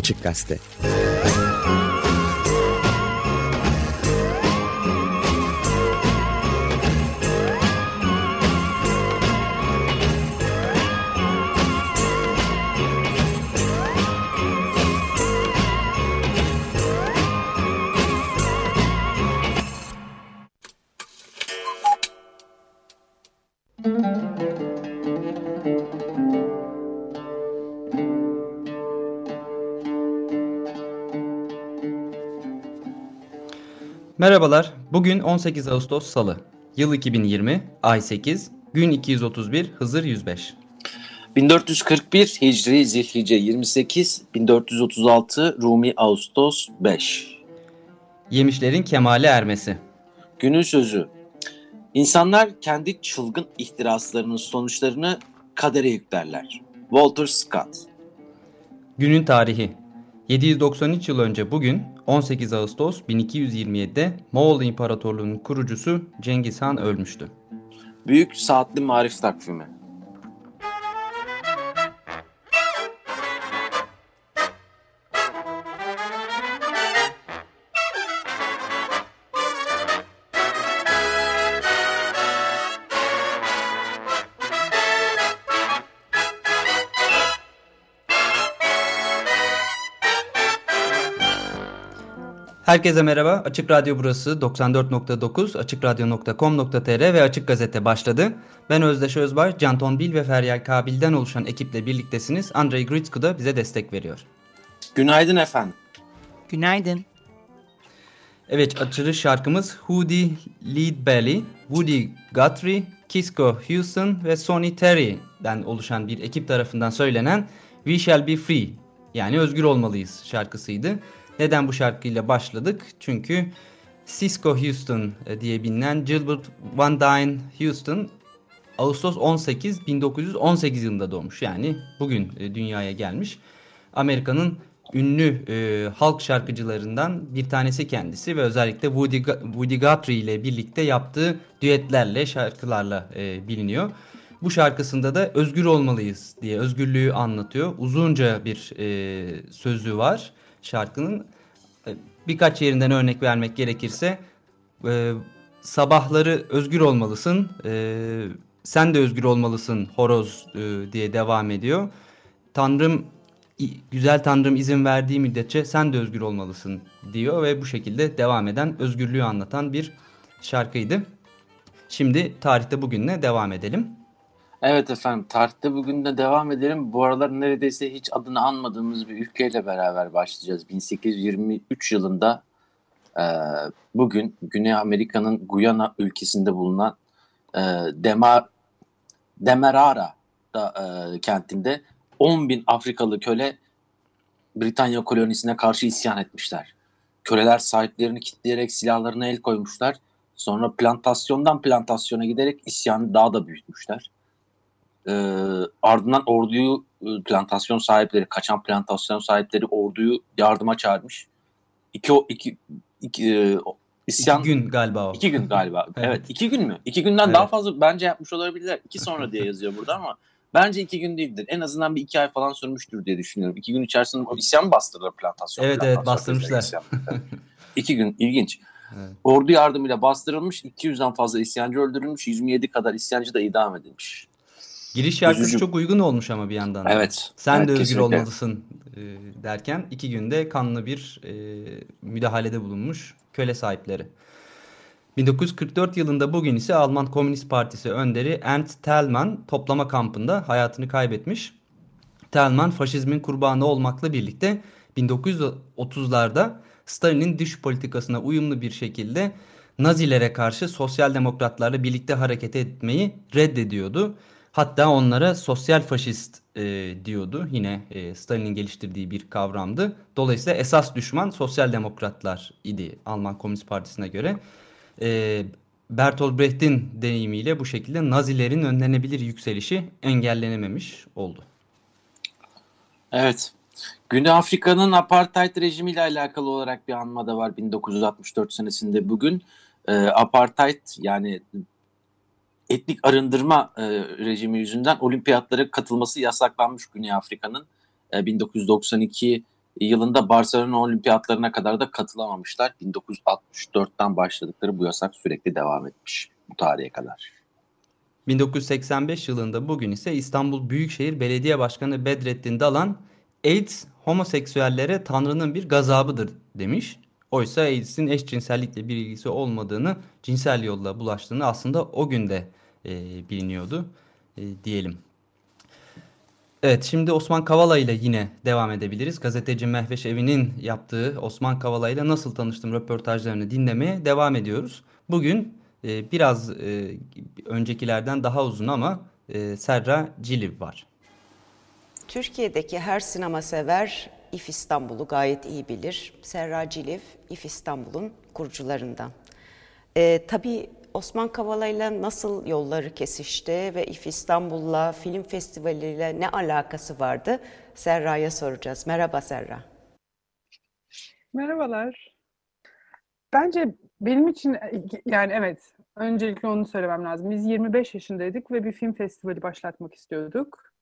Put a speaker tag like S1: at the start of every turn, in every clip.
S1: Açık Gazete.
S2: Merhabalar, bugün 18 Ağustos Salı. Yıl 2020, ay 8, gün 231, Hızır 105.
S3: 1441 Hicri Zilhice 28, 1436 Rumi Ağustos 5.
S2: Yemişlerin kemale ermesi.
S3: Günün sözü. İnsanlar kendi çılgın ihtiraslarının sonuçlarını kadere yüklerler. Walter Scott.
S2: Günün tarihi. 793 yıl önce bugün 18 Ağustos 1227'de Moğol İmparatorluğu'nun kurucusu Cengiz Han ölmüştü.
S3: Büyük Saatli Marif Takvimi
S2: Herkese merhaba. Açık Radyo burası 94.9, açıkradyo.com.tr ve Açık Gazete başladı. Ben Özdeş Özbay, Canton Bil ve Feryal Kabil'den oluşan ekiple birliktesiniz. Andrei Gritsku da bize destek veriyor.
S3: Günaydın efendim.
S4: Günaydın.
S2: Evet, açılış şarkımız Hootie Lead Belly, Woody Guthrie, Kisco Houston ve Sonny Terry'den oluşan bir ekip tarafından söylenen We Shall Be Free yani özgür olmalıyız şarkısıydı. Neden bu şarkıyla başladık? Çünkü Cisco Houston e, diye bilinen Gilbert Van Dyne Houston Ağustos 18 1918 yılında doğmuş. Yani bugün e, dünyaya gelmiş. Amerika'nın ünlü e, halk şarkıcılarından bir tanesi kendisi ve özellikle Woody, Woody Guthrie ile birlikte yaptığı düetlerle, şarkılarla e, biliniyor. Bu şarkısında da özgür olmalıyız diye özgürlüğü anlatıyor. Uzunca bir e, sözü var şarkının. E, birkaç yerinden örnek vermek gerekirse e, sabahları özgür olmalısın, e, sen de özgür olmalısın horoz e, diye devam ediyor. Tanrım güzel Tanrım izin verdiği müddetçe sen de özgür olmalısın diyor ve bu şekilde devam eden özgürlüğü anlatan bir şarkıydı. Şimdi tarihte bugünle devam edelim.
S3: Evet efendim tarihte bugün de devam edelim. Bu aralar neredeyse hiç adını anmadığımız bir ülkeyle beraber başlayacağız. 1823 yılında e, bugün Güney Amerika'nın Guyana ülkesinde bulunan e, Demar, Demerara da, e, kentinde 10 bin Afrikalı köle Britanya kolonisine karşı isyan etmişler. Köleler sahiplerini kitleyerek silahlarına el koymuşlar. Sonra plantasyondan plantasyona giderek isyanı daha da büyütmüşler. E, ardından orduyu e, plantasyon sahipleri, kaçan plantasyon sahipleri orduyu yardıma çağırmış. İki, iki, iki, e,
S2: isyan, iki gün galiba o.
S3: İki gün galiba. evet. evet. iki gün mü? İki günden evet. daha fazla bence yapmış olabilirler. İki sonra diye yazıyor burada ama bence iki gün değildir. En azından bir iki ay falan sürmüştür diye düşünüyorum. İki gün içerisinde isyan bastırdılar plantasyon.
S2: Evet plantasyon evet bastırmışlar.
S3: İki gün ilginç. Evet. Ordu yardımıyla bastırılmış 200'den fazla isyancı öldürülmüş 27 kadar isyancı da idam edilmiş.
S2: Giriş şarkısı Üzücü. çok uygun olmuş ama bir yandan.
S3: Da. Evet.
S2: Sen
S3: evet,
S2: de özgür kesinlikle. olmalısın e, derken iki günde kanlı bir e, müdahalede bulunmuş köle sahipleri. 1944 yılında bugün ise Alman Komünist Partisi önderi Ernst Thälmann toplama kampında hayatını kaybetmiş. Thälmann faşizmin kurbanı olmakla birlikte 1930'larda Stalin'in dış politikasına uyumlu bir şekilde Nazilere karşı sosyal demokratlarla birlikte hareket etmeyi reddediyordu. Hatta onlara sosyal faşist e, diyordu. Yine e, Stalin'in geliştirdiği bir kavramdı. Dolayısıyla esas düşman sosyal demokratlar idi Alman Komünist Partisi'ne göre. E, Bertolt Brecht'in deneyimiyle bu şekilde Nazilerin önlenebilir yükselişi engellenememiş oldu.
S3: Evet. Güney Afrika'nın apartheid rejimiyle alakalı olarak bir anma da var 1964 senesinde bugün. E, apartheid yani etnik arındırma e, rejimi yüzünden olimpiyatlara katılması yasaklanmış Güney Afrika'nın. E, 1992 yılında Barcelona olimpiyatlarına kadar da katılamamışlar. 1964'ten başladıkları bu yasak sürekli devam etmiş bu tarihe kadar.
S2: 1985 yılında bugün ise İstanbul Büyükşehir Belediye Başkanı Bedrettin Dalan AIDS homoseksüellere Tanrı'nın bir gazabıdır demiş. Oysa AIDS'in eşcinsellikle bir ilgisi olmadığını, cinsel yolla bulaştığını aslında o günde e, biliniyordu e, diyelim. Evet şimdi Osman Kavala ile yine devam edebiliriz. Gazeteci Mehveş Evi'nin yaptığı Osman Kavala ile nasıl tanıştım röportajlarını dinlemeye devam ediyoruz. Bugün e, biraz e, öncekilerden daha uzun ama e, Serra Ciliv var.
S1: Türkiye'deki her sinema sever İF İstanbul'u gayet iyi bilir. Serra Ciliv, İF İstanbul'un kurucularından. E, tabii Osman Kavala ile nasıl yolları kesişti ve İF İstanbul'la film festivaliyle ne alakası vardı? Serra'ya soracağız. Merhaba Serra.
S4: Merhabalar. Bence benim için yani evet öncelikle onu söylemem lazım. Biz 25 yaşındaydık ve bir film festivali başlatmak istiyorduk.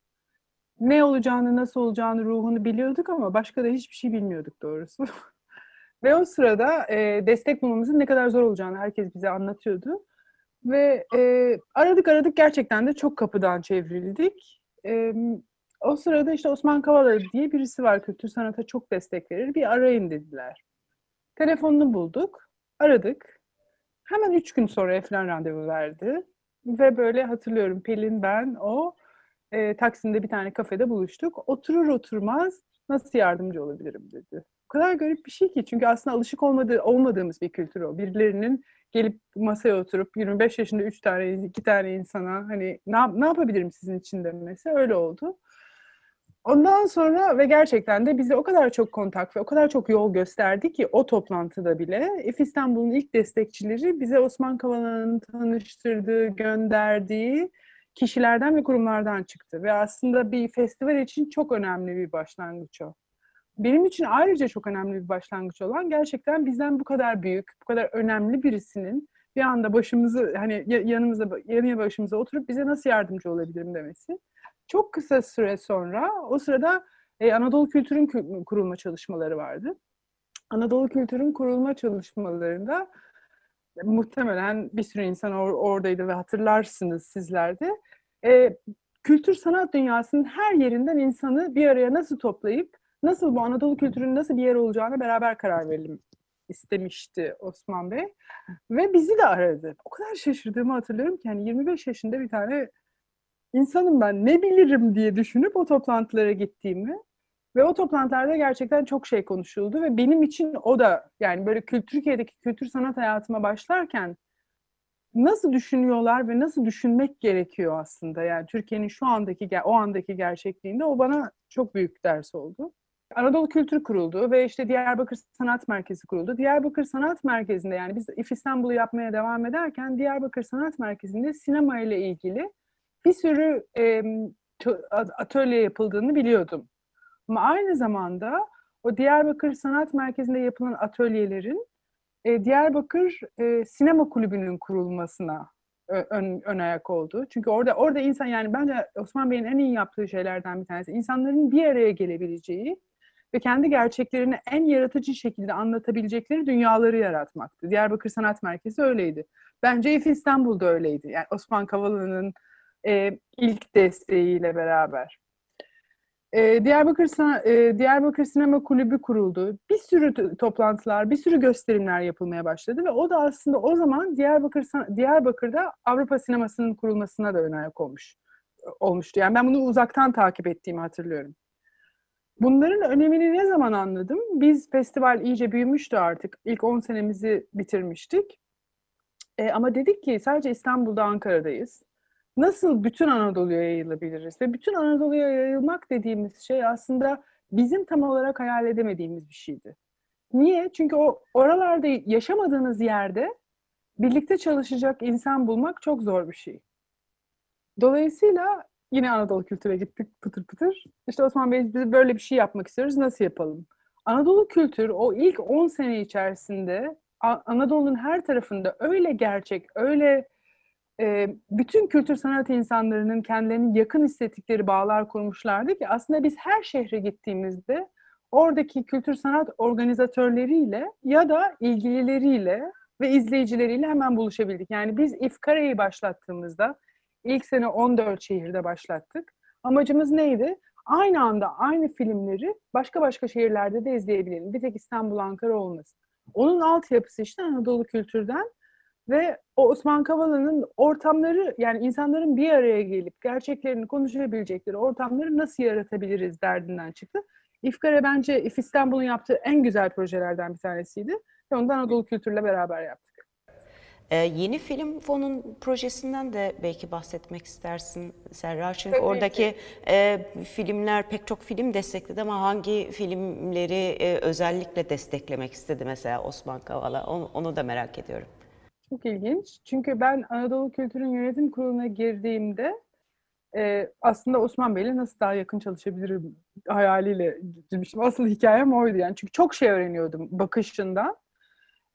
S4: Ne olacağını, nasıl olacağını, ruhunu biliyorduk ama başka da hiçbir şey bilmiyorduk doğrusu. Ve o sırada e, destek bulmamızın ne kadar zor olacağını herkes bize anlatıyordu. Ve e, aradık aradık gerçekten de çok kapıdan çevrildik. E, o sırada işte Osman Kavala diye birisi var kültür sanata çok destek verir. Bir arayın dediler. Telefonunu bulduk, aradık. Hemen üç gün sonra Efren randevu verdi. Ve böyle hatırlıyorum Pelin, ben, o e, Taksim'de bir tane kafede buluştuk. Oturur oturmaz nasıl yardımcı olabilirim dedi. O kadar garip bir şey ki çünkü aslında alışık olmadığı, olmadığımız bir kültür o. Birilerinin gelip masaya oturup 25 yaşında 3 tane, 2 tane insana hani ne, ne yapabilirim sizin için demesi öyle oldu. Ondan sonra ve gerçekten de bize o kadar çok kontak ve o kadar çok yol gösterdi ki o toplantıda bile İF İstanbul'un ilk destekçileri bize Osman Kavala'nın tanıştırdığı, gönderdiği kişilerden ve kurumlardan çıktı. Ve aslında bir festival için çok önemli bir başlangıç o. Benim için ayrıca çok önemli bir başlangıç olan gerçekten bizden bu kadar büyük, bu kadar önemli birisinin bir anda başımızı hani yanımıza yanıya başımıza oturup bize nasıl yardımcı olabilirim demesi. Çok kısa süre sonra o sırada e, Anadolu Kültür'ün kurulma çalışmaları vardı. Anadolu Kültür'ün kurulma çalışmalarında muhtemelen bir sürü insan or- oradaydı ve hatırlarsınız sizler de. E, kültür sanat dünyasının her yerinden insanı bir araya nasıl toplayıp nasıl bu Anadolu kültürünün nasıl bir yer olacağına beraber karar verelim istemişti Osman Bey. Ve bizi de aradı. O kadar şaşırdığımı hatırlıyorum ki yani 25 yaşında bir tane insanım ben ne bilirim diye düşünüp o toplantılara gittiğimi ve o toplantılarda gerçekten çok şey konuşuldu ve benim için o da yani böyle kült Türkiye'deki kültür sanat hayatıma başlarken nasıl düşünüyorlar ve nasıl düşünmek gerekiyor aslında yani Türkiye'nin şu andaki o andaki gerçekliğinde o bana çok büyük ders oldu. Anadolu Kültür kuruldu ve işte Diyarbakır Sanat Merkezi kuruldu. Diyarbakır Sanat Merkezi'nde yani biz İF İstanbul'u yapmaya devam ederken Diyarbakır Sanat Merkezi'nde sinema ile ilgili bir sürü e, atölye yapıldığını biliyordum. Ama aynı zamanda o Diyarbakır Sanat Merkezi'nde yapılan atölyelerin e, Diyarbakır e, Sinema Kulübü'nün kurulmasına ön, ön ayak oldu. Çünkü orada orada insan yani bence Osman Bey'in en iyi yaptığı şeylerden bir tanesi insanların bir araya gelebileceği ve kendi gerçeklerini en yaratıcı şekilde anlatabilecekleri dünyaları yaratmaktı. Diyarbakır Sanat Merkezi öyleydi. Bence İF İstanbul'da öyleydi. Yani Osman Kavala'nın e, ilk desteğiyle beraber. E, Diyarbakır, e, Diyarbakır Sinema Kulübü kuruldu. Bir sürü toplantılar, bir sürü gösterimler yapılmaya başladı ve o da aslında o zaman Diyarbakır Diyarbakır'da Avrupa sinemasının kurulmasına da ön ayak olmuş olmuştu. Yani ben bunu uzaktan takip ettiğimi hatırlıyorum. Bunların önemini ne zaman anladım? Biz festival iyice büyümüştü artık. İlk 10 senemizi bitirmiştik. E, ama dedik ki sadece İstanbul'da, Ankara'dayız nasıl bütün Anadolu'ya yayılabiliriz? Ve bütün Anadolu'ya yayılmak dediğimiz şey aslında bizim tam olarak hayal edemediğimiz bir şeydi. Niye? Çünkü o oralarda yaşamadığınız yerde birlikte çalışacak insan bulmak çok zor bir şey. Dolayısıyla yine Anadolu kültüre gittik pıtır pıtır. İşte Osman Bey biz böyle bir şey yapmak istiyoruz. Nasıl yapalım? Anadolu kültür o ilk 10 sene içerisinde Anadolu'nun her tarafında öyle gerçek, öyle e, bütün kültür sanat insanlarının kendilerini yakın hissettikleri bağlar kurmuşlardı ki aslında biz her şehre gittiğimizde oradaki kültür sanat organizatörleriyle ya da ilgilileriyle ve izleyicileriyle hemen buluşabildik. Yani biz İfkare'yi başlattığımızda ilk sene 14 şehirde başlattık. Amacımız neydi? Aynı anda aynı filmleri başka başka şehirlerde de izleyebilelim. Bir tek İstanbul, Ankara olmasın. Onun altyapısı işte Anadolu kültürden ve o Osman Kavala'nın ortamları yani insanların bir araya gelip gerçeklerini konuşabilecekleri ortamları nasıl yaratabiliriz derdinden çıktı. İfkare bence İF İstanbul'un yaptığı en güzel projelerden bir tanesiydi. Ve onu da Anadolu Kültür'le beraber yaptık.
S1: Ee, yeni film fonun projesinden de belki bahsetmek istersin Serra. Çünkü Tabii oradaki e, filmler pek çok film destekledi ama hangi filmleri e, özellikle desteklemek istedi mesela Osman Kavala? Onu, onu da merak ediyorum.
S4: Çok ilginç. Çünkü ben Anadolu Kültür'ün yönetim kuruluna girdiğimde e, aslında Osman Bey'le nasıl daha yakın çalışabilirim hayaliyle girmiştim. Asıl hikayem oydu yani. Çünkü çok şey öğreniyordum bakışından.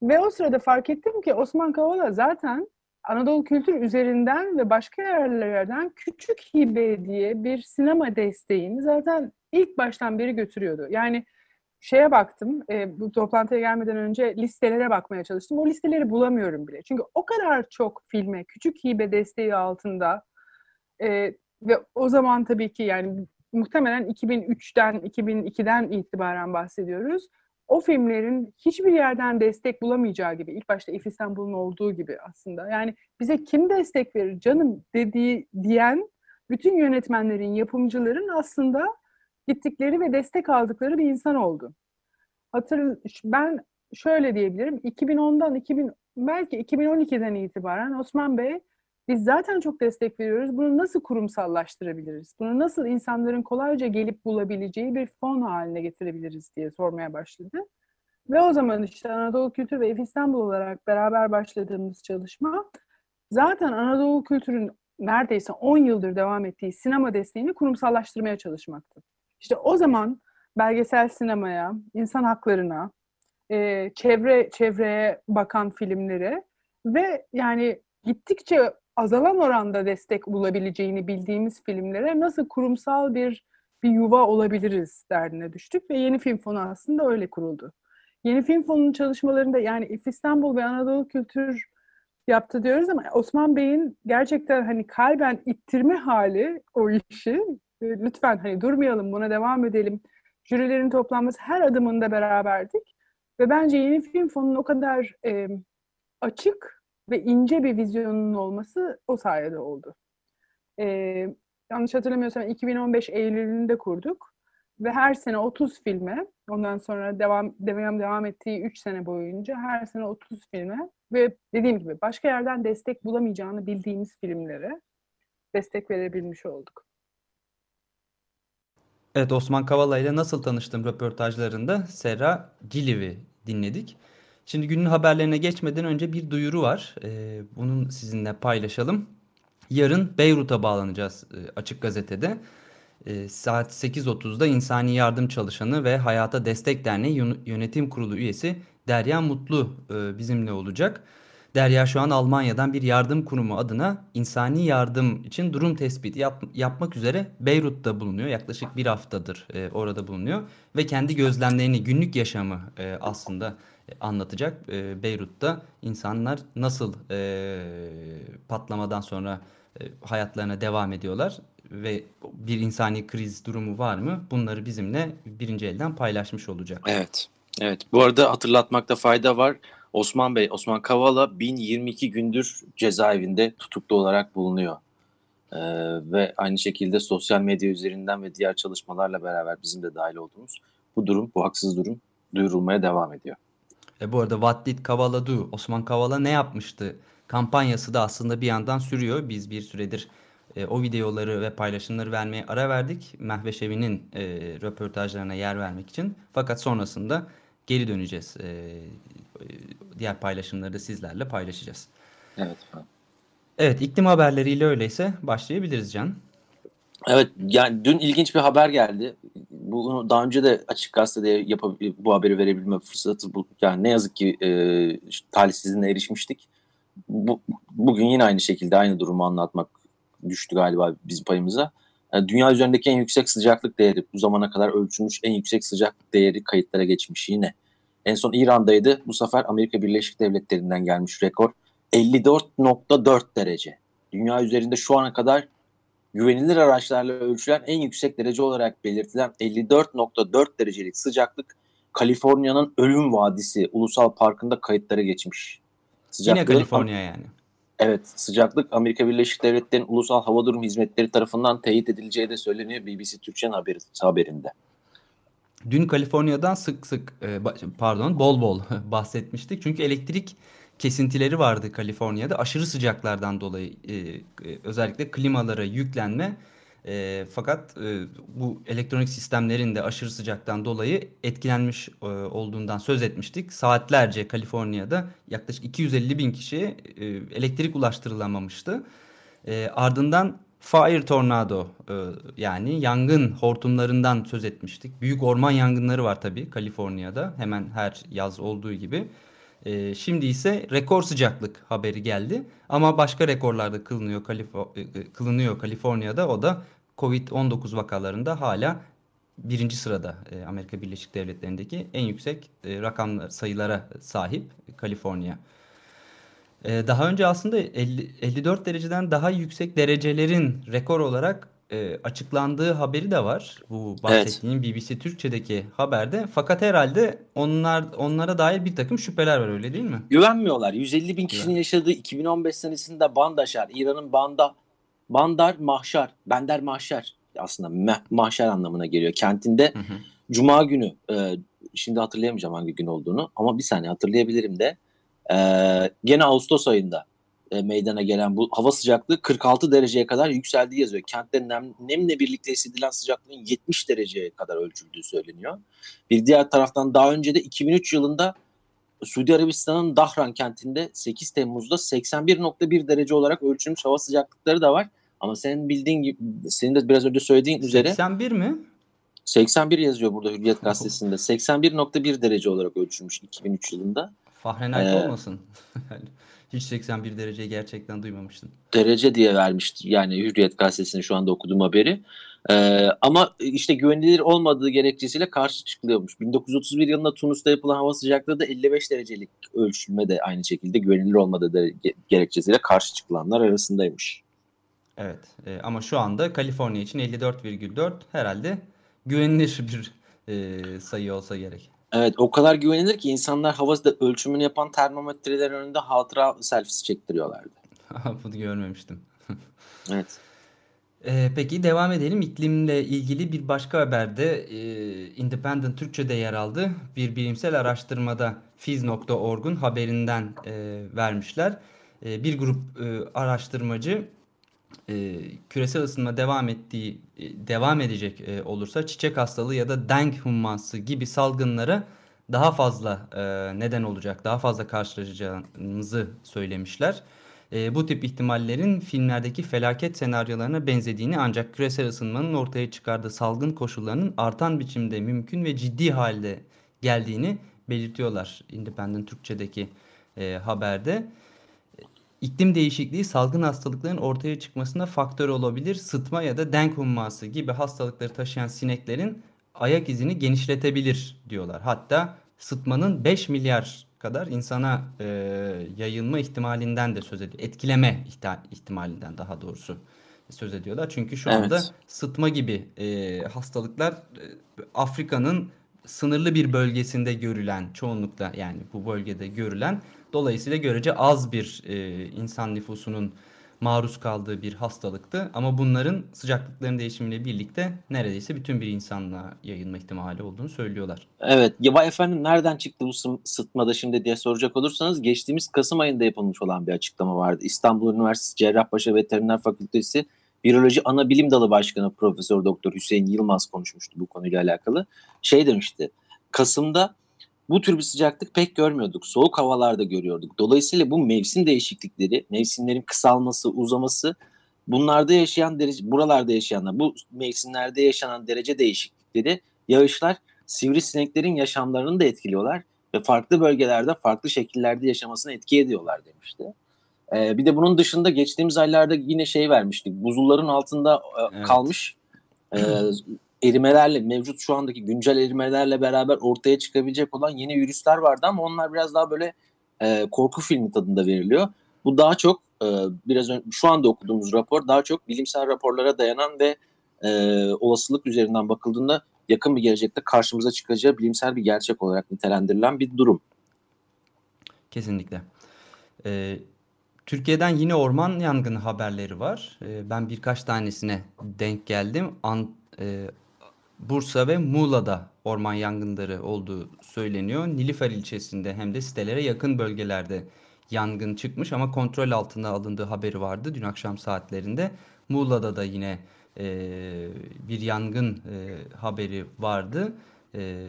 S4: Ve o sırada fark ettim ki Osman Kavala zaten Anadolu kültür üzerinden ve başka yerlerden küçük hibe diye bir sinema desteğini zaten ilk baştan beri götürüyordu. Yani şeye baktım, e, bu toplantıya gelmeden önce listelere bakmaya çalıştım. O listeleri bulamıyorum bile. Çünkü o kadar çok filme küçük hibe desteği altında e, ve o zaman tabii ki yani muhtemelen 2003'ten 2002'den itibaren bahsediyoruz o filmlerin hiçbir yerden destek bulamayacağı gibi ilk başta İF İstanbul'un olduğu gibi aslında. Yani bize kim destek verir canım dediği diyen bütün yönetmenlerin, yapımcıların aslında gittikleri ve destek aldıkları bir insan oldu. Hatır, ben şöyle diyebilirim. 2010'dan 2000 belki 2012'den itibaren Osman Bey biz zaten çok destek veriyoruz. Bunu nasıl kurumsallaştırabiliriz? Bunu nasıl insanların kolayca gelip bulabileceği bir fon haline getirebiliriz diye sormaya başladı. Ve o zaman işte Anadolu Kültür ve İstanbul olarak beraber başladığımız çalışma zaten Anadolu Kültür'ün neredeyse 10 yıldır devam ettiği sinema desteğini kurumsallaştırmaya çalışmaktı. İşte o zaman belgesel sinemaya, insan haklarına, çevre çevreye bakan filmlere ve yani gittikçe azalan oranda destek bulabileceğini bildiğimiz filmlere nasıl kurumsal bir bir yuva olabiliriz derdine düştük ve Yeni Film Fonu aslında öyle kuruldu. Yeni Film Fonu'nun çalışmalarında yani İF İstanbul ve Anadolu Kültür yaptı diyoruz ama Osman Bey'in gerçekten hani kalben ittirme hali o işi e, lütfen hani durmayalım buna devam edelim. Jürilerin toplanması her adımında beraberdik ve bence Yeni Film Fonu'nun o kadar e, açık ve ince bir vizyonun olması o sayede oldu. Ee, yanlış hatırlamıyorsam 2015 Eylül'ünde kurduk ve her sene 30 filme, ondan sonra devam devam devam ettiği 3 sene boyunca her sene 30 filme ve dediğim gibi başka yerden destek bulamayacağını bildiğimiz filmlere destek verebilmiş olduk.
S2: Evet Osman Kavala ile nasıl tanıştım röportajlarında Serra Ciliv'i dinledik. Şimdi günün haberlerine geçmeden önce bir duyuru var. Ee, bunun sizinle paylaşalım. Yarın Beyrut'a bağlanacağız e, Açık Gazete'de. E, saat 8.30'da İnsani Yardım Çalışanı ve Hayata Destek Derneği Yönetim Kurulu üyesi Derya Mutlu e, bizimle olacak. Derya şu an Almanya'dan bir yardım kurumu adına insani yardım için durum tespiti yap, yapmak üzere Beyrut'ta bulunuyor. Yaklaşık bir haftadır e, orada bulunuyor ve kendi gözlemlerini, günlük yaşamı e, aslında anlatacak. E, Beyrut'ta insanlar nasıl e, patlamadan sonra e, hayatlarına devam ediyorlar ve bir insani kriz durumu var mı? Bunları bizimle birinci elden paylaşmış olacak.
S3: Evet. Evet. Bu arada hatırlatmakta fayda var. Osman Bey, Osman Kavala 1022 gündür cezaevinde tutuklu olarak bulunuyor. Ee, ve aynı şekilde sosyal medya üzerinden ve diğer çalışmalarla beraber bizim de dahil olduğumuz bu durum, bu haksız durum duyurulmaya devam ediyor.
S2: E bu arada What Did Kavala Do? Osman Kavala ne yapmıştı? Kampanyası da aslında bir yandan sürüyor. Biz bir süredir e, o videoları ve paylaşımları vermeye ara verdik. Mehveş Evi'nin e, röportajlarına yer vermek için. Fakat sonrasında geri döneceğiz. E, diğer paylaşımları da sizlerle paylaşacağız.
S3: Evet.
S2: Evet iklim haberleriyle öyleyse başlayabiliriz Can.
S3: Evet yani dün ilginç bir haber geldi. Bunu daha önce de açık gazetede bu haberi verebilme fırsatı bu. Yani ne yazık ki e, talihsizliğine erişmiştik. Bu, bugün yine aynı şekilde aynı durumu anlatmak düştü galiba bizim payımıza. e, dünya üzerindeki en yüksek sıcaklık değeri bu zamana kadar ölçülmüş en yüksek sıcaklık değeri kayıtlara geçmiş yine. En son İran'daydı. Bu sefer Amerika Birleşik Devletleri'nden gelmiş rekor 54.4 derece. Dünya üzerinde şu ana kadar güvenilir araçlarla ölçülen en yüksek derece olarak belirtilen 54.4 derecelik sıcaklık Kaliforniya'nın Ölüm Vadisi Ulusal Parkı'nda kayıtlara geçmiş.
S2: Sıcaklığı, Yine Kaliforniya yani.
S3: Evet sıcaklık Amerika Birleşik Devletleri'nin Ulusal Hava Durum Hizmetleri tarafından teyit edileceği de söyleniyor BBC Türkçe'nin haberi, haberinde.
S2: Dün Kaliforniya'dan sık sık e, pardon bol bol bahsetmiştik. Çünkü elektrik kesintileri vardı Kaliforniya'da. Aşırı sıcaklardan dolayı e, e, özellikle klimalara yüklenme e, fakat e, bu elektronik sistemlerin de aşırı sıcaktan dolayı etkilenmiş e, olduğundan söz etmiştik. Saatlerce Kaliforniya'da yaklaşık 250 bin kişiye e, elektrik ulaştırılamamıştı. E, ardından fire tornado e, yani yangın hortumlarından söz etmiştik. Büyük orman yangınları var tabii Kaliforniya'da hemen her yaz olduğu gibi. E, şimdi ise rekor sıcaklık haberi geldi. Ama başka rekorlarda kılınıyor, Kalifo e, e, kılınıyor Kaliforniya'da. O da Covid-19 vakalarında hala birinci sırada e, Amerika Birleşik Devletleri'ndeki en yüksek e, rakamlar sayılara sahip Kaliforniya. E, daha önce aslında 50, 54 dereceden daha yüksek derecelerin rekor olarak e, açıklandığı haberi de var. Bu bahsettiğim evet. BBC Türkçe'deki haberde. Fakat herhalde onlar onlara dair bir takım şüpheler var öyle değil mi?
S3: Güvenmiyorlar. 150 bin kişinin yaşadığı 2015 senesinde Bandaşar, İran'ın Banda, Bandar Mahşar, Bender Mahşer aslında mahşer anlamına geliyor. Kentinde hı hı. Cuma günü, e, şimdi hatırlayamayacağım hangi gün olduğunu ama bir saniye hatırlayabilirim de. E, gene Ağustos ayında e, meydana gelen bu hava sıcaklığı 46 dereceye kadar yükseldiği yazıyor. Kentte nem, nemle birlikte hissedilen sıcaklığın 70 dereceye kadar ölçüldüğü söyleniyor. Bir diğer taraftan daha önce de 2003 yılında Suudi Arabistan'ın Dahran kentinde 8 Temmuz'da 81.1 derece olarak ölçülmüş hava sıcaklıkları da var. Ama senin bildiğin gibi, senin de biraz önce söylediğin 81 üzere
S2: 81 mi?
S3: 81 yazıyor burada Hürriyet gazetesinde. 81.1 derece olarak ölçülmüş 2003 yılında.
S2: Fahrenheit ee, olmasın. Hiç 81 dereceyi gerçekten duymamıştım.
S3: Derece diye vermişti yani Hürriyet gazetesinin şu anda okuduğum haberi. Ee, ama işte güvenilir olmadığı gerekçesiyle karşı çıkılıyormuş. 1931 yılında Tunus'ta yapılan hava sıcaklığı da 55 derecelik ölçülme de aynı şekilde güvenilir olmadığı gerekçesiyle karşı çıkılanlar arasındaymış.
S2: Evet e, ama şu anda Kaliforniya için 54,4 herhalde güvenilir bir e, sayı olsa gerek.
S3: Evet o kadar güvenilir ki insanlar havada ölçümünü yapan termometreler önünde hatıra selfiesi çektiriyorlardı.
S2: Bunu görmemiştim.
S3: evet.
S2: Ee, peki devam edelim. İklimle ilgili bir başka haberde e, Independent Türkçe'de yer aldı. Bir bilimsel araştırmada fiz.org'un haberinden e, vermişler. E, bir grup e, araştırmacı e, küresel ısınma devam ettiği e, devam edecek e, olursa çiçek hastalığı ya da denk humması gibi salgınlara daha fazla e, neden olacak, daha fazla karşılaşacağımızı söylemişler. E, bu tip ihtimallerin filmlerdeki felaket senaryolarına benzediğini ancak küresel ısınmanın ortaya çıkardığı salgın koşullarının artan biçimde mümkün ve ciddi halde geldiğini belirtiyorlar Independent Türkçe'deki e, haberde. İklim değişikliği salgın hastalıkların ortaya çıkmasına faktör olabilir. Sıtma ya da denk humması gibi hastalıkları taşıyan sineklerin ayak izini genişletebilir diyorlar. Hatta sıtmanın 5 milyar kadar insana e, yayılma ihtimalinden de söz ediyor. Etkileme ihtimalinden daha doğrusu söz ediyorlar. Çünkü şu anda evet. sıtma gibi e, hastalıklar e, Afrika'nın sınırlı bir bölgesinde görülen çoğunlukla yani bu bölgede görülen Dolayısıyla görece az bir e, insan nüfusunun maruz kaldığı bir hastalıktı. Ama bunların sıcaklıkların değişimiyle birlikte neredeyse bütün bir insanlığa yayılma ihtimali olduğunu söylüyorlar.
S3: Evet. Ya efendim nereden çıktı bu sıtmada şimdi diye soracak olursanız geçtiğimiz Kasım ayında yapılmış olan bir açıklama vardı. İstanbul Üniversitesi Cerrahpaşa Veteriner Fakültesi Biyoloji Ana Bilim Dalı Başkanı Profesör Doktor Hüseyin Yılmaz konuşmuştu bu konuyla alakalı. Şey demişti. Kasım'da bu tür bir sıcaklık pek görmüyorduk. Soğuk havalarda görüyorduk. Dolayısıyla bu mevsim değişiklikleri, mevsimlerin kısalması, uzaması bunlarda yaşayan derece, buralarda yaşayanlar, bu mevsimlerde yaşanan derece değişiklikleri, yağışlar sivrisineklerin yaşamlarını da etkiliyorlar ve farklı bölgelerde farklı şekillerde yaşamasına etki ediyorlar demişti. Ee, bir de bunun dışında geçtiğimiz aylarda yine şey vermiştik. Buzulların altında e, evet. kalmış e, erimelerle mevcut şu andaki güncel erimelerle beraber ortaya çıkabilecek olan yeni virüsler vardı ama onlar biraz daha böyle e, korku filmi tadında veriliyor. Bu daha çok e, biraz önce şu anda okuduğumuz rapor daha çok bilimsel raporlara dayanan ve e, olasılık üzerinden bakıldığında yakın bir gelecekte karşımıza çıkacağı bilimsel bir gerçek olarak nitelendirilen bir durum.
S2: Kesinlikle. Ee, Türkiye'den yine orman yangını haberleri var. Ee, ben birkaç tanesine denk geldim. An, e, Bursa ve Muğla'da orman yangınları olduğu söyleniyor. Nilüfer ilçesinde hem de sitelere yakın bölgelerde yangın çıkmış ama kontrol altına alındığı haberi vardı dün akşam saatlerinde. Muğla'da da yine e, bir yangın e, haberi vardı. E,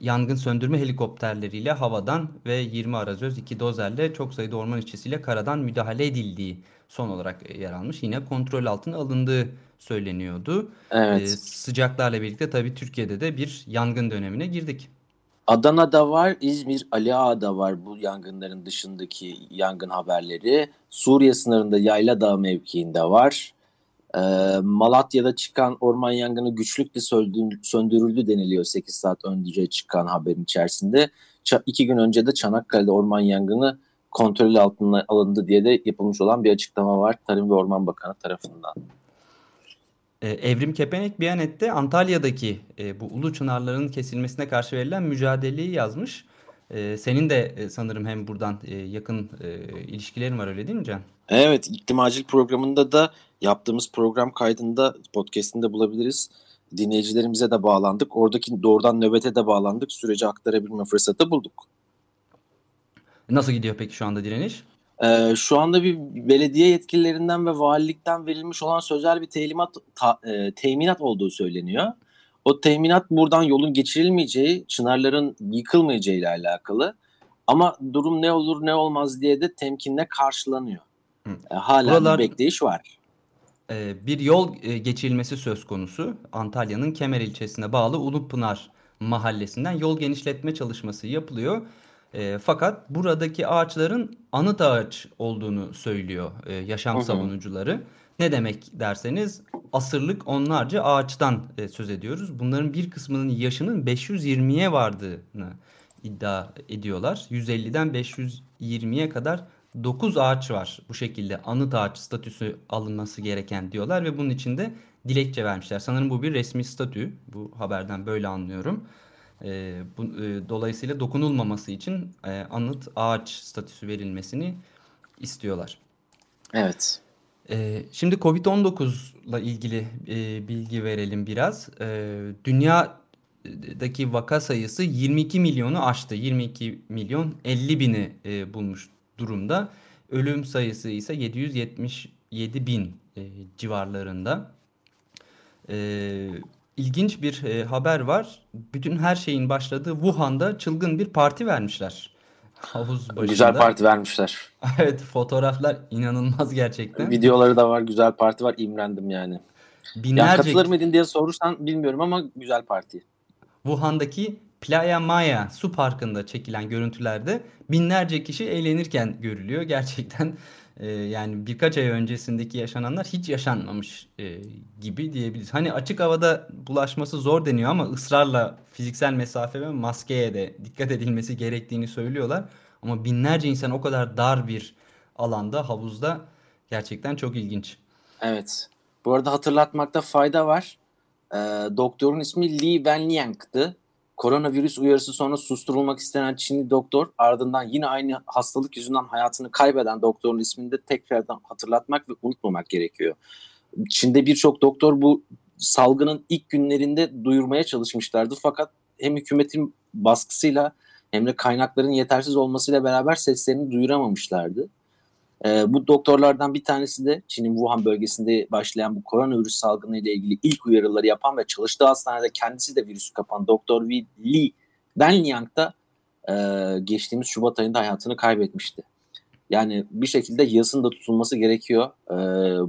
S2: yangın söndürme helikopterleriyle havadan ve 20 arazöz 2 dozerle çok sayıda orman işçisiyle karadan müdahale edildiği son olarak yer almış. Yine kontrol altına alındığı söyleniyordu.
S3: Evet.
S2: Ee, sıcaklarla birlikte tabii Türkiye'de de bir yangın dönemine girdik.
S3: Adana'da var, İzmir, Ali Ağa'da var bu yangınların dışındaki yangın haberleri. Suriye sınırında Yayla Dağı mevkiinde var. Ee, Malatya'da çıkan orman yangını güçlükle söndürüldü deniliyor 8 saat önce çıkan haberin içerisinde. Ç- iki gün önce de Çanakkale'de orman yangını kontrol altına alındı diye de yapılmış olan bir açıklama var Tarım ve Orman Bakanı tarafından.
S2: Ee, Evrim Kepenek Biyanet'te Antalya'daki e, bu ulu çınarların kesilmesine karşı verilen mücadeleyi yazmış. E, senin de e, sanırım hem buradan e, yakın e, ilişkilerin var öyle değil mi Can?
S3: Evet, iklim acil programında da yaptığımız program kaydında podcast'inde bulabiliriz. Dinleyicilerimize de bağlandık. Oradaki doğrudan nöbete de bağlandık. Süreci aktarabilme fırsatı bulduk.
S2: Nasıl gidiyor peki şu anda direniş?
S3: Ee, şu anda bir belediye yetkililerinden ve valilikten verilmiş olan sözel bir telimat, ta, e, teminat olduğu söyleniyor. O teminat buradan yolun geçirilmeyeceği, çınarların yıkılmayacağı ile alakalı. Ama durum ne olur ne olmaz diye de temkinle karşılanıyor. E, hala Buralar, bir bekleyiş var.
S2: E, bir yol e, geçirilmesi söz konusu. Antalya'nın Kemer ilçesine bağlı Ulupınar mahallesinden yol genişletme çalışması yapılıyor. E, fakat buradaki ağaçların anıt ağaç olduğunu söylüyor e, yaşam hı hı. savunucuları. Ne demek derseniz asırlık onlarca ağaçtan e, söz ediyoruz. Bunların bir kısmının yaşının 520'ye vardığını iddia ediyorlar. 150'den 520'ye kadar 9 ağaç var bu şekilde anıt ağaç statüsü alınması gereken diyorlar ve bunun için de dilekçe vermişler. Sanırım bu bir resmi statü. Bu haberden böyle anlıyorum. E, bu, e, dolayısıyla dokunulmaması için e, anıt ağaç statüsü verilmesini istiyorlar.
S3: Evet.
S2: E, şimdi Covid-19 ile ilgili e, bilgi verelim biraz. E, dünyadaki vaka sayısı 22 milyonu aştı. 22 milyon 50 bini e, bulmuş durumda. Ölüm sayısı ise 777 bin e, civarlarında. E, ilginç bir e, haber var. Bütün her şeyin başladığı Wuhan'da çılgın bir parti vermişler.
S3: Havuz başında. Güzel parti vermişler.
S2: evet fotoğraflar inanılmaz gerçekten.
S3: Videoları da var güzel parti var imrendim yani. Binlerce... Ya katılır mıydın diye sorursan bilmiyorum ama güzel parti.
S2: Wuhan'daki Playa Maya su parkında çekilen görüntülerde binlerce kişi eğlenirken görülüyor. Gerçekten e, yani birkaç ay öncesindeki yaşananlar hiç yaşanmamış e, gibi diyebiliriz. Hani açık havada bulaşması zor deniyor ama ısrarla fiziksel mesafe ve maskeye de dikkat edilmesi gerektiğini söylüyorlar. Ama binlerce insan o kadar dar bir alanda havuzda gerçekten çok ilginç.
S3: Evet. Bu arada hatırlatmakta fayda var. E, doktorun ismi Li Wenliang'tı. Koronavirüs uyarısı sonra susturulmak istenen Çinli doktor ardından yine aynı hastalık yüzünden hayatını kaybeden doktorun ismini de tekrardan hatırlatmak ve unutmamak gerekiyor. Çin'de birçok doktor bu salgının ilk günlerinde duyurmaya çalışmışlardı fakat hem hükümetin baskısıyla hem de kaynakların yetersiz olmasıyla beraber seslerini duyuramamışlardı. E, bu doktorlardan bir tanesi de Çin'in Wuhan bölgesinde başlayan bu koronavirüs salgını ile ilgili ilk uyarıları yapan ve çalıştığı hastanede kendisi de virüsü kapan Doktor Li Wenliang da e, geçtiğimiz Şubat ayında hayatını kaybetmişti. Yani bir şekilde yasın da tutulması gerekiyor. E,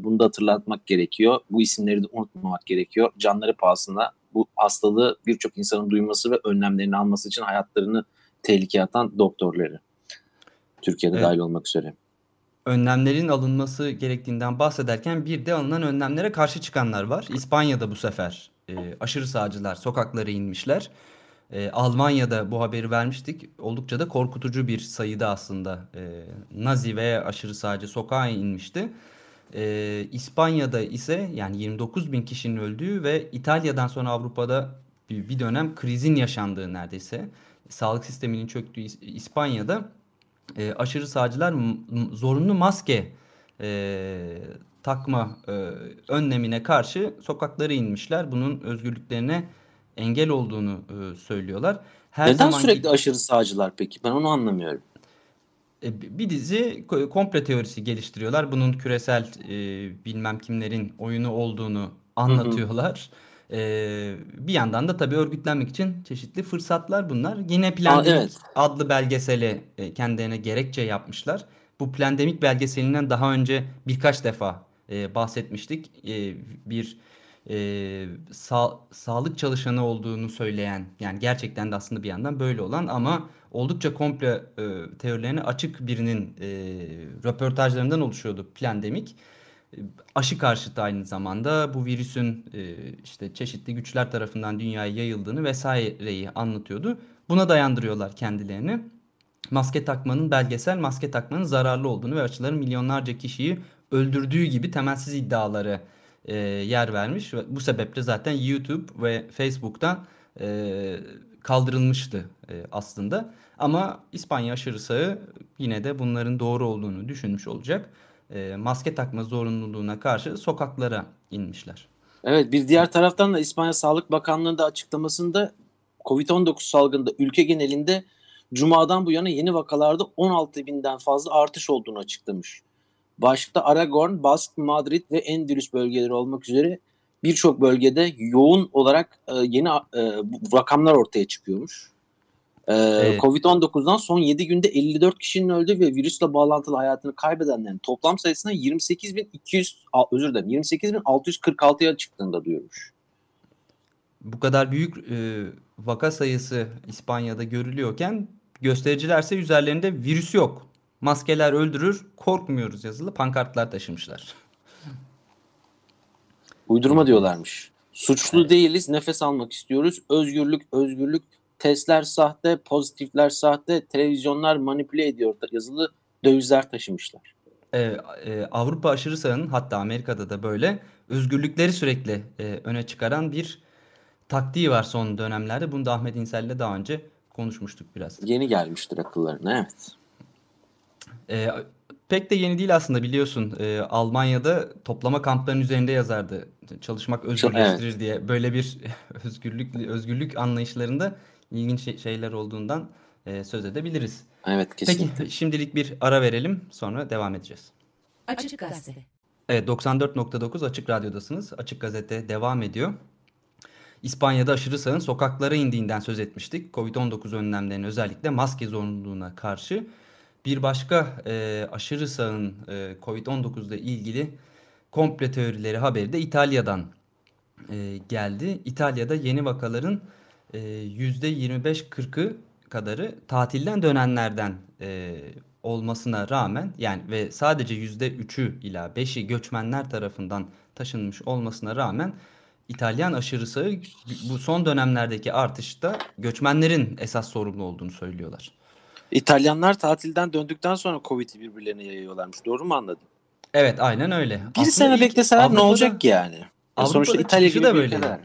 S3: bunu da hatırlatmak gerekiyor. Bu isimleri de unutmamak gerekiyor. Canları pahasına bu hastalığı birçok insanın duyması ve önlemlerini alması için hayatlarını tehlikeye atan doktorları. Türkiye'de evet. dahil olmak üzere.
S2: Önlemlerin alınması gerektiğinden bahsederken bir de alınan önlemlere karşı çıkanlar var. İspanya'da bu sefer e, aşırı sağcılar sokaklara inmişler. E, Almanya'da bu haberi vermiştik. Oldukça da korkutucu bir sayıda aslında e, Nazi ve aşırı sağcı sokağa inmişti. E, İspanya'da ise yani 29 bin kişinin öldüğü ve İtalya'dan sonra Avrupa'da bir, bir dönem krizin yaşandığı neredeyse sağlık sisteminin çöktüğü İspanya'da e, aşırı sağcılar zorunlu maske e, takma e, önlemine karşı sokaklara inmişler. Bunun özgürlüklerine engel olduğunu e, söylüyorlar.
S3: Her Neden zamanki... sürekli aşırı sağcılar peki? Ben onu anlamıyorum.
S2: E, bir dizi komple teorisi geliştiriyorlar. Bunun küresel e, bilmem kimlerin oyunu olduğunu anlatıyorlar. Hı hı. Ee, bir yandan da tabii örgütlenmek için çeşitli fırsatlar bunlar. Yine Plandemik evet. adlı belgeseli e, kendilerine gerekçe yapmışlar. Bu Plandemik belgeselinden daha önce birkaç defa e, bahsetmiştik. E, bir e, sağ, sağlık çalışanı olduğunu söyleyen yani gerçekten de aslında bir yandan böyle olan ama oldukça komple e, teorilerine açık birinin e, röportajlarından oluşuyordu Plandemik aşı karşıtı aynı zamanda bu virüsün e, işte çeşitli güçler tarafından dünyaya yayıldığını vesaireyi anlatıyordu. Buna dayandırıyorlar kendilerini. Maske takmanın belgesel maske takmanın zararlı olduğunu ve aşıların milyonlarca kişiyi öldürdüğü gibi temelsiz iddiaları e, yer vermiş. Ve bu sebeple zaten YouTube ve Facebook'tan e, kaldırılmıştı aslında. Ama İspanya aşırı sağı yine de bunların doğru olduğunu düşünmüş olacak e, maske takma zorunluluğuna karşı sokaklara inmişler.
S3: Evet bir diğer taraftan da İspanya Sağlık Bakanlığı'nda açıklamasında Covid-19 salgında ülke genelinde Cuma'dan bu yana yeni vakalarda 16 binden fazla artış olduğunu açıklamış. Başta Aragon, Bask, Madrid ve Endülüs bölgeleri olmak üzere birçok bölgede yoğun olarak e, yeni e, rakamlar ortaya çıkıyormuş. Ee, evet. Covid-19'dan son 7 günde 54 kişinin öldüğü ve virüsle bağlantılı hayatını kaybedenlerin toplam sayısına 28.200 özür dilerim 28.646'ya çıktığında duyurmuş.
S2: Bu kadar büyük e, vaka sayısı İspanya'da görülüyorken göstericilerse üzerlerinde virüs yok. Maskeler öldürür, korkmuyoruz yazılı pankartlar taşımışlar.
S3: Uydurma diyorlarmış. Suçlu değiliz, nefes almak istiyoruz. Özgürlük, özgürlük, testler sahte, pozitifler sahte, televizyonlar manipüle ediyor yazılı dövizler taşımışlar.
S2: Ee, e, Avrupa aşırı sağının hatta Amerika'da da böyle özgürlükleri sürekli e, öne çıkaran bir taktiği var son dönemlerde. Bunu da Ahmet İnsel'le daha önce konuşmuştuk biraz.
S3: Yeni gelmiştir akıllarına evet.
S2: E, pek de yeni değil aslında biliyorsun. E, Almanya'da toplama kamplarının üzerinde yazardı. Çalışmak özgürleştirir evet. diye. Böyle bir özgürlük özgürlük anlayışlarında ilginç şey, şeyler olduğundan e, söz edebiliriz.
S3: Evet kesinlikle.
S2: Peki şimdilik bir ara verelim sonra devam edeceğiz. Açık Gazete. Evet 94.9 Açık Radyo'dasınız. Açık Gazete devam ediyor. İspanya'da aşırı sağın sokaklara indiğinden söz etmiştik. Covid-19 önlemlerinin özellikle maske zorunluluğuna karşı. Bir başka e, aşırı sağın e, Covid-19 ile ilgili komple teorileri haberi de İtalya'dan e, geldi. İtalya'da yeni vakaların %25-40'ı ee, kadarı tatilden dönenlerden e, olmasına rağmen yani ve sadece %3'ü ila 5'i göçmenler tarafından taşınmış olmasına rağmen İtalyan aşırısı bu son dönemlerdeki artışta göçmenlerin esas sorumlu olduğunu söylüyorlar.
S3: İtalyanlar tatilden döndükten sonra Covid'i birbirlerine yayıyorlarmış. Doğru mu anladım?
S2: Evet aynen öyle.
S3: Bir Aslında sene bekleseler ne olacak ki yani? Avrupa'da Sonuçta İtalya gibi da böyle. Ülkeler.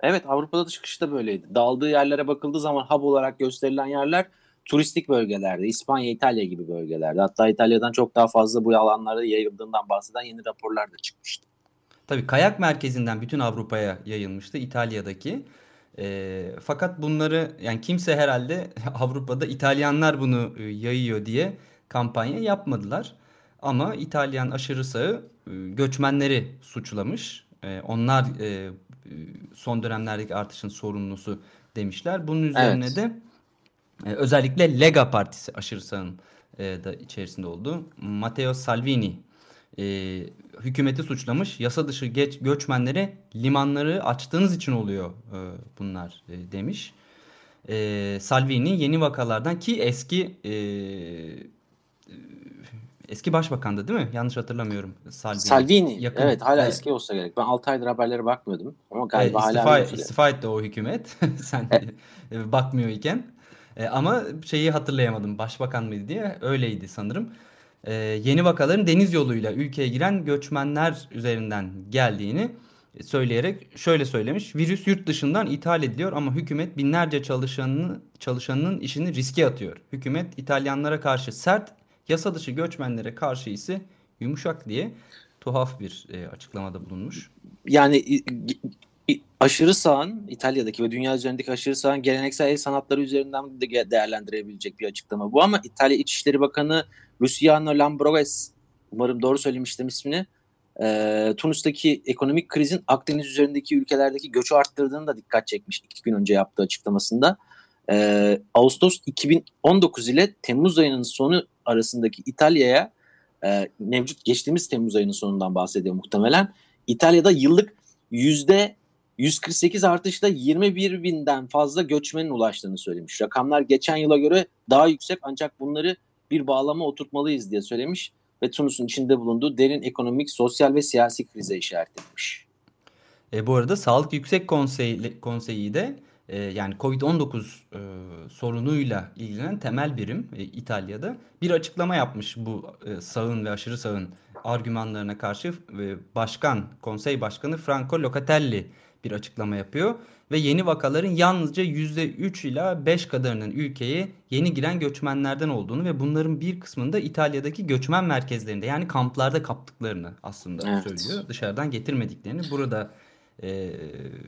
S3: Evet Avrupa'da da çıkışı da böyleydi. Dağıldığı yerlere bakıldığı zaman hub olarak gösterilen yerler turistik bölgelerde. İspanya, İtalya gibi bölgelerde. Hatta İtalya'dan çok daha fazla bu alanlarda yayıldığından bahseden yeni raporlar da çıkmıştı.
S2: Tabii kayak merkezinden bütün Avrupa'ya yayılmıştı İtalya'daki. E, fakat bunları yani kimse herhalde Avrupa'da İtalyanlar bunu e, yayıyor diye kampanya yapmadılar. Ama İtalyan aşırı sağı e, göçmenleri suçlamış. E, onlar e, son dönemlerdeki artışın sorumlusu demişler. Bunun üzerine evet. de e, özellikle Lega Partisi aşırı sağın e, da içerisinde olduğu Matteo Salvini e, hükümeti suçlamış. Yasa dışı geç, göçmenlere limanları açtığınız için oluyor e, bunlar e, demiş. E, Salvini yeni vakalardan ki eski e, eski başbakandı değil mi? Yanlış hatırlamıyorum.
S3: Salvini. Salvini. Yakın. Evet hala evet. eski olsa gerek. Ben 6 aydır haberlere bakmıyordum. Ama galiba evet,
S2: istifa, hala istifa etti o hükümet. Sen e. bakmıyor iken. E, ama şeyi hatırlayamadım. Başbakan mıydı diye. Öyleydi sanırım. E, yeni vakaların deniz yoluyla ülkeye giren göçmenler üzerinden geldiğini söyleyerek şöyle söylemiş. Virüs yurt dışından ithal ediliyor ama hükümet binlerce çalışanını, çalışanının işini riske atıyor. Hükümet İtalyanlara karşı sert, yasa dışı göçmenlere karşı ise yumuşak diye tuhaf bir e, açıklamada bulunmuş.
S3: Yani aşırı sağın İtalya'daki ve dünya üzerindeki aşırı sağın geleneksel el sanatları üzerinden de değerlendirebilecek bir açıklama bu ama İtalya İçişleri Bakanı Luciano Lambroges umarım doğru söylemiştim ismini e, Tunus'taki ekonomik krizin Akdeniz üzerindeki ülkelerdeki göçü arttırdığını da dikkat çekmiş iki gün önce yaptığı açıklamasında. E, Ağustos 2019 ile Temmuz ayının sonu arasındaki İtalya'ya e, mevcut geçtiğimiz Temmuz ayının sonundan bahsediyor muhtemelen. İtalya'da yıllık yüzde 148 artışla 21 binden fazla göçmenin ulaştığını söylemiş. Rakamlar geçen yıla göre daha yüksek ancak bunları bir bağlama oturtmalıyız diye söylemiş ve Tunus'un içinde bulunduğu derin ekonomik, sosyal ve siyasi krize işaret etmiş.
S2: E, bu arada Sağlık Yüksek Konseyi, Konseyi de e, yani Covid-19 e, sorunuyla ilgilenen temel birim e, İtalya'da bir açıklama yapmış bu e, sağın ve aşırı sağın argümanlarına karşı e, başkan, konsey başkanı Franco Locatelli bir açıklama yapıyor ve yeni vakaların yalnızca %3 ila 5 kadarının ülkeye yeni giren göçmenlerden olduğunu ve bunların bir kısmında İtalya'daki göçmen merkezlerinde yani kamplarda kaptıklarını aslında evet. söylüyor. Dışarıdan getirmediklerini burada e,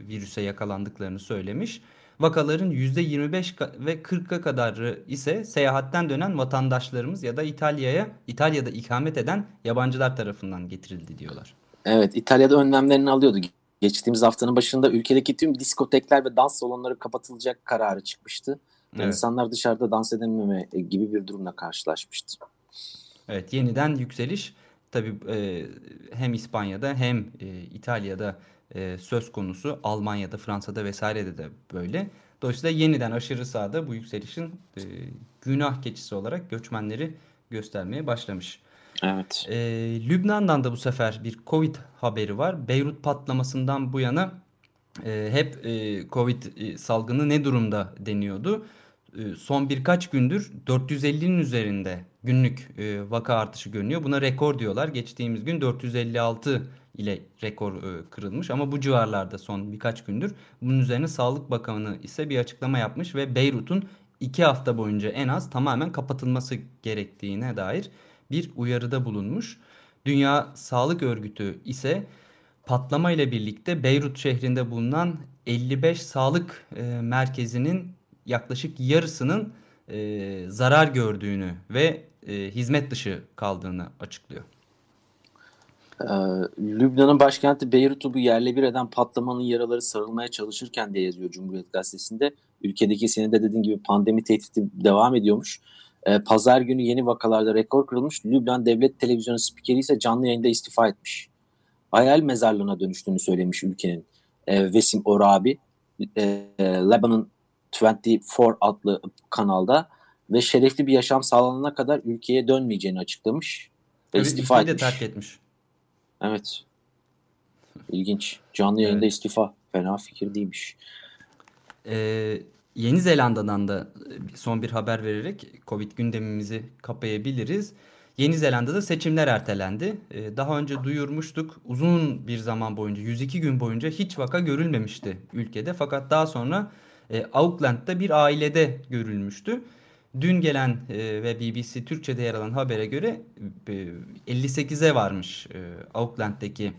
S2: virüse yakalandıklarını söylemiş. Vakaların %25 ve 40'a kadarı ise seyahatten dönen vatandaşlarımız ya da İtalya'ya İtalya'da ikamet eden yabancılar tarafından getirildi diyorlar.
S3: Evet İtalya'da önlemlerini alıyordu geçtiğimiz haftanın başında ülkedeki tüm diskotekler ve dans salonları kapatılacak kararı çıkmıştı. Evet. İnsanlar dışarıda dans edememe gibi bir durumla karşılaşmıştı.
S2: Evet yeniden yükseliş tabii e, hem İspanya'da hem e, İtalya'da e, söz konusu Almanya'da Fransa'da vesairede de böyle. Dolayısıyla yeniden aşırı sağda bu yükselişin e, günah keçisi olarak göçmenleri göstermeye başlamış.
S3: Evet.
S2: Ee, Lübnan'dan da bu sefer bir Covid haberi var. Beyrut patlamasından bu yana e, hep e, Covid e, salgını ne durumda deniyordu. E, son birkaç gündür 450'nin üzerinde günlük e, vaka artışı görünüyor. Buna rekor diyorlar. Geçtiğimiz gün 456 ile rekor e, kırılmış ama bu civarlarda son birkaç gündür. Bunun üzerine Sağlık Bakanı ise bir açıklama yapmış ve Beyrut'un iki hafta boyunca en az tamamen kapatılması gerektiğine dair bir uyarıda bulunmuş. Dünya Sağlık Örgütü ise patlama ile birlikte Beyrut şehrinde bulunan 55 sağlık e, merkezinin yaklaşık yarısının e, zarar gördüğünü ve hizmet dışı kaldığını açıklıyor.
S3: Ee, Lübnan'ın başkenti Beyrut'u bu yerle bir eden patlamanın yaraları sarılmaya çalışırken diye yazıyor Cumhuriyet Gazetesi'nde. Ülkedeki senin de dediğin gibi pandemi tehdidi devam ediyormuş. E, Pazar günü yeni vakalarda rekor kırılmış. Lübnan Devlet Televizyonu spikeri ise canlı yayında istifa etmiş. Hayal mezarlığına dönüştüğünü söylemiş ülkenin e, Vesim Orabi. E, Lebanon 24 adlı kanalda ve şerefli bir yaşam sağlanana kadar ülkeye dönmeyeceğini açıklamış.
S2: Ve evet, istifa etmiş. de terk etmiş.
S3: Evet. İlginç. Canlı yayında evet. istifa. Fena fikir değilmiş.
S2: Ee, Yeni Zelanda'dan da son bir haber vererek Covid gündemimizi kapayabiliriz. Yeni Zelanda'da seçimler ertelendi. E, daha önce duyurmuştuk. Uzun bir zaman boyunca 102 gün boyunca hiç vaka görülmemişti ülkede. Fakat daha sonra e, Auckland'da bir ailede görülmüştü. Dün gelen ve BBC Türkçe'de yer alan habere göre 58'e varmış Auckland'daki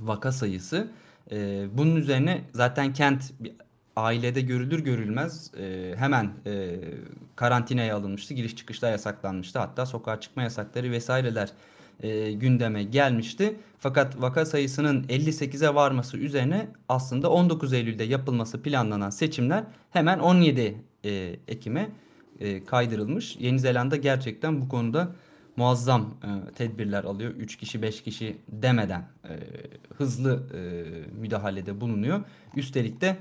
S2: vaka sayısı. Bunun üzerine zaten kent ailede görülür görülmez e, hemen e, karantinaya alınmıştı. Giriş çıkışlar yasaklanmıştı. Hatta sokağa çıkma yasakları vesaireler e, gündeme gelmişti. Fakat vaka sayısının 58'e varması üzerine aslında 19 Eylül'de yapılması planlanan seçimler hemen 17 e, Ekim'e e, kaydırılmış. Yeni Zelanda gerçekten bu konuda muazzam e, tedbirler alıyor. 3 kişi 5 kişi demeden e, hızlı e, müdahalede bulunuyor. Üstelik de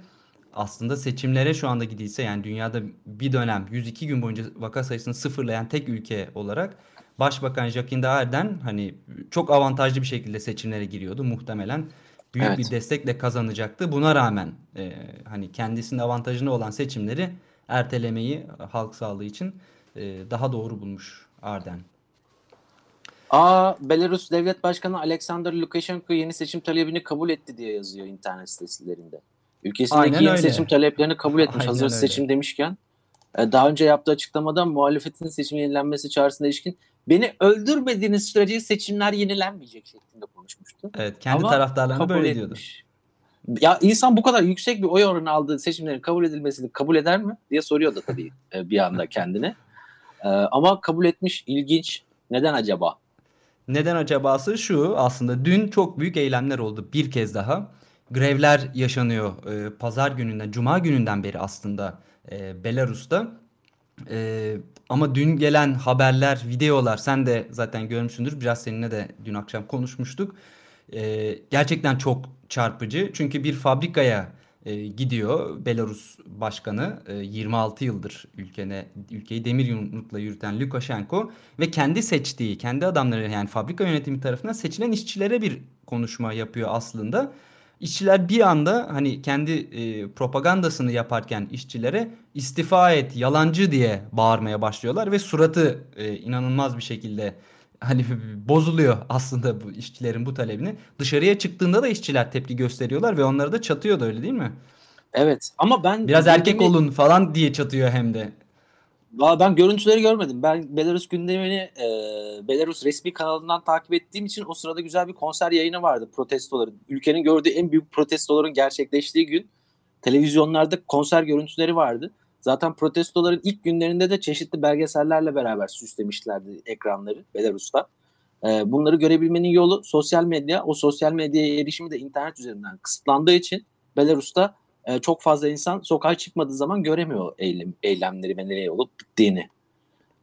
S2: aslında seçimlere şu anda gidilse yani dünyada bir dönem 102 gün boyunca vaka sayısını sıfırlayan tek ülke olarak Başbakan Jacinda Ardern hani çok avantajlı bir şekilde seçimlere giriyordu muhtemelen. Büyük
S3: Evet.
S2: bir destekle kazanacaktı. Buna rağmen e, hani kendisinin avantajına olan seçimleri ertelemeyi halk sağlığı için e, daha doğru bulmuş Ardern.
S3: Aa, Belarus Devlet Başkanı Alexander Lukashenko yeni seçim talebini kabul etti diye yazıyor internet sitelerinde. Ülkesindeki
S2: Aynen
S3: yeni
S2: öyle.
S3: seçim taleplerini kabul etmiş.
S2: Aynen
S3: Hazır
S2: öyle.
S3: seçim demişken. E, Daha önce yaptığı açıklamada muhalefetin seçim yenilenmesi çağrısına ilişkin beni öldürmediğiniz sürece seçimler yenilenmeyecek şeklinde konuşmuştu.
S2: Evet, kendi
S3: Ama
S2: taraftarlarına böyle diyordu.
S3: Ya insan bu kadar yüksek bir oy oranı aldığı seçimlerin kabul edilmesini kabul eder mi diye soruyor da tabii e, bir anda kendine. E, Ama kabul etmiş. İlginç. Neden acaba?
S2: Neden acabası şu aslında dün çok büyük eylemler oldu bir kez daha. Grevler yaşanıyor e, pazar gününden, cuma gününden beri aslında e, Belarus'ta. E, ama dün gelen haberler, videolar sen de zaten görmüşsündür. Biraz seninle de dün akşam konuşmuştuk. E, gerçekten çok çarpıcı. Çünkü bir fabrikaya e, gidiyor Belarus başkanı e, 26 yıldır ülkene ülkeyi demir yumrukla yürüten Lukashenko ve kendi seçtiği, kendi adamları yani fabrika yönetimi tarafından seçilen işçilere bir konuşma yapıyor aslında. İşçiler bir anda hani kendi e, propagandasını yaparken işçilere istifa et, yalancı diye bağırmaya başlıyorlar ve suratı e, inanılmaz bir şekilde hani bozuluyor aslında bu işçilerin bu talebini. Dışarıya çıktığında da işçiler tepki gösteriyorlar ve onları da çatıyor da öyle değil mi?
S3: Evet ama ben
S2: Biraz erkek
S3: gündemi-
S2: olun falan diye çatıyor hem de.
S3: Ben görüntüleri görmedim. Ben Belarus gündemini e, Belarus resmi kanalından takip ettiğim için o sırada güzel bir konser yayını vardı protestoların. Ülkenin gördüğü en büyük protestoların gerçekleştiği gün televizyonlarda konser görüntüleri vardı. Zaten protestoların ilk günlerinde de çeşitli belgesellerle beraber süslemişlerdi ekranları Belarus'ta. E, bunları görebilmenin yolu sosyal medya. O sosyal medyaya erişimi de internet üzerinden kısıtlandığı için Belarus'ta e, çok fazla insan sokağa çıkmadığı zaman göremiyor eylem, eylemleri ve nereye olup bittiğini.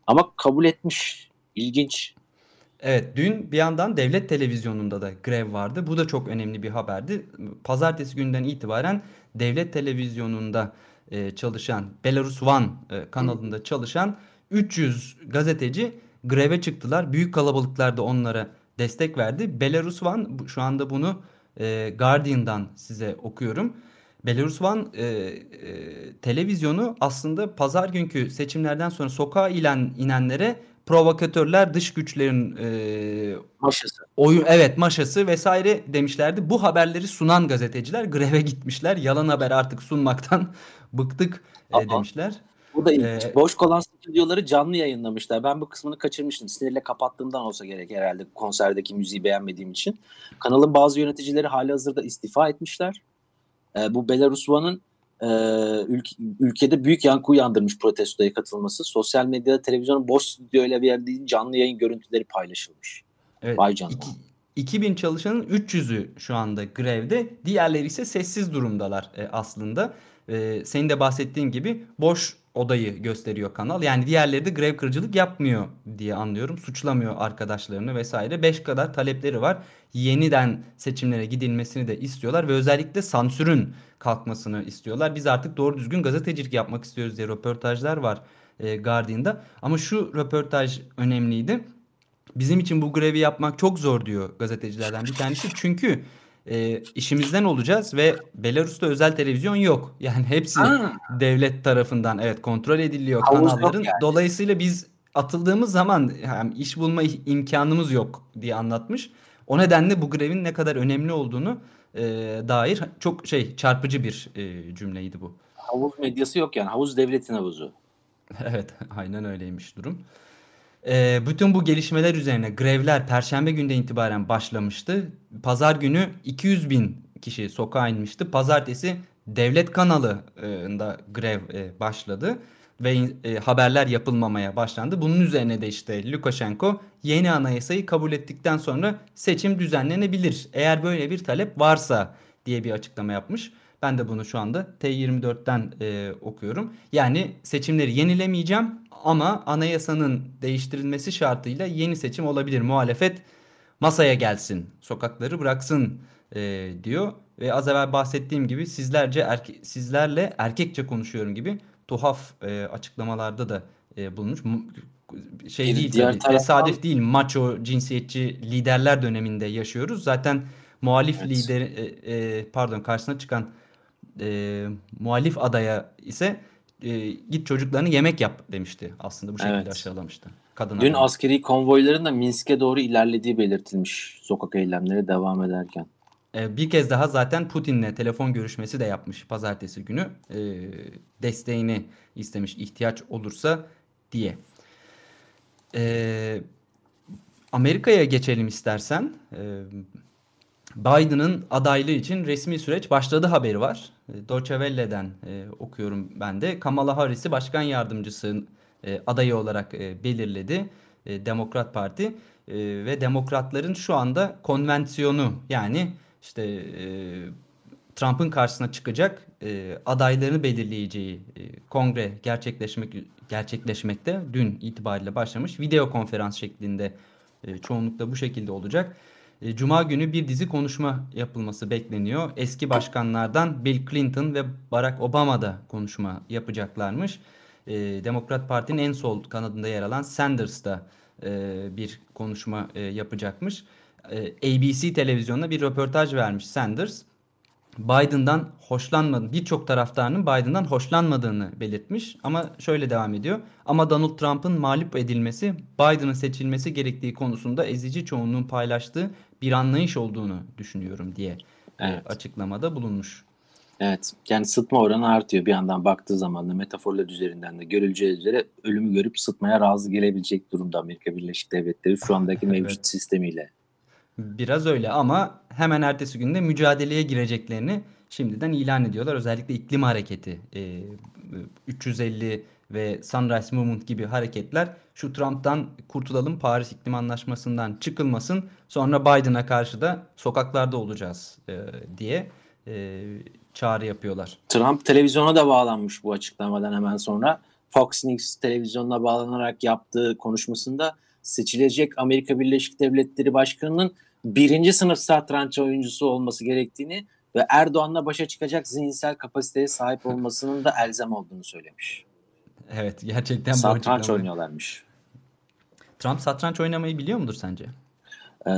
S3: Ama kabul etmiş. İlginç.
S2: Evet dün bir yandan devlet televizyonunda da grev vardı. Bu da çok önemli bir haberdi. Pazartesi günden itibaren devlet televizyonunda e, çalışan Belarus One e, kanalında çalışan 300 gazeteci greve çıktılar. Büyük kalabalıklar da onlara destek verdi. Belarus One şu anda bunu e, Guardian'dan size okuyorum. Belarus One e, e, televizyonu aslında pazar günkü seçimlerden sonra sokağa inen, inenlere provokatörler, dış güçlerin e,
S3: Maşası.
S2: oyun evet maşası vesaire demişlerdi. Bu haberleri sunan gazeteciler greve gitmişler. Yalan haber artık sunmaktan bıktık e, demişler.
S3: Bu da ilginç.
S2: Ee,
S3: Boş kalan stüdyoları canlı yayınlamışlar. Ben bu kısmını kaçırmıştım. Sinirle kapattığımdan olsa gerek herhalde konserdeki müziği beğenmediğim için. Kanalın bazı yöneticileri hali hazırda istifa etmişler. Ee, bu Belarus One'ın e, ülk- ülkede büyük yankı uyandırmış protestoya katılması. Sosyal medyada televizyonun boş stüdyoyla verdiği canlı yayın görüntüleri paylaşılmış.
S2: Evet.
S3: Vay canına.
S2: iki- 2000 çalışanın 300'ü şu anda grevde. Diğerleri ise sessiz durumdalar e, aslında. E, senin de bahsettiğin gibi boş odayı gösteriyor kanal. Yani diğerleri de grev kırıcılık yapmıyor diye anlıyorum. Suçlamıyor arkadaşlarını vesaire. 5 kadar talepleri var. Yeniden seçimlere gidilmesini de istiyorlar ve özellikle sansürün kalkmasını istiyorlar. Biz artık doğru düzgün gazetecilik yapmak istiyoruz diye röportajlar var e, Guardian'da. Ama şu röportaj önemliydi. Bizim için bu grevi yapmak çok zor diyor gazetecilerden bir tanesi. Çünkü e, işimizden olacağız ve Belarus'ta özel televizyon yok. Yani hepsi
S3: Ha.
S2: devlet tarafından evet kontrol ediliyor
S3: Havuz
S2: kanalların.
S3: yani.
S2: Dolayısıyla biz atıldığımız zaman yani iş bulma imkanımız yok diye anlatmış. O nedenle bu grevin ne kadar önemli olduğunu e, dair çok şey çarpıcı bir e, cümleydi bu.
S3: Havuz medyası yok yani. Havuz devletin havuzu.
S2: Evet, aynen öyleymiş durum. Ee, bütün bu gelişmeler üzerine grevler Perşembe günde itibaren başlamıştı. Pazar günü 200 bin kişi sokağa inmişti. Pazartesi devlet kanalında grev e, başladı ve e, haberler yapılmamaya başlandı. Bunun üzerine de işte Lukashenko yeni anayasayı kabul ettikten sonra seçim düzenlenebilir. Eğer böyle bir talep varsa diye bir açıklama yapmış. Ben de bunu şu anda T24'ten e, okuyorum. Yani seçimleri yenilemeyeceğim ama anayasanın değiştirilmesi şartıyla yeni seçim olabilir. Muhalefet masaya gelsin, sokakları bıraksın e, diyor. Ve az evvel bahsettiğim gibi sizlerce erke sizlerle erkekçe konuşuyorum gibi tuhaf e, açıklamalarda da e, bulunmuş. Şey bir değil tabii. Taraftan... Tesadüf değil. Maço cinsiyetçi liderler döneminde yaşıyoruz. Zaten muhalif evet. lider e, e, pardon karşısına çıkan e, muhalif adaya ise e, git çocuklarını yemek yap demişti aslında bu şekilde evet. aşağılamıştı.
S3: Kadın Dün adam. askeri konvoyların da Minsk'e doğru ilerlediği belirtilmiş sokak eylemleri devam ederken.
S2: E, bir kez daha zaten Putin'le telefon görüşmesi de yapmış pazartesi günü. E, desteğini istemiş ihtiyaç olursa diye. E, Amerika'ya geçelim istersen. E, Biden'ın adaylığı için resmi süreç başladı haberi var. E, Deutsche Welle'den e, okuyorum ben de. Kamala Harris'i başkan yardımcısı e, adayı olarak e, belirledi e, Demokrat Parti e, ve Demokratların şu anda konvensiyonu yani işte e, Trump'ın karşısına çıkacak e, adaylarını belirleyeceği e, kongre gerçekleşmek gerçekleşmekte dün itibariyle başlamış video konferans şeklinde e, çoğunlukla bu şekilde olacak. E, Cuma günü bir dizi konuşma yapılması bekleniyor. Eski başkanlardan Bill Clinton ve Barack Obama da konuşma yapacaklarmış. E, Demokrat Parti'nin en sol kanadında yer alan Sanders da e, bir konuşma yapacakmış. ABC televizyonuna bir röportaj vermiş Sanders. Biden'dan hoşlanmadı, birçok taraftarının Biden'dan hoşlanmadığını belirtmiş ama şöyle devam ediyor. Ama Donald Trump'ın mağlup edilmesi Biden'ın seçilmesi gerektiği konusunda ezici çoğunluğun paylaştığı bir anlayış olduğunu düşünüyorum diye e, evet. açıklamada bulunmuş.
S3: Evet yani sıtma oranı artıyor bir yandan baktığı zaman da metaforlar üzerinden de görüleceği üzere ölümü görüp sıtmaya razı gelebilecek durumda Amerika Birleşik Devletleri şu andaki mevcut evet. sistemiyle.
S2: Biraz öyle ama hemen ertesi günde mücadeleye gireceklerini şimdiden ilan ediyorlar. Özellikle iklim hareketi 350 e, ve Sunrise Movement gibi hareketler şu Trump'tan kurtulalım Paris İklim Anlaşması'ndan çıkılmasın sonra Biden'a karşı da sokaklarda olacağız e, diye e, çağrı yapıyorlar.
S3: Trump televizyona da bağlanmış bu açıklamadan hemen sonra. Fox News televizyonuna bağlanarak yaptığı konuşmasında seçilecek Amerika Birleşik Devletleri Başkanı'nın birinci sınıf satranç oyuncusu olması gerektiğini ve Erdoğan'la başa çıkacak zihinsel kapasiteye sahip olmasının da elzem olduğunu söylemiş.
S2: Evet gerçekten
S3: satranç oynuyorlarmış.
S2: Trump satranç oynamayı biliyor mudur sence?
S3: Ee,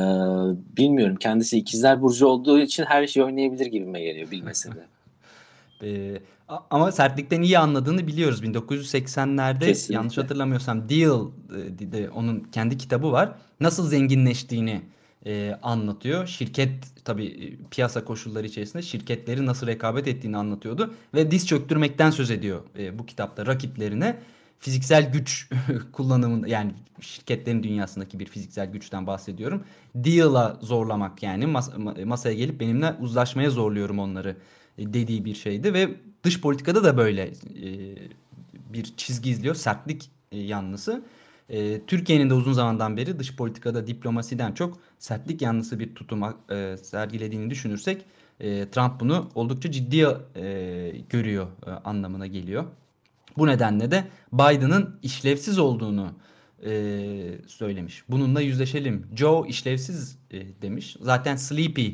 S3: bilmiyorum. Kendisi ikizler burcu olduğu için her şeyi oynayabilir gibime geliyor bilmese de.
S2: ee, ama sertlikten iyi anladığını biliyoruz. 1980'lerde Kesinlikle. yanlış hatırlamıyorsam Deal e, de onun kendi kitabı var. Nasıl zenginleştiğini e, anlatıyor. Şirket tabii e, piyasa koşulları içerisinde şirketleri nasıl rekabet ettiğini anlatıyordu. Ve diz çöktürmekten söz ediyor e, bu kitapta rakiplerine. Fiziksel güç kullanımında yani şirketlerin dünyasındaki bir fiziksel güçten bahsediyorum. Deal'a zorlamak yani mas masaya gelip benimle uzlaşmaya zorluyorum onları e, dediği bir şeydi. Ve dış politikada da böyle e, bir çizgi izliyor. Sertlik e, yanlısı. E, Türkiye'nin de uzun zamandan beri dış politikada diplomasiden çok sertlik yanlısı bir tutum e, sergilediğini düşünürsek e, Trump bunu oldukça ciddi e, görüyor e, anlamına geliyor. Bu nedenle de Biden'ın işlevsiz olduğunu e, söylemiş. Bununla yüzleşelim. Joe işlevsiz e, demiş. Zaten sleepy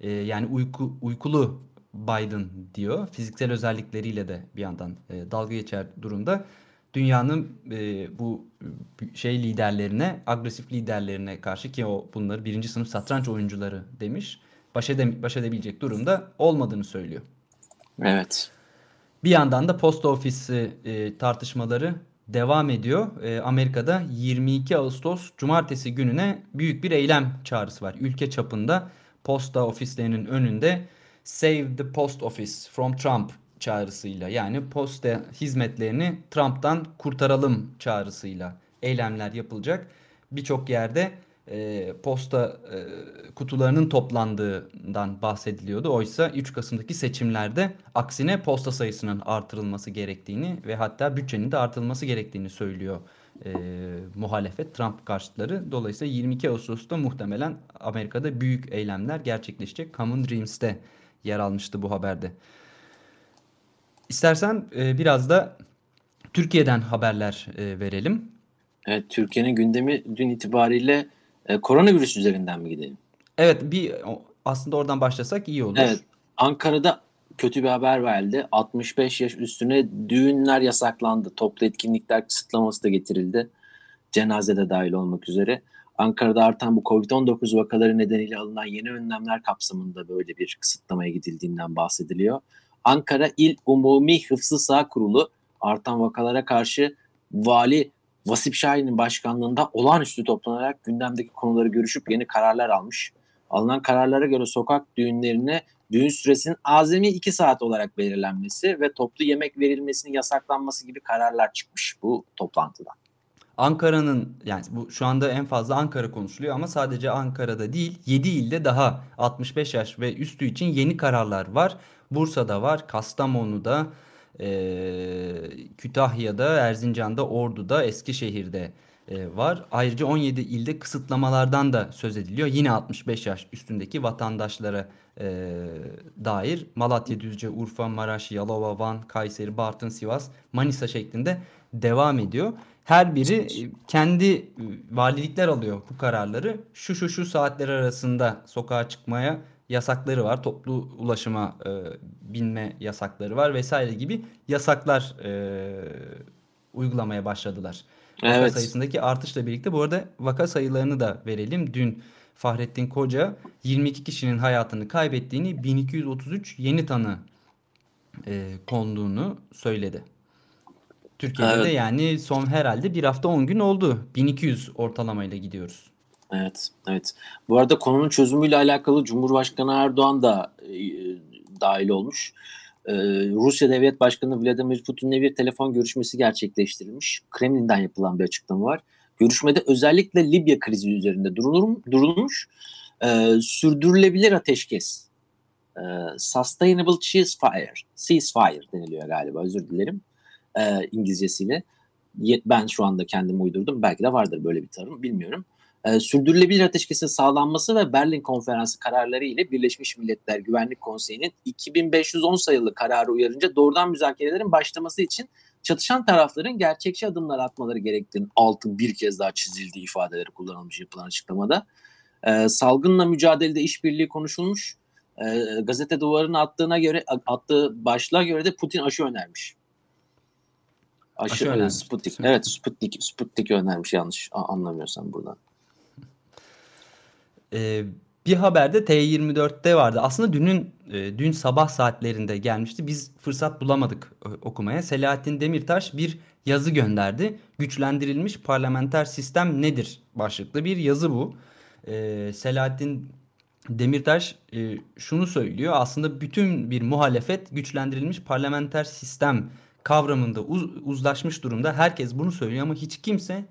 S2: e, yani uyku uykulu Biden diyor. Fiziksel özellikleriyle de bir yandan e, dalga geçer durumda dünyanın e, bu şey liderlerine, agresif liderlerine karşı ki o bunları birinci sınıf satranç oyuncuları demiş. Baş, edem baş edebilecek durumda olmadığını söylüyor.
S3: Evet.
S2: Bir yandan da post ofisi e, tartışmaları devam ediyor. E, Amerika'da 22 Ağustos Cumartesi gününe büyük bir eylem çağrısı var. Ülke çapında posta ofislerinin önünde Save the Post Office from Trump çağrısıyla yani posta hizmetlerini Trump'tan kurtaralım çağrısıyla eylemler yapılacak. Birçok yerde e, posta e, kutularının toplandığından bahsediliyordu. Oysa 3 Kasım'daki seçimlerde aksine posta sayısının artırılması gerektiğini ve hatta bütçenin de artırılması gerektiğini söylüyor e, muhalefet Trump karşıtları. Dolayısıyla 22 Ağustos'ta muhtemelen Amerika'da büyük eylemler gerçekleşecek. Common Dreams'te yer almıştı bu haberde. İstersen e, biraz da Türkiye'den haberler e, verelim.
S3: Evet, Türkiye'nin gündemi dün itibariyle e, koronavirüs üzerinden mi gidelim?
S2: Evet, bir aslında oradan başlasak iyi olur.
S3: Evet, Ankara'da kötü bir haber geldi. 65 yaş üstüne düğünler yasaklandı. Toplu etkinlikler kısıtlaması da getirildi. cenazede dahil olmak üzere. Ankara'da artan bu Covid-19 vakaları nedeniyle alınan yeni önlemler kapsamında böyle bir kısıtlamaya gidildiğinden bahsediliyor. Ankara İl Umumi Hıfzı Sağ Kurulu artan vakalara karşı Vali Vasip Şahin'in başkanlığında olağanüstü toplanarak gündemdeki konuları görüşüp yeni kararlar almış. Alınan kararlara göre sokak düğünlerine düğün süresinin azami 2 saat olarak belirlenmesi ve toplu yemek verilmesinin yasaklanması gibi kararlar çıkmış bu toplantıda.
S2: Ankara'nın yani bu şu anda en fazla Ankara konuşuluyor ama sadece Ankara'da değil 7 ilde daha 65 yaş ve üstü için yeni kararlar var. Bursa'da var, Kastamonu'da, e, Kütahya'da, Erzincan'da, Ordu'da, Eskişehir'de e, var. Ayrıca 17 ilde kısıtlamalardan da söz ediliyor. Yine 65 yaş üstündeki vatandaşlara e, dair Malatya, Düzce, Urfa, Maraş, Yalova, Van, Kayseri, Bartın, Sivas, Manisa şeklinde devam ediyor. Her biri e, kendi e, valilikler alıyor bu kararları. Şu şu şu saatler arasında sokağa çıkmaya yasakları var. Toplu ulaşıma e, binme yasakları var vesaire gibi yasaklar e, uygulamaya başladılar. Vaka
S3: Evet.
S2: sayısındaki artışla birlikte bu arada vaka sayılarını da verelim. Dün Fahrettin Koca 22 kişinin hayatını kaybettiğini 1233 yeni tanı e, konduğunu söyledi. Türkiye'de de
S3: Evet.
S2: yani son herhalde bir hafta 10 gün oldu. 1200 ortalamayla gidiyoruz.
S3: Evet, evet. Bu arada konunun çözümüyle alakalı Cumhurbaşkanı Erdoğan da e, dahil olmuş. E, Rusya Devlet Başkanı Vladimir Putin'le bir telefon görüşmesi gerçekleştirilmiş. Kremlin'den yapılan bir açıklama var. Görüşmede özellikle Libya krizi üzerinde durulur, durulmuş. E, sürdürülebilir ateşkes, e, sustainable ceasefire, ceasefire deniliyor galiba özür dilerim e, İngilizcesiyle. Ben şu anda kendim uydurdum. Belki de vardır böyle bir tanım bilmiyorum e, sürdürülebilir ateşkesin sağlanması ve Berlin Konferansı kararları ile Birleşmiş Milletler Güvenlik Konseyi'nin 2510 sayılı kararı uyarınca doğrudan müzakerelerin başlaması için çatışan tarafların gerçekçi adımlar atmaları gerektiğinin altı bir kez daha çizildiği ifadeleri kullanılmış yapılan açıklamada. E, salgınla mücadelede işbirliği konuşulmuş. E, gazete duvarına attığına göre attığı başlığa göre de Putin aşı önermiş. Aşı,
S2: Aşı önermiş.
S3: Sputnik. Evet Sputnik, Sputnik önermiş yanlış anlamıyorsam buradan.
S2: Ee, bir haberde T24'te vardı. Aslında dünün e, dün sabah saatlerinde gelmişti. Biz fırsat bulamadık e, okumaya. Selahattin Demirtaş bir yazı gönderdi. Güçlendirilmiş parlamenter sistem nedir? Başlıklı bir yazı bu. Ee, Selahattin Demirtaş e, şunu söylüyor. Aslında bütün bir muhalefet güçlendirilmiş parlamenter sistem kavramında uz- uzlaşmış durumda. Herkes bunu söylüyor ama hiç kimse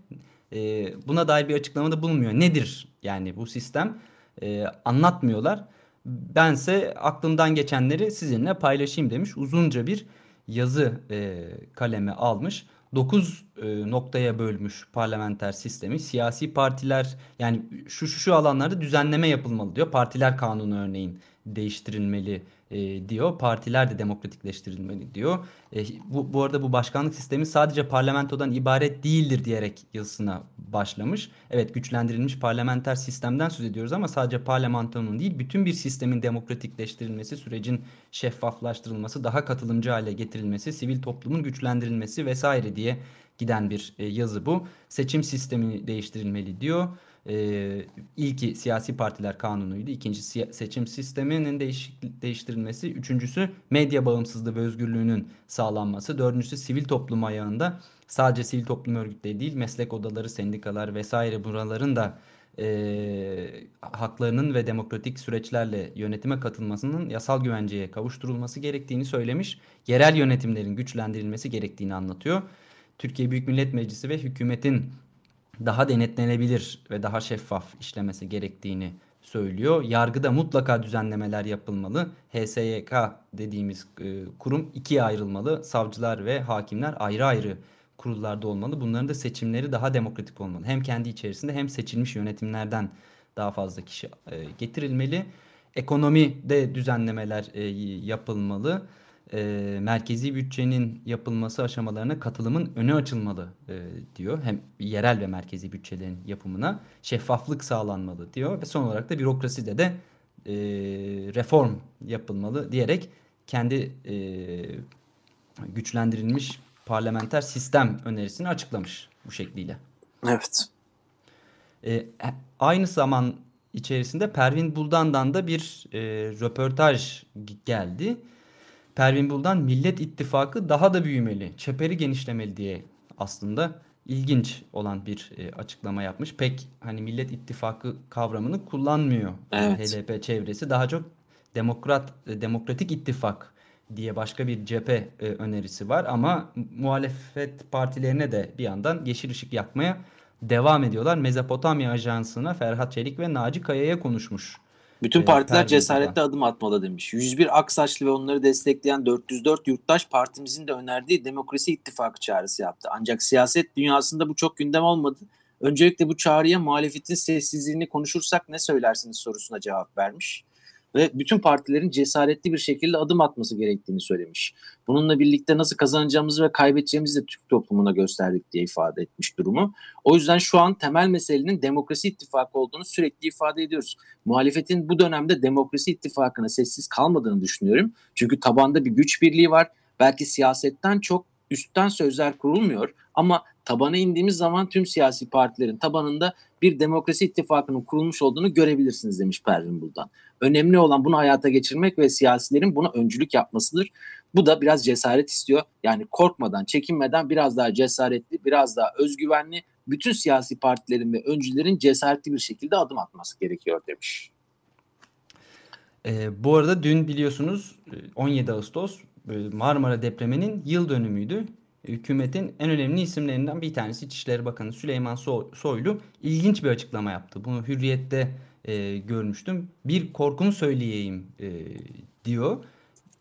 S2: e, buna dair bir açıklamada bulunmuyor. Nedir yani bu sistem? E, anlatmıyorlar. Bense aklımdan geçenleri sizinle paylaşayım demiş. Uzunca bir yazı e, kaleme almış. 9 noktaya bölmüş parlamenter sistemi. Siyasi partiler yani şu şu şu alanlarda düzenleme yapılmalı diyor. Partiler kanunu örneğin değiştirilmeli e, diyor. Partiler de demokratikleştirilmeli diyor. E, bu, bu arada bu başkanlık sistemi sadece parlamentodan ibaret değildir diyerek yazısına başlamış. Evet güçlendirilmiş parlamenter sistemden söz ediyoruz ama sadece parlamentonun değil bütün bir sistemin demokratikleştirilmesi, sürecin şeffaflaştırılması, daha katılımcı hale getirilmesi, sivil toplumun güçlendirilmesi vesaire diye giden bir e, yazı bu. Seçim sistemi değiştirilmeli diyor. Ee, ilki siyasi partiler kanunuydu. İkincisi seçim sisteminin değiş değiştirilmesi. Üçüncüsü medya bağımsızlığı ve özgürlüğünün sağlanması. Dördüncüsü sivil toplum ayağında sadece sivil toplum örgütleri değil meslek odaları, sendikalar vesaire buraların da e, haklarının ve demokratik süreçlerle yönetime katılmasının yasal güvenceye kavuşturulması gerektiğini söylemiş. Yerel yönetimlerin güçlendirilmesi gerektiğini anlatıyor. Türkiye Büyük Millet Meclisi ve hükümetin daha denetlenebilir ve daha şeffaf işlemesi gerektiğini söylüyor. Yargıda mutlaka düzenlemeler yapılmalı. HSYK dediğimiz e, kurum ikiye ayrılmalı. Savcılar ve hakimler ayrı ayrı kurullarda olmalı. Bunların da seçimleri daha demokratik olmalı. Hem kendi içerisinde hem seçilmiş yönetimlerden daha fazla kişi e, getirilmeli. Ekonomide düzenlemeler e, yapılmalı e, merkezi bütçenin yapılması aşamalarına katılımın önü açılmalı e, diyor. Hem yerel ve merkezi bütçelerin yapımına şeffaflık sağlanmalı diyor ve son olarak da bürokraside de e, reform yapılmalı diyerek kendi e, güçlendirilmiş parlamenter sistem önerisini açıklamış bu şekliyle.
S3: Evet.
S2: E, aynı zaman içerisinde Pervin Buldan'dan da bir e, röportaj geldi. Pervin Buldan Millet İttifakı daha da büyümeli, çeperi genişlemeli diye aslında ilginç olan bir e, açıklama yapmış. Pek hani Millet İttifakı kavramını kullanmıyor
S3: evet.
S2: HDP çevresi. Daha çok demokrat e, demokratik ittifak diye başka bir cephe e, önerisi var ama muhalefet partilerine de bir yandan yeşil ışık yakmaya devam ediyorlar. Mezopotamya Ajansı'na Ferhat Çelik ve Naci Kaya'ya konuşmuş.
S3: Bütün partiler cesaretle adım atmalı demiş. 101 Aksaçlı ve onları destekleyen 404 yurttaş partimizin de önerdiği demokrasi ittifakı çağrısı yaptı. Ancak siyaset dünyasında bu çok gündem olmadı. Öncelikle bu çağrıya muhalefetin sessizliğini konuşursak ne söylersiniz sorusuna cevap vermiş ve bütün partilerin cesaretli bir şekilde adım atması gerektiğini söylemiş. Bununla birlikte nasıl kazanacağımızı ve kaybedeceğimizi de Türk toplumuna gösterdik diye ifade etmiş durumu. O yüzden şu an temel meselenin demokrasi ittifakı olduğunu sürekli ifade ediyoruz. Muhalefetin bu dönemde demokrasi ittifakına sessiz kalmadığını düşünüyorum. Çünkü tabanda bir güç birliği var. Belki siyasetten çok üstten sözler kurulmuyor ama tabana indiğimiz zaman tüm siyasi partilerin tabanında bir demokrasi ittifakının kurulmuş olduğunu görebilirsiniz demiş Pervin Buldan. Önemli olan bunu hayata geçirmek ve siyasilerin buna öncülük yapmasıdır. Bu da biraz cesaret istiyor. Yani korkmadan, çekinmeden biraz daha cesaretli, biraz daha özgüvenli bütün siyasi partilerin ve öncülerin cesaretli bir şekilde adım atması gerekiyor demiş.
S2: E, bu arada dün biliyorsunuz 17 Ağustos Marmara depreminin yıl dönümüydü hükümetin en önemli isimlerinden bir tanesi İçişleri Bakanı Süleyman Soylu ilginç bir açıklama yaptı. Bunu Hürriyet'te e, görmüştüm. Bir korkumu söyleyeyim e, diyor.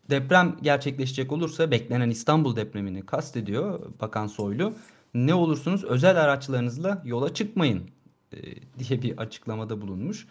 S2: Deprem gerçekleşecek olursa beklenen İstanbul depremini kastediyor Bakan Soylu. Ne olursunuz özel araçlarınızla yola çıkmayın e, diye bir açıklamada bulunmuş.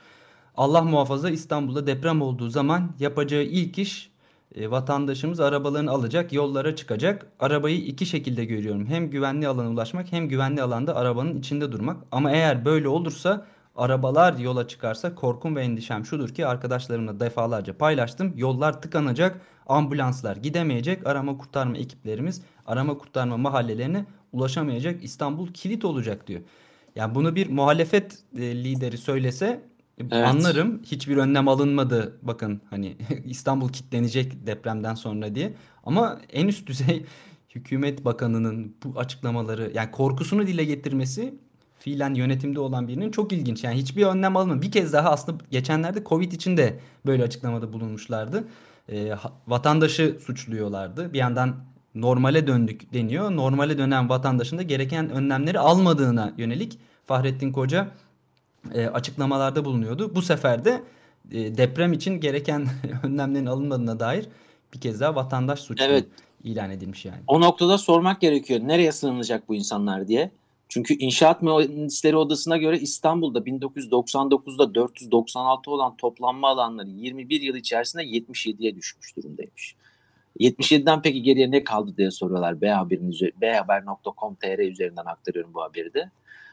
S2: Allah muhafaza İstanbul'da deprem olduğu zaman yapacağı ilk iş e, vatandaşımız arabalarını alacak, yollara çıkacak. Arabayı iki şekilde görüyorum. Hem güvenli alana ulaşmak hem güvenli alanda arabanın içinde durmak. Ama eğer böyle olursa arabalar yola çıkarsa korkum ve endişem şudur ki arkadaşlarımla defalarca paylaştım. Yollar tıkanacak, ambulanslar gidemeyecek, arama kurtarma ekiplerimiz arama kurtarma mahallelerine ulaşamayacak. İstanbul kilit olacak diyor. Yani bunu bir muhalefet e, lideri söylese Evet. Anlarım hiçbir önlem alınmadı bakın hani İstanbul kitlenecek depremden sonra diye. Ama en üst düzey hükümet bakanının bu açıklamaları yani korkusunu dile getirmesi fiilen yönetimde olan birinin çok ilginç. Yani hiçbir önlem alınmadı. Bir kez daha aslında geçenlerde Covid için de böyle açıklamada bulunmuşlardı. E, vatandaşı suçluyorlardı. Bir yandan normale döndük deniyor. Normale dönen vatandaşın da gereken önlemleri almadığına yönelik Fahrettin Koca e, açıklamalarda bulunuyordu. Bu sefer de e, deprem için gereken önlemlerin alınmadığına dair bir kez daha vatandaş suçlu evet. ilan edilmiş yani.
S3: O noktada sormak gerekiyor. Nereye sığınacak bu insanlar diye. Çünkü İnşaat Mühendisleri Odası'na göre İstanbul'da 1999'da 496 olan toplanma alanları 21 yıl içerisinde 77'ye düşmüş durumdaymış. 77'den peki geriye ne kaldı diye soruyorlar. bhaber.com.tr üzerinden aktarıyorum bu haberi de.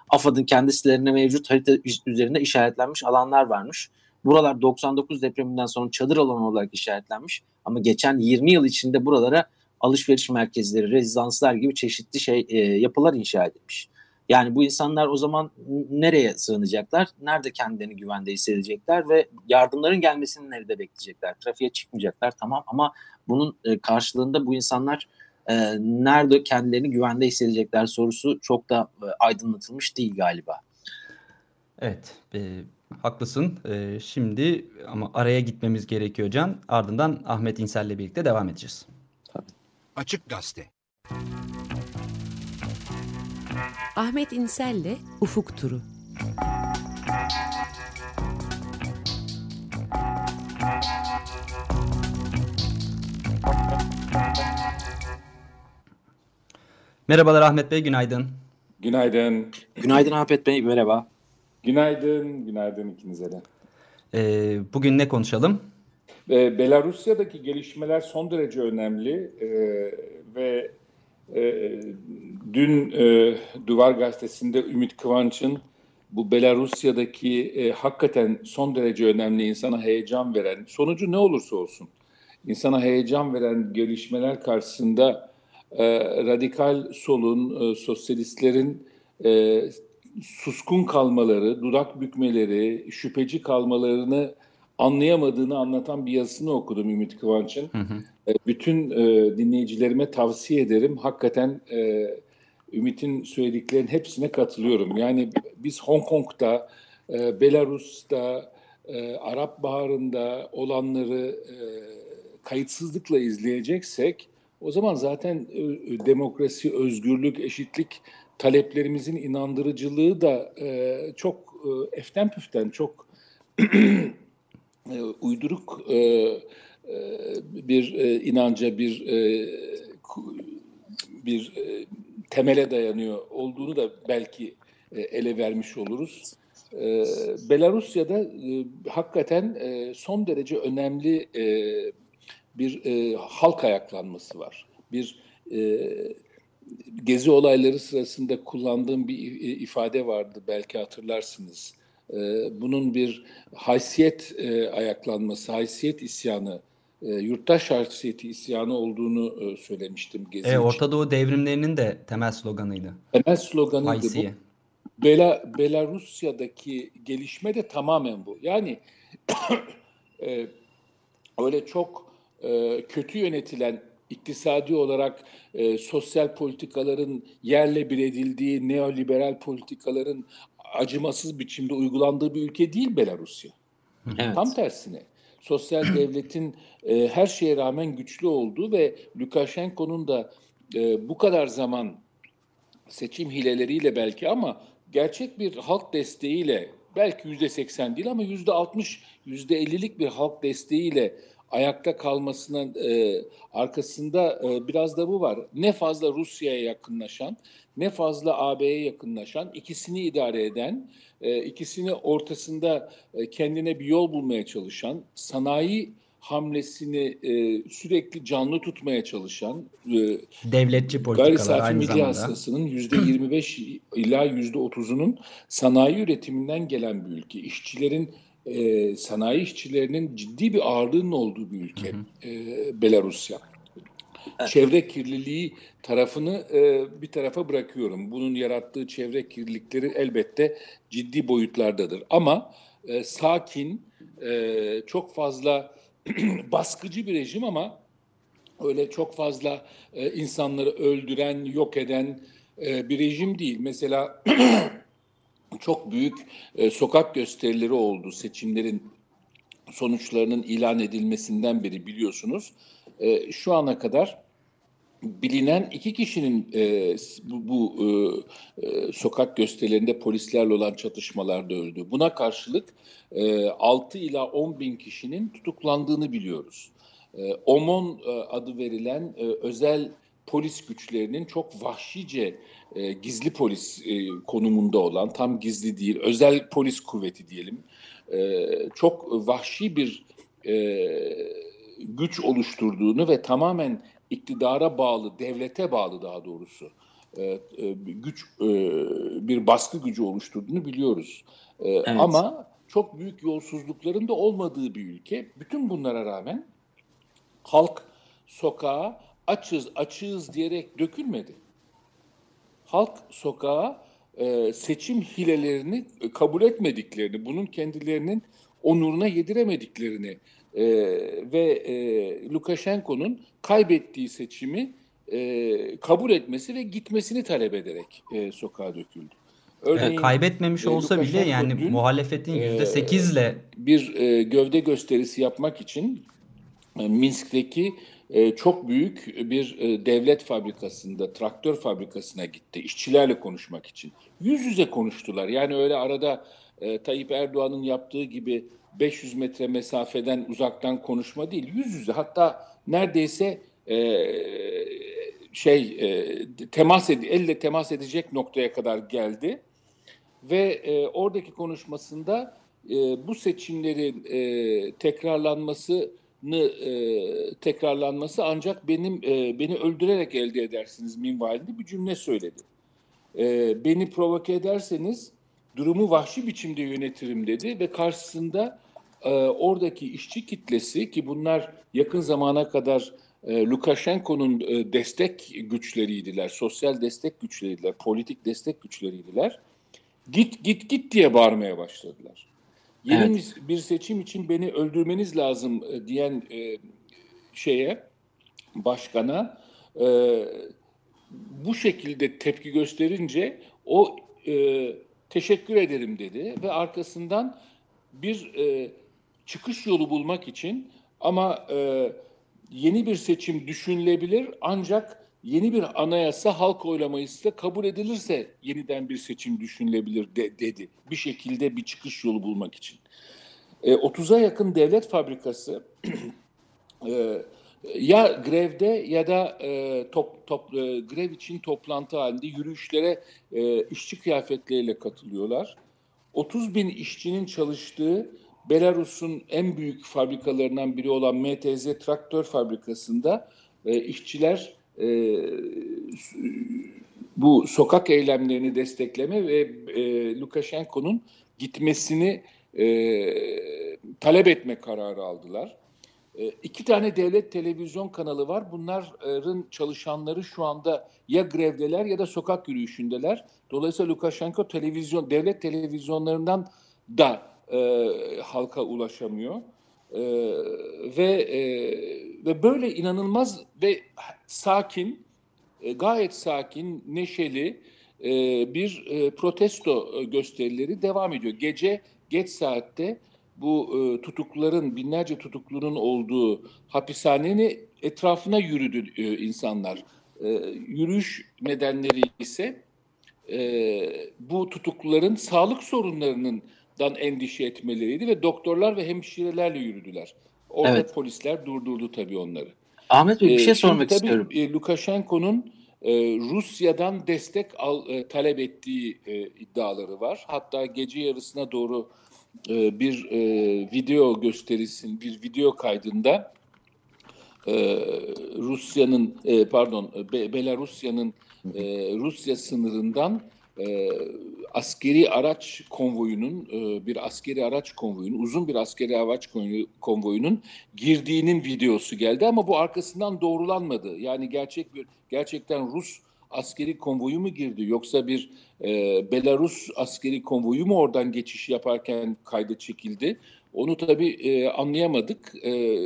S3: AFAD'ın kendi sitelerine mevcut harita üzerinde işaretlenmiş alanlar varmış. Buralar 99 depreminden sonra çadır alanı olarak işaretlenmiş ama geçen 20 yıl içinde buralara alışveriş merkezleri, rezidanslar gibi çeşitli şey e, yapılar inşa edilmiş. Yani bu insanlar o zaman nereye sığınacaklar? Nerede kendilerini güvende hissedecekler ve yardımların gelmesini nerede bekleyecekler? Trafiğe çıkmayacaklar tamam ama bunun e, karşılığında bu insanlar e, nerede kendilerini güvende hissedecekler sorusu çok da e, aydınlatılmış değil galiba.
S2: Evet, e, haklısın. E, şimdi ama araya gitmemiz gerekiyor Can. Ardından Ahmet İnsel'le birlikte devam edeceğiz. Tabii.
S5: Açık Gazete.
S6: Ahmet İnsel'le Ufuk Turu.
S2: Merhabalar Ahmet Bey, günaydın.
S7: Günaydın.
S3: Günaydın Ahmet Bey, merhaba.
S7: Günaydın, günaydın ikinize de.
S2: Ee, bugün ne konuşalım?
S7: Ee, Belarusya'daki gelişmeler son derece önemli ee, ve e, dün e, Duvar Gazetesi'nde Ümit Kıvanç'ın bu Belarusya'daki e, hakikaten son derece önemli, insana heyecan veren, sonucu ne olursa olsun, insana heyecan veren gelişmeler karşısında e, radikal solun, e, sosyalistlerin e, suskun kalmaları, dudak bükmeleri, şüpheci kalmalarını anlayamadığını anlatan bir yazısını okudum Ümit Kıvanç'ın. E, bütün e, dinleyicilerime tavsiye ederim. Hakikaten e, Ümit'in söylediklerinin hepsine katılıyorum. Yani biz Hong Kong'da, e, Belarus'ta, e, Arap Baharı'nda olanları e, kayıtsızlıkla izleyeceksek o zaman zaten e, demokrasi, özgürlük, eşitlik taleplerimizin inandırıcılığı da e, çok e, eften püften, çok e, uyduruk e, e, bir e, inanca, bir e, bir e, temele dayanıyor olduğunu da belki e, ele vermiş oluruz. E, Belarusya'da e, hakikaten e, son derece önemli e, bir e, halk ayaklanması var. Bir e, gezi olayları sırasında kullandığım bir ifade vardı belki hatırlarsınız. E, bunun bir haysiyet e, ayaklanması, haysiyet isyanı, e, yurttaş haysiyeti isyanı olduğunu e, söylemiştim gezi
S2: e, Orta Doğu devrimlerinin de temel sloganıydı.
S7: Temel sloganıydı Haysiye. bu. Bela, Belarusya'daki gelişme de tamamen bu. Yani e, öyle çok e, kötü yönetilen iktisadi olarak e, sosyal politikaların yerle bir edildiği, neoliberal politikaların acımasız biçimde uygulandığı bir ülke değil Belarusya. Evet. Tam tersine sosyal devletin e, her şeye rağmen güçlü olduğu ve Lukashenko'nun da e, bu kadar zaman seçim hileleriyle belki ama gerçek bir halk desteğiyle belki yüzde seksen değil ama yüzde altmış, yüzde ellilik bir halk desteğiyle ayakta kalmasının e, arkasında e, biraz da bu var. Ne fazla Rusya'ya yakınlaşan, ne fazla AB'ye yakınlaşan, ikisini idare eden, e, ikisini ortasında e, kendine bir yol bulmaya çalışan, sanayi hamlesini e, sürekli canlı tutmaya çalışan e,
S2: devletçi politikalar gayri safi aynı
S7: hasılasının yüzde 25 ila yüzde 30'unun sanayi üretiminden gelen bir ülke. İşçilerin e, sanayi işçilerinin ciddi bir ağırlığının olduğu bir ülke hı hı. E, Belarusya. Çevre kirliliği tarafını e, bir tarafa bırakıyorum. Bunun yarattığı çevre kirlilikleri elbette ciddi boyutlardadır. Ama e, sakin, e, çok fazla baskıcı bir rejim ama öyle çok fazla e, insanları öldüren, yok eden e, bir rejim değil. Mesela çok büyük e, sokak gösterileri oldu seçimlerin sonuçlarının ilan edilmesinden beri biliyorsunuz. E, şu ana kadar bilinen iki kişinin e, bu, bu e, e, sokak gösterilerinde polislerle olan çatışmalarda öldü. Buna karşılık e, 6 ila 10 bin kişinin tutuklandığını biliyoruz. E, OMON e, adı verilen e, özel polis güçlerinin çok vahşice e, gizli polis e, konumunda olan, tam gizli değil, özel polis kuvveti diyelim, e, çok vahşi bir e, güç oluşturduğunu ve tamamen iktidara bağlı, devlete bağlı daha doğrusu e, e, güç e, bir baskı gücü oluşturduğunu biliyoruz. E, evet. Ama çok büyük yolsuzlukların da olmadığı bir ülke. Bütün bunlara rağmen halk sokağa açız açığız diyerek dökülmedi. Halk sokağa e, seçim hilelerini kabul etmediklerini, bunun kendilerinin onuruna yediremediklerini e, ve e, Lukashenko'nun kaybettiği seçimi e, kabul etmesi ve gitmesini talep ederek e, sokağa döküldü.
S2: Örneğin, kaybetmemiş e, olsa bile yani dün, muhalefetin %8'le e,
S7: bir e, gövde gösterisi yapmak için e, Minsk'teki e, çok büyük bir e, devlet fabrikasında, traktör fabrikasına gitti. işçilerle konuşmak için. Yüz yüze konuştular. Yani öyle arada e, Tayyip Erdoğan'ın yaptığı gibi 500 metre mesafeden uzaktan konuşma değil. Yüz yüze hatta neredeyse e, şey e, temas ed elle temas edecek noktaya kadar geldi ve oradaki konuşmasında bu seçimlerin e, tekrarlanması e, tekrarlanması ancak benim e, beni öldürerek elde edersiniz minvalinde bir cümle söyledi. E, beni provoke ederseniz durumu vahşi biçimde yönetirim dedi ve karşısında e, oradaki işçi kitlesi ki bunlar yakın zamana kadar e, Lukashenko'nun e, destek güçleriydiler, sosyal destek güçleriydiler, politik destek güçleriydiler. git git git diye bağırmaya başladılar. Yeni
S3: Evet.
S7: bir seçim için beni öldürmeniz lazım e, diyen e, şeye başkana e, bu şekilde tepki gösterince o e, teşekkür ederim dedi ve arkasından bir e, çıkış yolu bulmak için ama e, yeni bir seçim düşünülebilir ancak yeni bir anayasa halk oylamayla kabul edilirse yeniden bir seçim düşünülebilir de- dedi. Bir şekilde bir çıkış yolu bulmak için. E, 30'a yakın devlet fabrikası e, ya grevde ya da e, top, top, e, grev için toplantı halinde yürüyüşlere e, işçi kıyafetleriyle katılıyorlar. 30 bin işçinin çalıştığı Belarus'un en büyük fabrikalarından biri olan MTZ traktör fabrikasında e, işçiler e, bu sokak eylemlerini destekleme ve e, Lukashenko'nun gitmesini e, talep etme kararı aldılar. E, iki tane devlet televizyon kanalı var. Bunların çalışanları şu anda ya grevdeler ya da sokak yürüyüşündeler. Dolayısıyla Lukashenko televizyon, devlet televizyonlarından da e, halka ulaşamıyor. E, ve e, ve böyle inanılmaz ve sakin, e, gayet sakin, neşeli e, bir e, protesto e, gösterileri devam ediyor. Gece geç saatte bu e, tutukluların binlerce tutuklunun olduğu hapishanenin etrafına yürüdü e, insanlar. E, yürüyüş nedenleri ise e, bu tutukluların sağlık sorunlarından endişe etmeleriydi ve doktorlar ve hemşirelerle yürüdüler. Orada
S3: Evet.
S7: polisler durdurdu tabii onları.
S3: Ahmet Bey bir
S7: Ee,
S3: şey
S7: şimdi
S3: sormak
S7: tabii,
S3: istiyorum.
S7: e, Lukashenko'nun e, Rusya'dan destek al, e, talep ettiği e, iddiaları var. Hatta gece yarısına doğru e, bir e, video gösterisin, bir video kaydında e, Rusya'nın e, pardon Be- Belarusya'nın e, Rusya sınırından e, askeri araç konvoyunun e, bir askeri araç konvoyunun uzun bir askeri araç konvoyu- konvoyunun girdiğinin videosu geldi ama bu arkasından doğrulanmadı. Yani gerçek bir gerçekten Rus askeri konvoyu mu girdi yoksa bir e, Belarus askeri konvoyu mu oradan geçiş yaparken kayda çekildi? Onu tabii e, anlayamadık. E,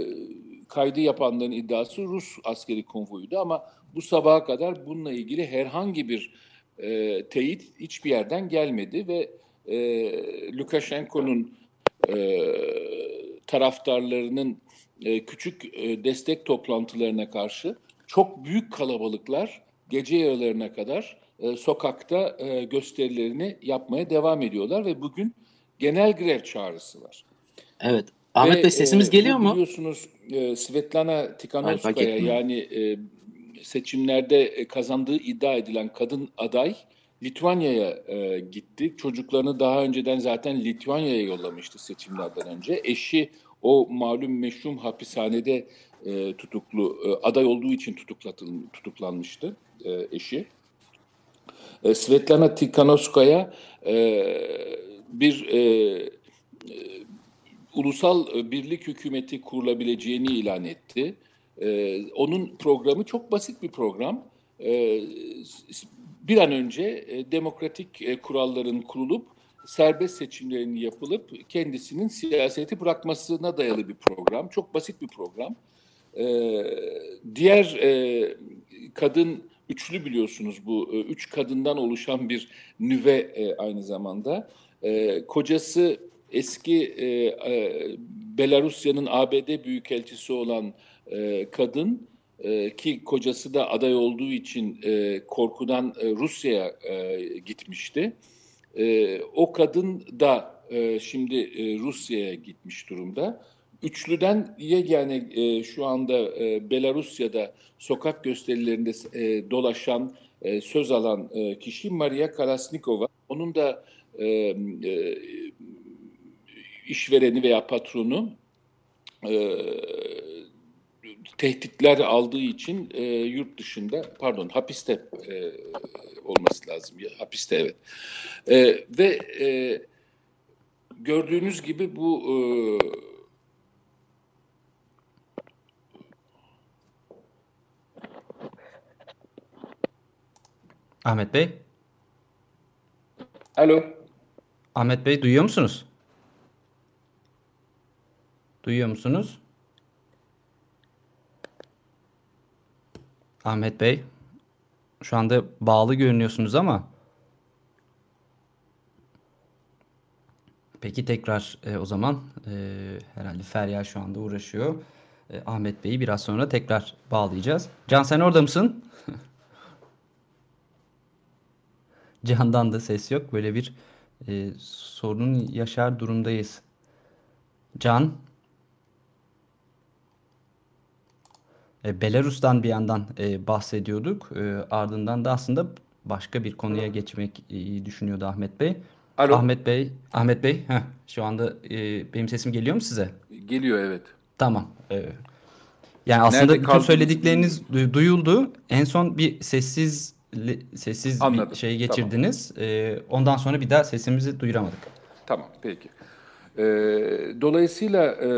S7: kaydı yapanların iddiası Rus askeri konvoyuydu ama bu sabaha kadar bununla ilgili herhangi bir e, teyit hiçbir yerden gelmedi ve e, Lukashenko'nun e, taraftarlarının e, küçük e, destek toplantılarına karşı çok büyük kalabalıklar gece yarılarına kadar e, sokakta e, gösterilerini yapmaya devam ediyorlar ve bugün genel grev çağrısı var.
S3: Evet. Ahmet
S7: Ve,
S3: Bey sesimiz
S7: e,
S3: geliyor mu?
S7: Biliyorsunuz e, Svetlana Tikhanovskaya yani e, seçimlerde e, kazandığı iddia edilen kadın aday Litvanya'ya e, gitti. Çocuklarını daha önceden zaten Litvanya'ya yollamıştı seçimlerden önce. Eşi o malum meşhum hapishanede e, tutuklu e, aday olduğu için tutuklanmıştı e, eşi. E, Svetlana Tikhanovskaya e, bir e, e, ulusal e, birlik hükümeti kurulabileceğini ilan etti. E, onun programı çok basit bir program. E, s- bir an önce e, demokratik e, kuralların kurulup serbest seçimlerin yapılıp kendisinin siyaseti bırakmasına dayalı bir program. Çok basit bir program. E, diğer e, kadın üçlü biliyorsunuz bu e, üç kadından oluşan bir nüve e, aynı zamanda. E, kocası eski e, e, Belarusya'nın ABD büyükelçisi olan e, kadın e, ki kocası da aday olduğu için e, korkudan e, Rusya'ya e, gitmişti. E, o kadın da e, şimdi e, Rusya'ya gitmiş durumda. Üçlüden yegane e, şu anda e, Belarusya'da sokak gösterilerinde e, dolaşan, e, söz alan e, kişi Maria Karasnikova. Onun da e, e, işvereni veya patronu e, tehditler aldığı için e, yurt dışında pardon hapiste e, olması lazım hapiste evet E, ve e, gördüğünüz gibi bu e,
S2: Ahmet Bey.
S7: alo
S2: Ahmet Bey duyuyor musunuz? Duyuyor musunuz? Ahmet Bey, şu anda bağlı görünüyorsunuz ama Peki tekrar e, o zaman e, herhalde Feryal şu anda uğraşıyor. E, Ahmet Bey'i biraz sonra tekrar bağlayacağız. Can sen orada mısın? Can'dan da ses yok. Böyle bir e, sorun yaşar durumdayız. Can. E, Belarus'tan bir yandan e, bahsediyorduk. E, ardından da aslında başka bir konuya geçmek e, düşünüyordu Ahmet Bey.
S7: Alo.
S2: Ahmet Bey, Ahmet Bey, heh, şu anda e, benim sesim geliyor mu size?
S7: Geliyor evet.
S2: Tamam. e, yani aslında
S7: Nerede
S2: bütün
S7: kaldınız?
S2: söyledikleriniz du- duyuldu. En son bir sessiz sessiz bir
S7: Anladım,
S2: şey geçirdiniz. E, ondan sonra bir daha sesimizi duyuramadık.
S7: Tamam peki. Ee, dolayısıyla e,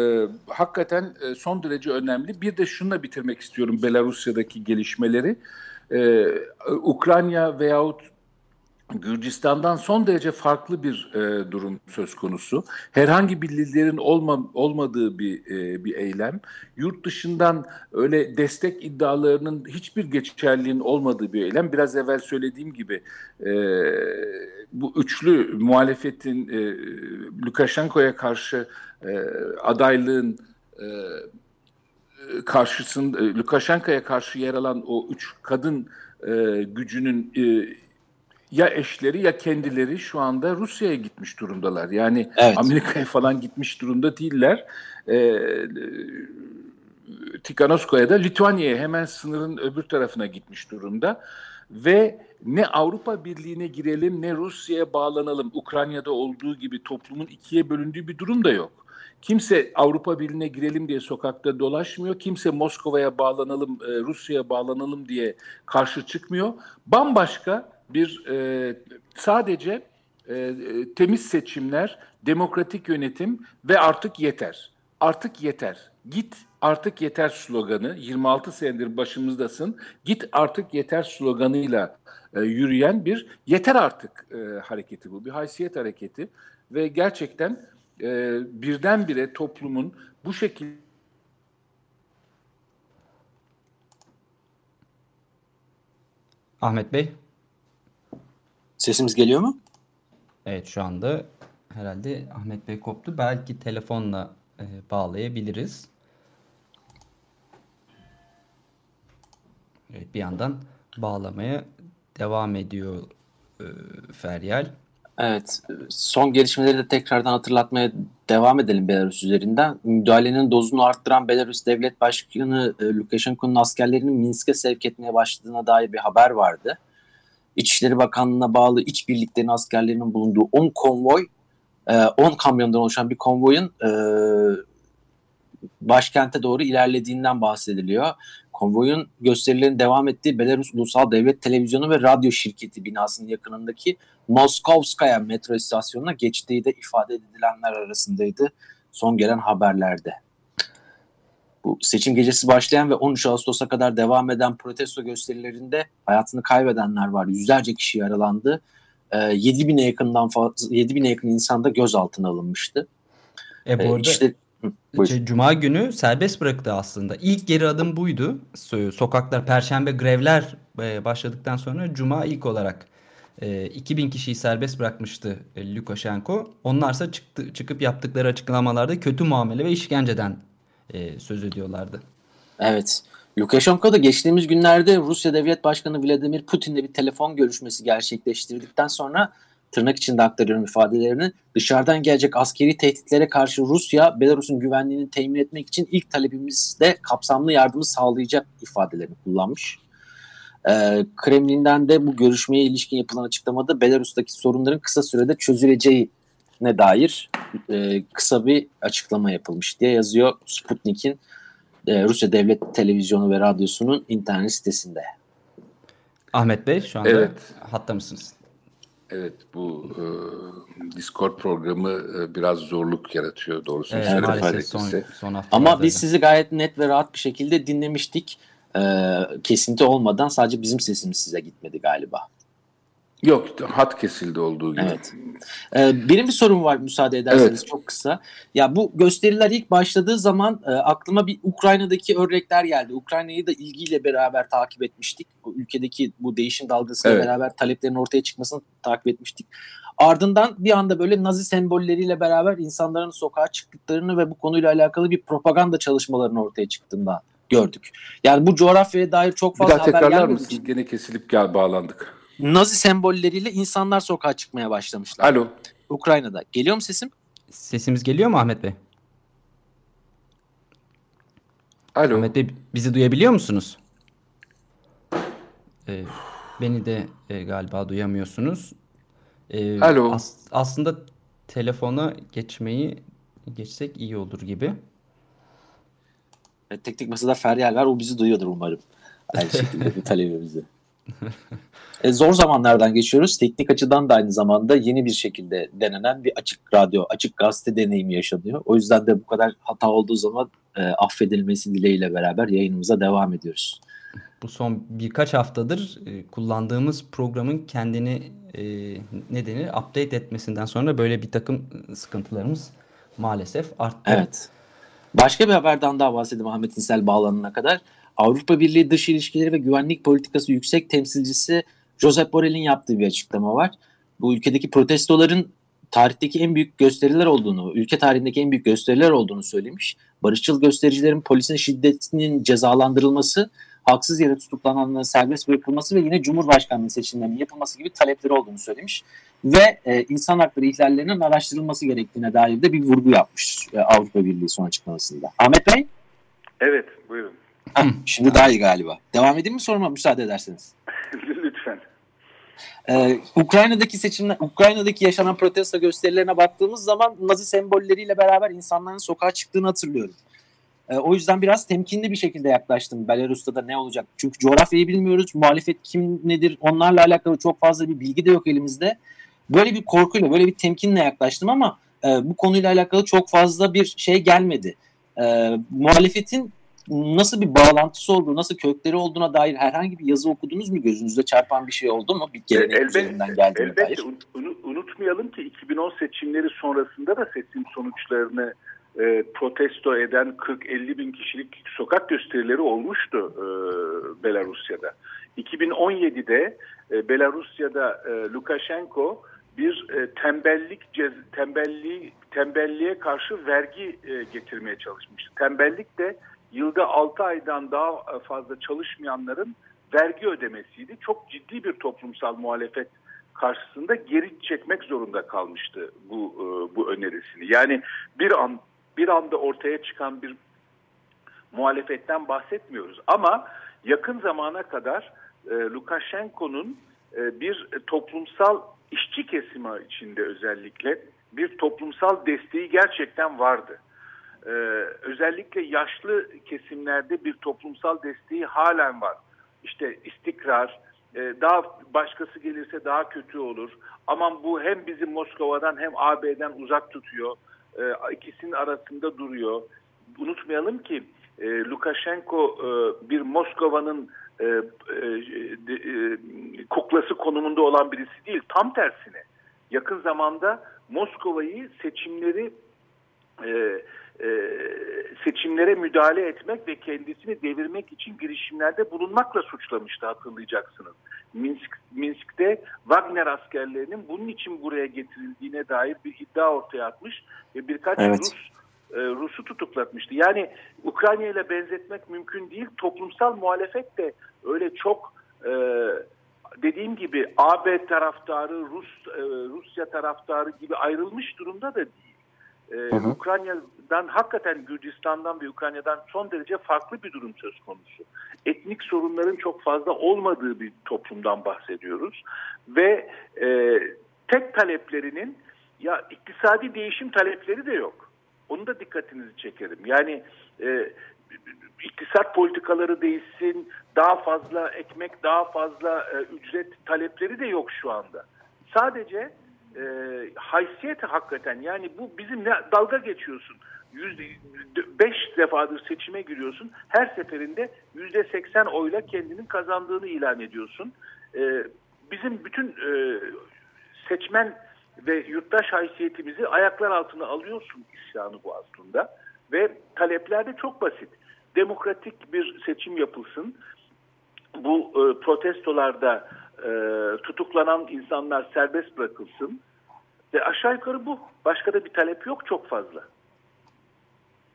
S7: hakikaten e, son derece önemli. Bir de şununla bitirmek istiyorum Belarusya'daki gelişmeleri. Ee, Ukrayna veyahut Gürcistan'dan son derece farklı bir e, durum söz konusu. Herhangi bir liderin olma, olmadığı bir e, bir eylem. Yurt dışından öyle destek iddialarının hiçbir geçerliğinin olmadığı bir eylem. Biraz evvel söylediğim gibi e, bu üçlü muhalefetin e, Lukashenko'ya karşı e, adaylığın e, karşısında Lukashenko'ya karşı yer alan o üç kadın e, gücünün e, ya eşleri ya kendileri şu anda Rusya'ya gitmiş durumdalar. Yani
S3: Evet.
S7: Amerika'ya falan gitmiş durumda değiller. E, Tikhanovskaya da Litvanya'ya hemen sınırın öbür tarafına gitmiş durumda. Ve ne Avrupa Birliği'ne girelim ne Rusya'ya bağlanalım. Ukrayna'da olduğu gibi toplumun ikiye bölündüğü bir durum da yok. Kimse Avrupa Birliği'ne girelim diye sokakta dolaşmıyor. Kimse Moskova'ya bağlanalım, e, Rusya'ya bağlanalım diye karşı çıkmıyor. Bambaşka bir e, sadece e, temiz seçimler, demokratik yönetim ve artık yeter. Artık yeter. Git artık yeter sloganı 26 senedir başımızdasın. Git artık yeter sloganıyla e, yürüyen bir yeter artık e, hareketi bu. Bir haysiyet hareketi ve gerçekten e, birdenbire toplumun bu şekilde
S2: Ahmet Bey,
S3: Sesimiz geliyor mu?
S2: evet şu anda herhalde Ahmet Bey koptu. Belki telefonla e, bağlayabiliriz. Evet bir yandan bağlamaya devam ediyor e, Feryal.
S3: Evet, son gelişmeleri de tekrardan hatırlatmaya devam edelim Belarus üzerinden. Müdahalenin dozunu arttıran Belarus Devlet Başkanı e, Lukashenko'nun askerlerinin Minsk'e sevk etmeye başladığına dair bir haber vardı. İçişleri Bakanlığı'na bağlı iç birliklerin askerlerinin bulunduğu 10 konvoy, e, 10 kamyondan oluşan bir konvoyun e, başkente doğru ilerlediğinden bahsediliyor. Konvoyun gösterilerin devam ettiği Belarus Ulusal Devlet Televizyonu ve Radyo Şirketi binasının yakınındaki Moskovskaya metro istasyonuna geçtiği de ifade edilenler arasındaydı son gelen haberlerde. Bu seçim gecesi başlayan ve 13 Ağustos'a kadar devam eden protesto gösterilerinde hayatını kaybedenler var. Yüzlerce kişi yaralandı. Ee, 7000'e yakından fazla 7000'e yakın insan da gözaltına alınmıştı.
S2: E bu
S3: Ee,
S2: arada
S3: işte-
S2: şey, Cuma günü serbest bıraktı aslında. İlk geri adım buydu. So- Sokaklar, perşembe grevler e, başladıktan sonra Cuma ilk olarak e, 2000 kişiyi serbest bırakmıştı e, Lukashenko. Onlarsa çıktı, çıkıp yaptıkları açıklamalarda kötü muamele ve işkenceden e, söz ediyorlardı.
S3: Evet. Lukashenko da geçtiğimiz günlerde Rusya Devlet Başkanı Vladimir Putin'le bir telefon görüşmesi gerçekleştirdikten sonra tırnak içinde aktarıyorum ifadelerini dışarıdan gelecek askeri tehditlere karşı Rusya Belarus'un güvenliğini temin etmek için ilk talebimizde kapsamlı yardımı sağlayacak ifadelerini kullanmış. Ee, Kremlin'den de bu görüşmeye ilişkin yapılan açıklamada Belarus'taki sorunların kısa sürede çözüleceğine dair e, kısa bir açıklama yapılmış diye yazıyor Sputnik'in e, Rusya Devlet Televizyonu ve Radyosu'nun internet sitesinde.
S2: Ahmet Bey şu anda
S7: Evet.
S2: hatta mısınız?
S7: Evet bu e, Discord programı e, biraz zorluk yaratıyor doğrusunu
S2: Evet, maalesef son, son.
S3: Ama biz sizi gayet net ve rahat bir şekilde dinlemiştik. E, kesinti olmadan sadece bizim sesimiz size gitmedi galiba.
S7: Yok hat kesildi olduğu gibi.
S3: Evet. Ee, benim bir sorum var müsaade ederseniz
S7: Evet.
S3: çok kısa. Ya bu gösteriler ilk başladığı zaman e, aklıma bir Ukrayna'daki örnekler geldi. Ukrayna'yı da ilgiyle beraber takip etmiştik. Bu ülkedeki bu değişim dalgasıyla
S7: Evet.
S3: beraber taleplerin ortaya çıkmasını takip etmiştik. Ardından bir anda böyle Nazi sembolleriyle beraber insanların sokağa çıktıklarını ve bu konuyla alakalı bir propaganda çalışmalarının ortaya çıktığını gördük. Yani bu coğrafyaya dair çok
S7: Bir
S3: fazla
S7: daha
S3: haber
S7: tekrarlar
S3: gelmediği
S7: mısın?
S3: için
S7: Gene kesilip gel bağlandık.
S3: Nazi sembolleriyle insanlar sokağa çıkmaya başlamışlar.
S7: Alo.
S3: Ukrayna'da. Geliyor mu sesim?
S2: Sesimiz geliyor mu Ahmet Bey?
S7: Alo.
S2: Ahmet Bey bizi duyabiliyor musunuz? Ee, beni de e, galiba duyamıyorsunuz. Ee,
S7: Alo.
S2: as- aslında telefona geçmeyi geçsek iyi olur gibi.
S3: E, Teknik masada Feryal var. O bizi duyuyordur umarım. Aynı şekilde bir talebimizi. E, zor zamanlardan geçiyoruz. Teknik açıdan da aynı zamanda yeni bir şekilde denenen bir açık radyo, açık gazete deneyimi yaşanıyor. O yüzden de bu kadar hata olduğu zaman e, affedilmesi dileğiyle beraber yayınımıza devam ediyoruz.
S2: Bu son birkaç haftadır e, kullandığımız programın kendini e, nedeni update etmesinden sonra böyle bir takım sıkıntılarımız maalesef arttı.
S3: Evet. Başka bir haberden daha bahsedeyim Ahmet İnsel bağlanana kadar. Avrupa Birliği Dış İlişkileri ve Güvenlik Politikası Yüksek Temsilcisi Josep Borrell'in yaptığı bir açıklama var. Bu ülkedeki protestoların tarihteki en büyük gösteriler olduğunu, ülke tarihindeki en büyük gösteriler olduğunu söylemiş. Barışçıl göstericilerin polisin şiddetinin cezalandırılması, haksız yere tutuklananların serbest bırakılması ve yine Cumhurbaşkanlığı seçimlerinin yapılması gibi talepleri olduğunu söylemiş. Ve e, insan hakları ihlallerinin araştırılması gerektiğine dair de bir vurgu yapmış e, Avrupa Birliği son açıklamasında. Ahmet Bey,
S5: Evet, buyurun.
S3: Heh, şimdi daha iyi galiba. Devam edeyim mi soruma müsaade ederseniz?
S5: Lütfen.
S3: Ee, Ukrayna'daki seçimler, Ukrayna'daki yaşanan protesto gösterilerine baktığımız zaman Nazi sembolleriyle beraber insanların sokağa çıktığını hatırlıyorum. Ee, o yüzden biraz temkinli bir şekilde yaklaştım. Belarus'ta da ne olacak? Çünkü coğrafyayı bilmiyoruz. Muhalefet kim nedir? Onlarla alakalı çok fazla bir bilgi de yok elimizde. Böyle bir korkuyla, böyle bir temkinle yaklaştım ama e, bu konuyla alakalı çok fazla bir şey gelmedi. E, muhalefetin nasıl bir bağlantısı olduğu, nasıl kökleri olduğuna dair herhangi bir yazı okudunuz mu? Gözünüzde çarpan bir şey oldu mu? Bir gelenek üzerinden geldiğine dair.
S5: elbette un- unutmayalım ki 2010 seçimleri sonrasında da seçim sonuçlarını e, protesto eden 40-50 bin kişilik sokak gösterileri olmuştu e, Belarusya'da. 2017'de e, Belarusya'da e, Lukashenko bir e, tembellik cez, tembelliği tembelliğe karşı vergi e, getirmeye çalışmıştı. Tembellik de yılda 6 aydan daha fazla çalışmayanların vergi ödemesiydi. Çok ciddi bir toplumsal muhalefet karşısında geri çekmek zorunda kalmıştı bu e, bu önerisini. Yani bir an bir anda ortaya çıkan bir muhalefetten bahsetmiyoruz ama yakın zamana kadar e, Lukashenko'nun e, bir toplumsal işçi kesimi içinde özellikle bir toplumsal desteği gerçekten vardı. Ee, özellikle yaşlı kesimlerde bir toplumsal desteği halen var. İşte istikrar, e, daha başkası gelirse daha kötü olur. Aman bu hem bizi Moskova'dan hem AB'den uzak tutuyor. E, ikisinin arasında duruyor. Unutmayalım ki e, Lukashenko e, bir Moskova'nın e, e, e, kuklası konumunda olan birisi değil. Tam tersine yakın zamanda Moskova'yı seçimleri e, e, seçimlere müdahale etmek ve kendisini devirmek için girişimlerde bulunmakla suçlamıştı hatırlayacaksınız. Minsk, Minsk'te Wagner askerlerinin bunun için buraya getirildiğine dair bir iddia ortaya atmış ve birkaç
S3: Evet.
S5: Rus e, Rus'u tutuklatmıştı. Yani Ukrayna ile benzetmek mümkün değil. Toplumsal muhalefet de öyle çok e, dediğim gibi AB taraftarı, Rus e, Rusya taraftarı gibi ayrılmış durumda da değil. E,
S3: Hı hı.
S5: Ukrayna'dan hakikaten Gürcistan'dan ve Ukrayna'dan son derece farklı bir durum söz konusu. Etnik sorunların çok fazla olmadığı bir toplumdan bahsediyoruz ve e, tek taleplerinin ya iktisadi değişim talepleri de yok. Onu da dikkatinizi çekerim. Yani e, iktisat politikaları değişsin, daha fazla ekmek, daha fazla e, ücret talepleri de yok şu anda. Sadece e, haysiyet hakikaten yani bu bizim ne, dalga geçiyorsun. Yüzde beş defadır seçime giriyorsun. Her seferinde yüzde seksen oyla kendinin kazandığını ilan ediyorsun. E, bizim bütün e, seçmen ve yurttaş haysiyetimizi ayaklar altına alıyorsun isyanı bu aslında. Ve talepler de çok basit. Demokratik bir seçim yapılsın. Bu e, protestolarda e, tutuklanan insanlar serbest bırakılsın. Ve aşağı yukarı bu. Başka da bir talep yok çok fazla.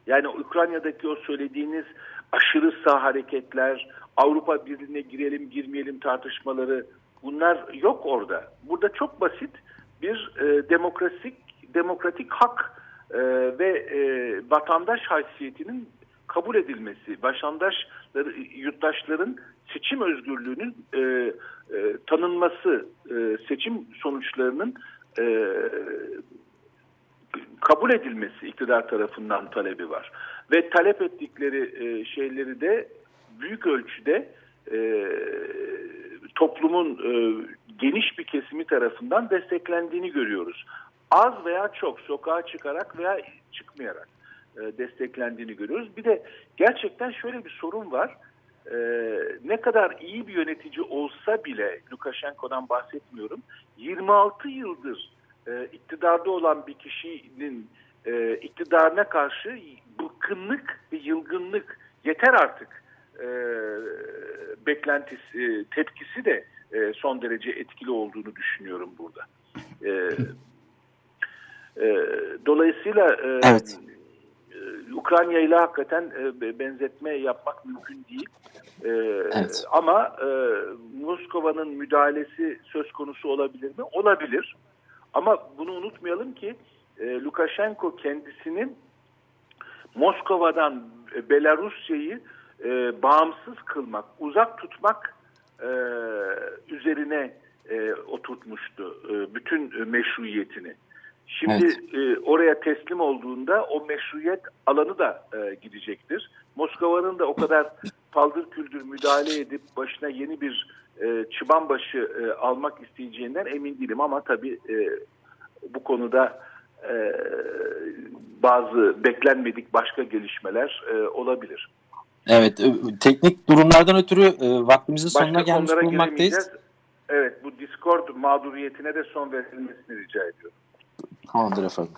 S5: Yani Ukrayna'daki o söylediğiniz aşırı sağ hareketler, Avrupa Birliği'ne girelim girmeyelim tartışmaları bunlar yok orada. Burada çok basit bir e, demokratik demokratik hak e, ve e, vatandaş haysiyetinin kabul edilmesi, vatandaşları, yurttaşların seçim özgürlüğünün e, e, tanınması, e, seçim sonuçlarının e, kabul edilmesi iktidar tarafından talebi var. Ve talep ettikleri e, şeyleri de büyük ölçüde e, toplumun e, geniş bir kesimi tarafından desteklendiğini görüyoruz. Az veya çok sokağa çıkarak veya çıkmayarak e, desteklendiğini görüyoruz. Bir de gerçekten şöyle bir sorun var. E, ne kadar iyi bir yönetici olsa bile Lukashenko'dan bahsetmiyorum. 26 yıldır e, iktidarda olan bir kişinin e, iktidarına karşı bıkkınlık ve yılgınlık yeter artık e, beklentisi, tepkisi de e, son derece etkili olduğunu düşünüyorum burada. E, e, dolayısıyla e, evet. E, Ukrayna ile hakikaten e, benzetme yapmak mümkün değil. E, evet. Ama Moskova'nın müdahalesi söz konusu olabilir mi? Olabilir. Ama bunu unutmayalım ki Lukashenko kendisinin Moskova'dan Belarusya'yı bağımsız kılmak, uzak tutmak üzerine oturtmuştu bütün meşruiyetini. Şimdi evet. e, oraya teslim olduğunda o meşruiyet alanı da e, gidecektir. Moskova'nın da o kadar paldır küldür müdahale edip başına yeni bir e, çıban başı e, almak isteyeceğinden emin değilim ama tabii e, bu konuda e, bazı beklenmedik başka gelişmeler e, olabilir.
S3: Evet, teknik durumlardan ötürü e, vaktimizin sonuna Başka gelmiş bulunmaktayız.
S5: Evet, bu Discord mağduriyetine de son verilmesini rica ediyorum.
S3: Tamamdır efendim.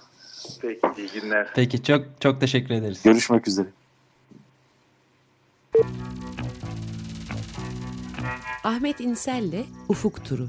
S5: Peki, iyi günler.
S2: Peki, çok çok teşekkür ederiz.
S3: Görüşmek üzere.
S6: Ahmet İnsel'le Ufuk Turu.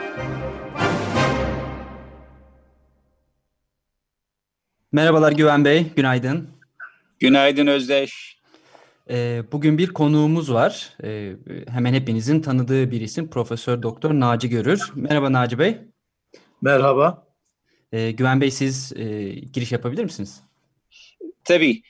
S2: Merhabalar Güven Bey, günaydın.
S8: Günaydın Özdeş.
S2: Ee, bugün bir konuğumuz var. Ee, hemen hepinizin tanıdığı bir isim Profesör Doktor Naci Görür. Merhaba Naci Bey.
S9: Merhaba.
S2: Ee, Güven Bey siz e, giriş yapabilir misiniz?
S8: Tabii.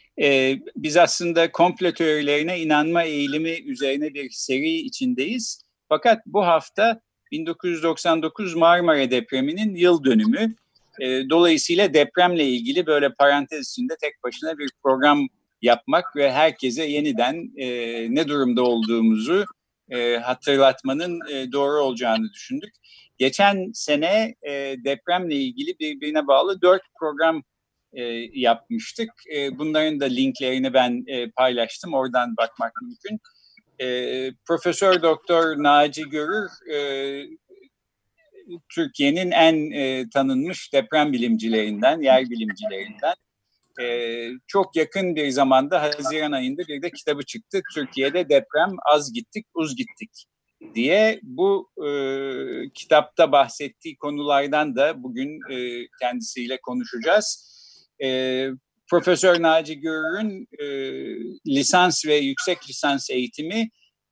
S8: Biz aslında komplo teorilerine inanma eğilimi üzerine bir seri içindeyiz. Fakat bu hafta 1999 Marmara depreminin yıl dönümü e, dolayısıyla depremle ilgili böyle parantez içinde tek başına bir program yapmak ve herkese yeniden e, ne durumda olduğumuzu e, hatırlatmanın e, doğru olacağını düşündük. Geçen sene e, depremle ilgili birbirine bağlı dört program e, yapmıştık. E, bunların da linklerini ben e, paylaştım. Oradan bakmak mümkün. E, Profesör Doktor Naci Görür e, Türkiye'nin en e, tanınmış deprem bilimcilerinden, yer bilimcilerinden. E, çok yakın bir zamanda Haziran ayında bir de kitabı çıktı. Türkiye'de deprem az gittik, uz gittik diye bu e, kitapta bahsettiği konulardan da bugün e, kendisiyle konuşacağız. E, Profesör Naci Görür'ün e, lisans ve yüksek lisans eğitimi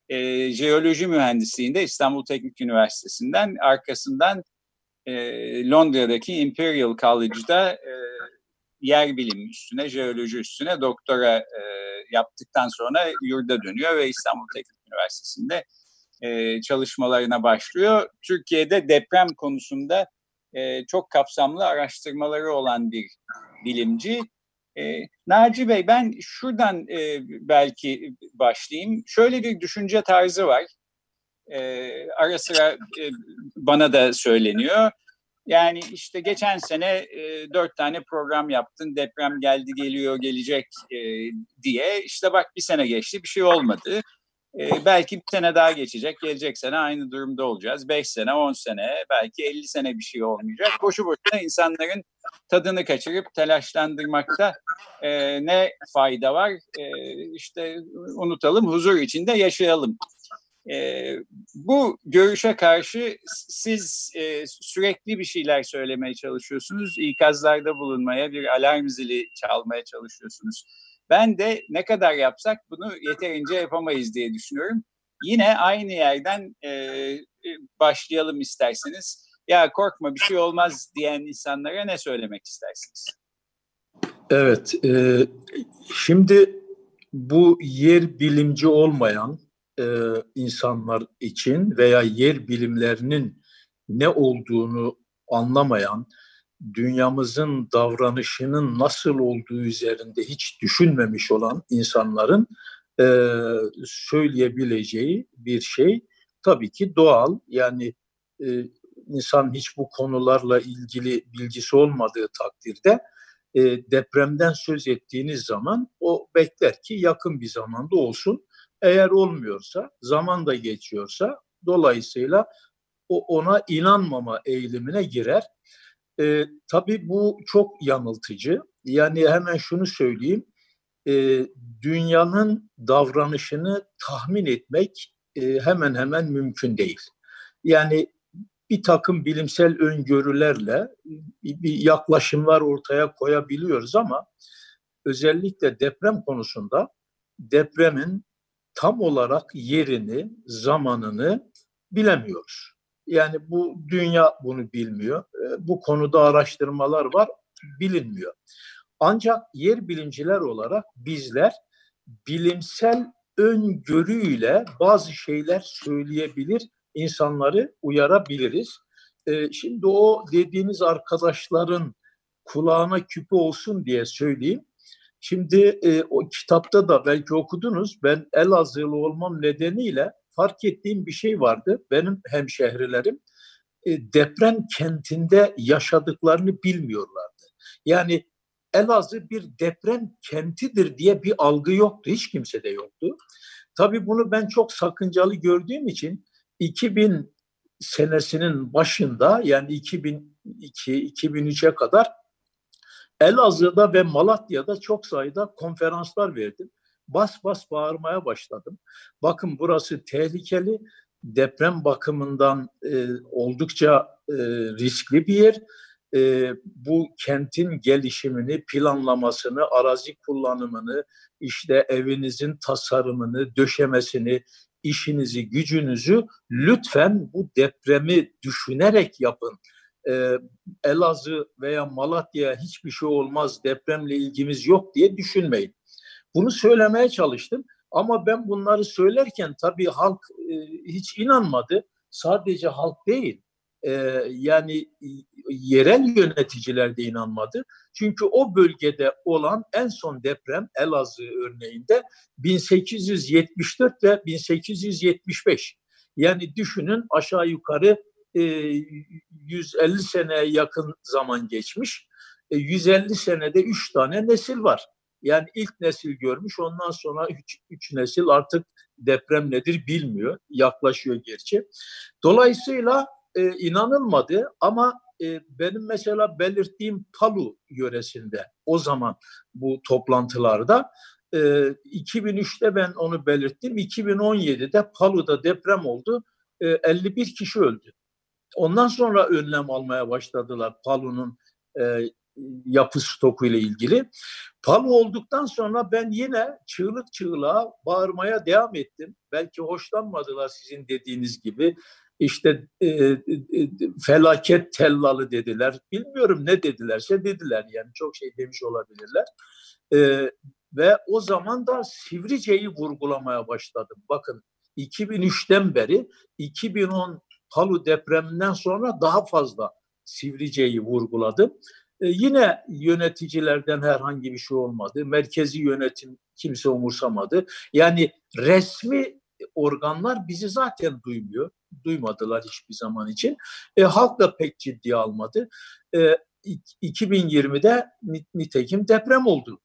S8: e, jeoloji mühendisliğinde İstanbul Teknik Üniversitesi'nden arkasından e, Londra'daki Imperial College'da e, yer bilimi üstüne, jeoloji üstüne doktora e, yaptıktan sonra yurda dönüyor ve İstanbul Teknik Üniversitesi'nde e, çalışmalarına başlıyor. Türkiye'de deprem konusunda e, çok kapsamlı araştırmaları olan bir bilimci. E, Naci Bey ben şuradan e, belki başlayayım. Şöyle bir düşünce tarzı var. E, ara sıra e, bana da söyleniyor. Yani işte geçen sene e, dört tane program yaptın, deprem geldi, geliyor, gelecek e, diye. İşte bak bir sene geçti, bir şey olmadı. E, belki bir sene daha geçecek, gelecek sene aynı durumda olacağız. Beş sene, on sene, belki elli sene bir şey olmayacak. Boşu boşuna insanların tadını kaçırıp telaşlandırmakta e, ne fayda var? E, işte unutalım, huzur içinde yaşayalım. E, bu görüşe karşı siz e, sürekli bir şeyler söylemeye çalışıyorsunuz. İkazlarda bulunmaya, bir alarm zili çalmaya çalışıyorsunuz. Ben de ne kadar yapsak bunu yeterince yapamayız diye düşünüyorum. Yine aynı yerden e, başlayalım isterseniz. Ya korkma bir şey olmaz diyen insanlara ne söylemek istersiniz?
S9: Evet, e, şimdi bu yer bilimci olmayan e, insanlar için veya yer bilimlerinin ne olduğunu anlamayan, dünyamızın davranışının nasıl olduğu üzerinde hiç düşünmemiş olan insanların e, söyleyebileceği bir şey tabii ki doğal. Yani e, insan hiç bu konularla ilgili bilgisi olmadığı takdirde e, depremden söz ettiğiniz zaman o bekler ki yakın bir zamanda olsun. Eğer olmuyorsa, zaman da geçiyorsa dolayısıyla o ona inanmama eğilimine girer. E, tabii bu çok yanıltıcı. Yani hemen şunu söyleyeyim. E, dünyanın davranışını tahmin etmek e, hemen hemen mümkün değil. Yani bir takım bilimsel öngörülerle bir yaklaşımlar ortaya koyabiliyoruz ama özellikle deprem konusunda depremin tam olarak yerini, zamanını bilemiyoruz. Yani bu dünya bunu bilmiyor. E, bu konuda araştırmalar var, bilinmiyor. Ancak yer bilimciler olarak bizler bilimsel öngörüyle bazı şeyler söyleyebilir, insanları uyarabiliriz. E, şimdi o dediğiniz arkadaşların kulağına küpe olsun diye söyleyeyim. Şimdi e, o kitapta da belki okudunuz. Ben Elazığlı olmam nedeniyle fark ettiğim bir şey vardı. Benim hemşehrilerim e, deprem kentinde yaşadıklarını bilmiyorlardı. Yani Elazığ bir deprem kentidir diye bir algı yoktu. Hiç kimse de yoktu. Tabii bunu ben çok sakıncalı gördüğüm için 2000 senesinin başında yani 2002-2003'e kadar Elazığ'da ve Malatya'da çok sayıda konferanslar verdim. Bas bas bağırmaya başladım. Bakın burası tehlikeli, deprem bakımından e, oldukça e, riskli bir yer. E, bu kentin gelişimini, planlamasını, arazi kullanımını, işte evinizin tasarımını, döşemesini, işinizi, gücünüzü lütfen bu depremi düşünerek yapın e, Elazığ veya Malatya hiçbir şey olmaz, depremle ilgimiz yok diye düşünmeyin. Bunu söylemeye çalıştım ama ben bunları söylerken tabii halk e, hiç inanmadı. Sadece halk değil, e, yani yerel yöneticiler de inanmadı. Çünkü o bölgede olan en son deprem Elazığ örneğinde 1874 ve 1875. Yani düşünün aşağı yukarı 150 e, seneye yakın zaman geçmiş. 150 e, senede 3 tane nesil var. Yani ilk nesil görmüş ondan sonra 3 nesil artık deprem nedir bilmiyor. Yaklaşıyor gerçi. Dolayısıyla e, inanılmadı ama e, benim mesela belirttiğim Palu yöresinde o zaman bu toplantılarda e, 2003'te ben onu belirttim. 2017'de Palu'da deprem oldu. E, 51 kişi öldü. Ondan sonra önlem almaya başladılar Palu'nun e, yapı stoku ile ilgili. Palu olduktan sonra ben yine çığlık çığlığa bağırmaya devam ettim. Belki hoşlanmadılar sizin dediğiniz gibi. İşte e, e, felaket tellalı dediler. Bilmiyorum ne dedilerse dediler yani çok şey demiş olabilirler. E, ve o zaman da Sivrice'yi vurgulamaya başladım. Bakın 2003'ten beri 2010 Palu depreminden sonra daha fazla Sivrice'yi vurguladım. Ee, yine yöneticilerden herhangi bir şey olmadı. Merkezi yönetim kimse umursamadı. Yani resmi organlar bizi zaten duymuyor. Duymadılar hiçbir zaman için. E, halk da pek ciddiye almadı. E, 2020'de nitekim deprem oldu.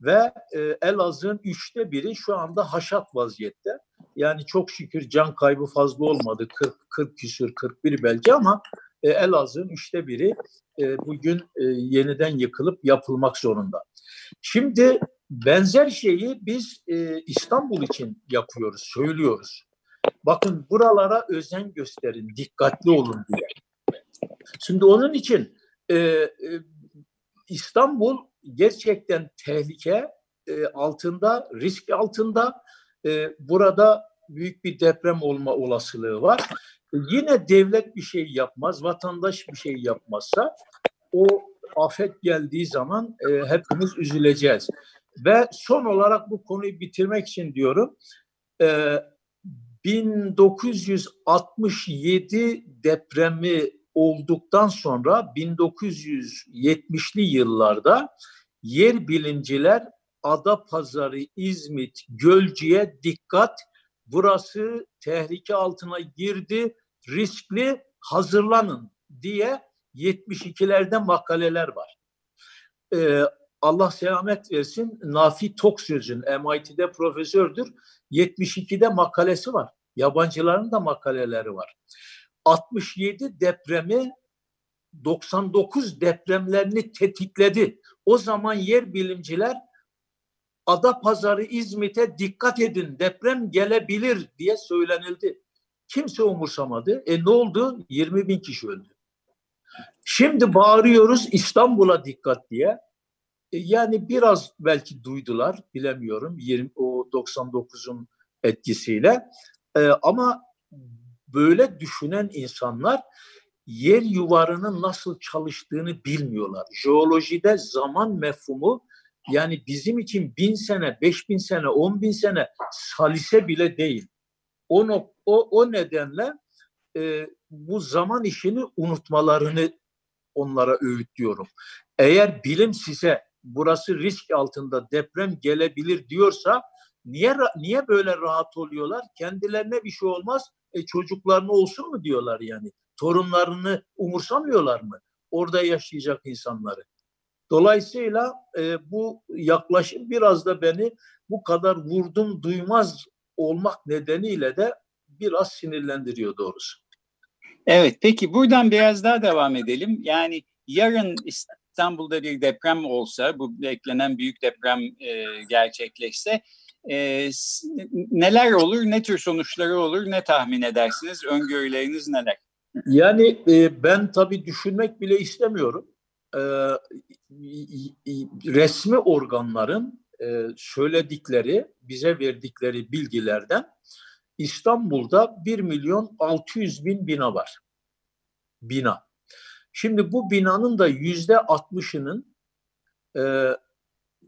S9: Ve e, Elazığ'ın üçte biri şu anda haşat vaziyette. Yani çok şükür can kaybı fazla olmadı. 40, 40 küsür, 41 belki ama e, Elazığ'ın üçte biri e, bugün e, yeniden yıkılıp yapılmak zorunda. Şimdi benzer şeyi biz e, İstanbul için yapıyoruz, söylüyoruz. Bakın buralara özen gösterin, dikkatli olun diye. Şimdi onun için e, e, İstanbul gerçekten tehlike e, altında, risk altında. E, burada büyük bir deprem olma olasılığı var. Yine devlet bir şey yapmaz, vatandaş bir şey yapmazsa o afet geldiği zaman e, hepimiz üzüleceğiz. Ve son olarak bu konuyu bitirmek için diyorum, e, 1967 depremi olduktan sonra 1970'li yıllarda yer bilinciler Ada Pazarı, İzmit, Gölcük'e dikkat burası tehlike altına girdi, riskli hazırlanın diye 72'lerde makaleler var. Ee, Allah selamet versin Nafi Toksöz'ün MIT'de profesördür. 72'de makalesi var. Yabancıların da makaleleri var. 67 depremi 99 depremlerini tetikledi. O zaman yer bilimciler Ada Pazarı İzmit'e dikkat edin deprem gelebilir diye söylenildi. Kimse umursamadı. E ne oldu? 20 bin kişi öldü. Şimdi bağırıyoruz İstanbul'a dikkat diye. E yani biraz belki duydular bilemiyorum 20, o 99'un etkisiyle. E, ama böyle düşünen insanlar yer yuvarının nasıl çalıştığını bilmiyorlar. Jeolojide zaman mefhumu yani bizim için bin sene, beş bin sene, on bin sene salise bile değil. O, o, o nedenle e, bu zaman işini unutmalarını onlara öğütlüyorum. Eğer bilim size burası risk altında deprem gelebilir diyorsa niye niye böyle rahat oluyorlar? Kendilerine bir şey olmaz. E, çocuklarına olsun mu diyorlar yani. Torunlarını umursamıyorlar mı? Orada yaşayacak insanları. Dolayısıyla e, bu yaklaşım biraz da beni bu kadar vurdum duymaz olmak nedeniyle de biraz sinirlendiriyor doğrusu.
S8: Evet peki buradan biraz daha devam edelim. Yani yarın İstanbul'da bir deprem olsa, bu beklenen büyük deprem e, gerçekleşse e, neler olur, ne tür sonuçları olur, ne tahmin edersiniz, öngörüleriniz neler?
S9: Yani e, ben tabii düşünmek bile istemiyorum e, resmi organların e, söyledikleri, bize verdikleri bilgilerden İstanbul'da 1 milyon 600 bin bina var. Bina. Şimdi bu binanın da yüzde 60'ının e,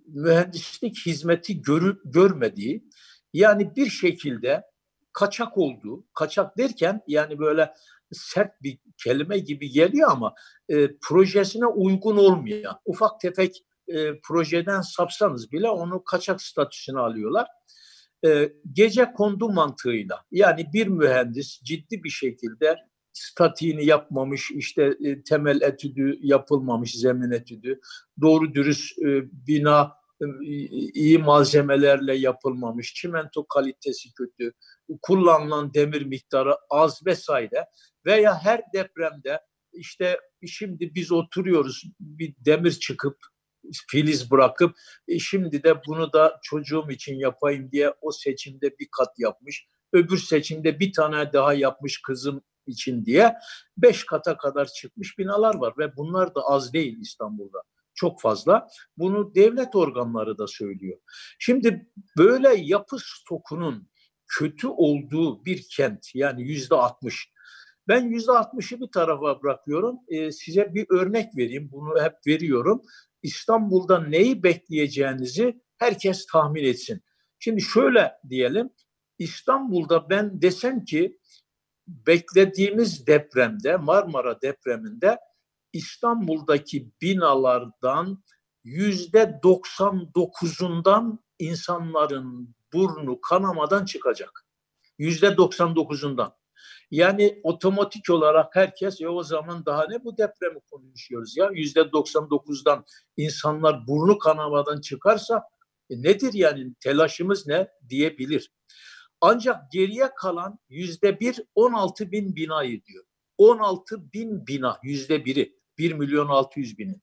S9: mühendislik hizmeti görü, görmediği yani bir şekilde kaçak olduğu, kaçak derken yani böyle sert bir kelime gibi geliyor ama e, projesine uygun olmayan ufak tefek e, projeden sapsanız bile onu kaçak statüsüne alıyorlar. E, gece kondu mantığıyla yani bir mühendis ciddi bir şekilde statiğini yapmamış, işte e, temel etüdü yapılmamış, zemin etüdü, doğru dürüst e, bina e, iyi malzemelerle yapılmamış, çimento kalitesi kötü, kullanılan demir miktarı az vesaire veya her depremde işte şimdi biz oturuyoruz bir demir çıkıp filiz bırakıp e şimdi de bunu da çocuğum için yapayım diye o seçimde bir kat yapmış. Öbür seçimde bir tane daha yapmış kızım için diye beş kata kadar çıkmış binalar var ve bunlar da az değil İstanbul'da. çok fazla. Bunu devlet organları da söylüyor. Şimdi böyle yapı stokunun kötü olduğu bir kent yani yüzde altmış. Ben yüzde altmışı bir tarafa bırakıyorum. Ee, size bir örnek vereyim. Bunu hep veriyorum. İstanbul'da neyi bekleyeceğinizi herkes tahmin etsin. Şimdi şöyle diyelim. İstanbul'da ben desem ki beklediğimiz depremde Marmara depreminde İstanbul'daki binalardan yüzde 99'undan insanların burnu kanamadan çıkacak. Yüzde 99'undan. Yani otomatik olarak herkes ya o zaman daha ne bu depremi konuşuyoruz ya yüzde 99'dan insanlar burnu kanamadan çıkarsa e nedir yani telaşımız ne diyebilir. Ancak geriye kalan yüzde bir 16 bin binayı diyor. 16 bin bina yüzde biri 1 milyon 600 bini.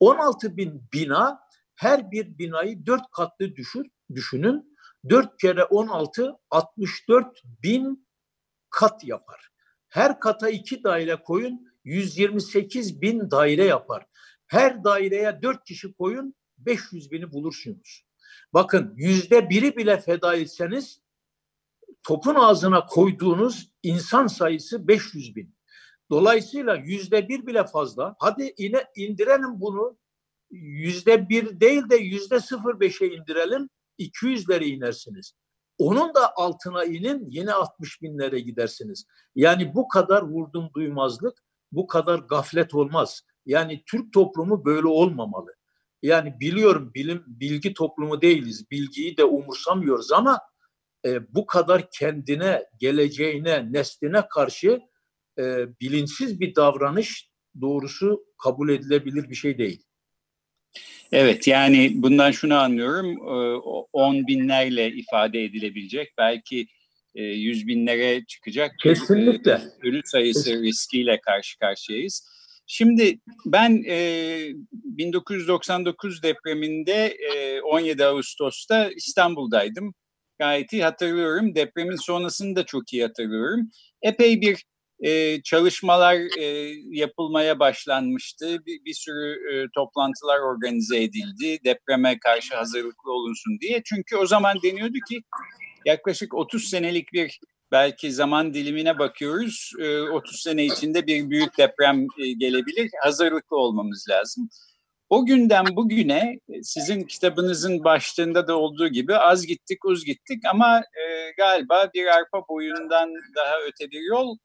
S9: 16 bin bina her bir binayı dört katlı düşür, düşünün. 4 kere 16 64 bin kat yapar. Her kata iki daire koyun 128 bin daire yapar. Her daireye dört kişi koyun 500 bini bulursunuz. Bakın yüzde biri bile feda etseniz topun ağzına koyduğunuz insan sayısı 500 bin. Dolayısıyla yüzde bir bile fazla. Hadi yine indirelim bunu. Yüzde bir değil de yüzde 0,5'e indirelim. 200'lere inersiniz. Onun da altına inin yine 60 binlere gidersiniz. Yani bu kadar vurdum duymazlık, bu kadar gaflet olmaz. Yani Türk toplumu böyle olmamalı. Yani biliyorum bilim bilgi toplumu değiliz. Bilgiyi de umursamıyoruz ama e, bu kadar kendine, geleceğine, nesline karşı e, bilinçsiz bir davranış doğrusu kabul edilebilir bir şey değil.
S8: Evet yani bundan şunu anlıyorum 10 binlerle ifade edilebilecek belki yüz binlere çıkacak
S9: Kesinlikle.
S8: ölü sayısı Kesinlikle. riskiyle karşı karşıyayız. Şimdi ben 1999 depreminde 17 Ağustos'ta İstanbul'daydım. Gayet iyi hatırlıyorum. Depremin sonrasını da çok iyi hatırlıyorum. Epey bir e, çalışmalar e, yapılmaya başlanmıştı. Bir, bir sürü e, toplantılar organize edildi. Depreme karşı hazırlıklı olunsun diye. Çünkü o zaman deniyordu ki yaklaşık 30 senelik bir belki zaman dilimine bakıyoruz. E, 30 sene içinde bir büyük deprem e, gelebilir. Hazırlıklı olmamız lazım. O günden bugüne sizin kitabınızın başlığında da olduğu gibi az gittik uz gittik ama e, galiba bir arpa boyundan daha öte bir yol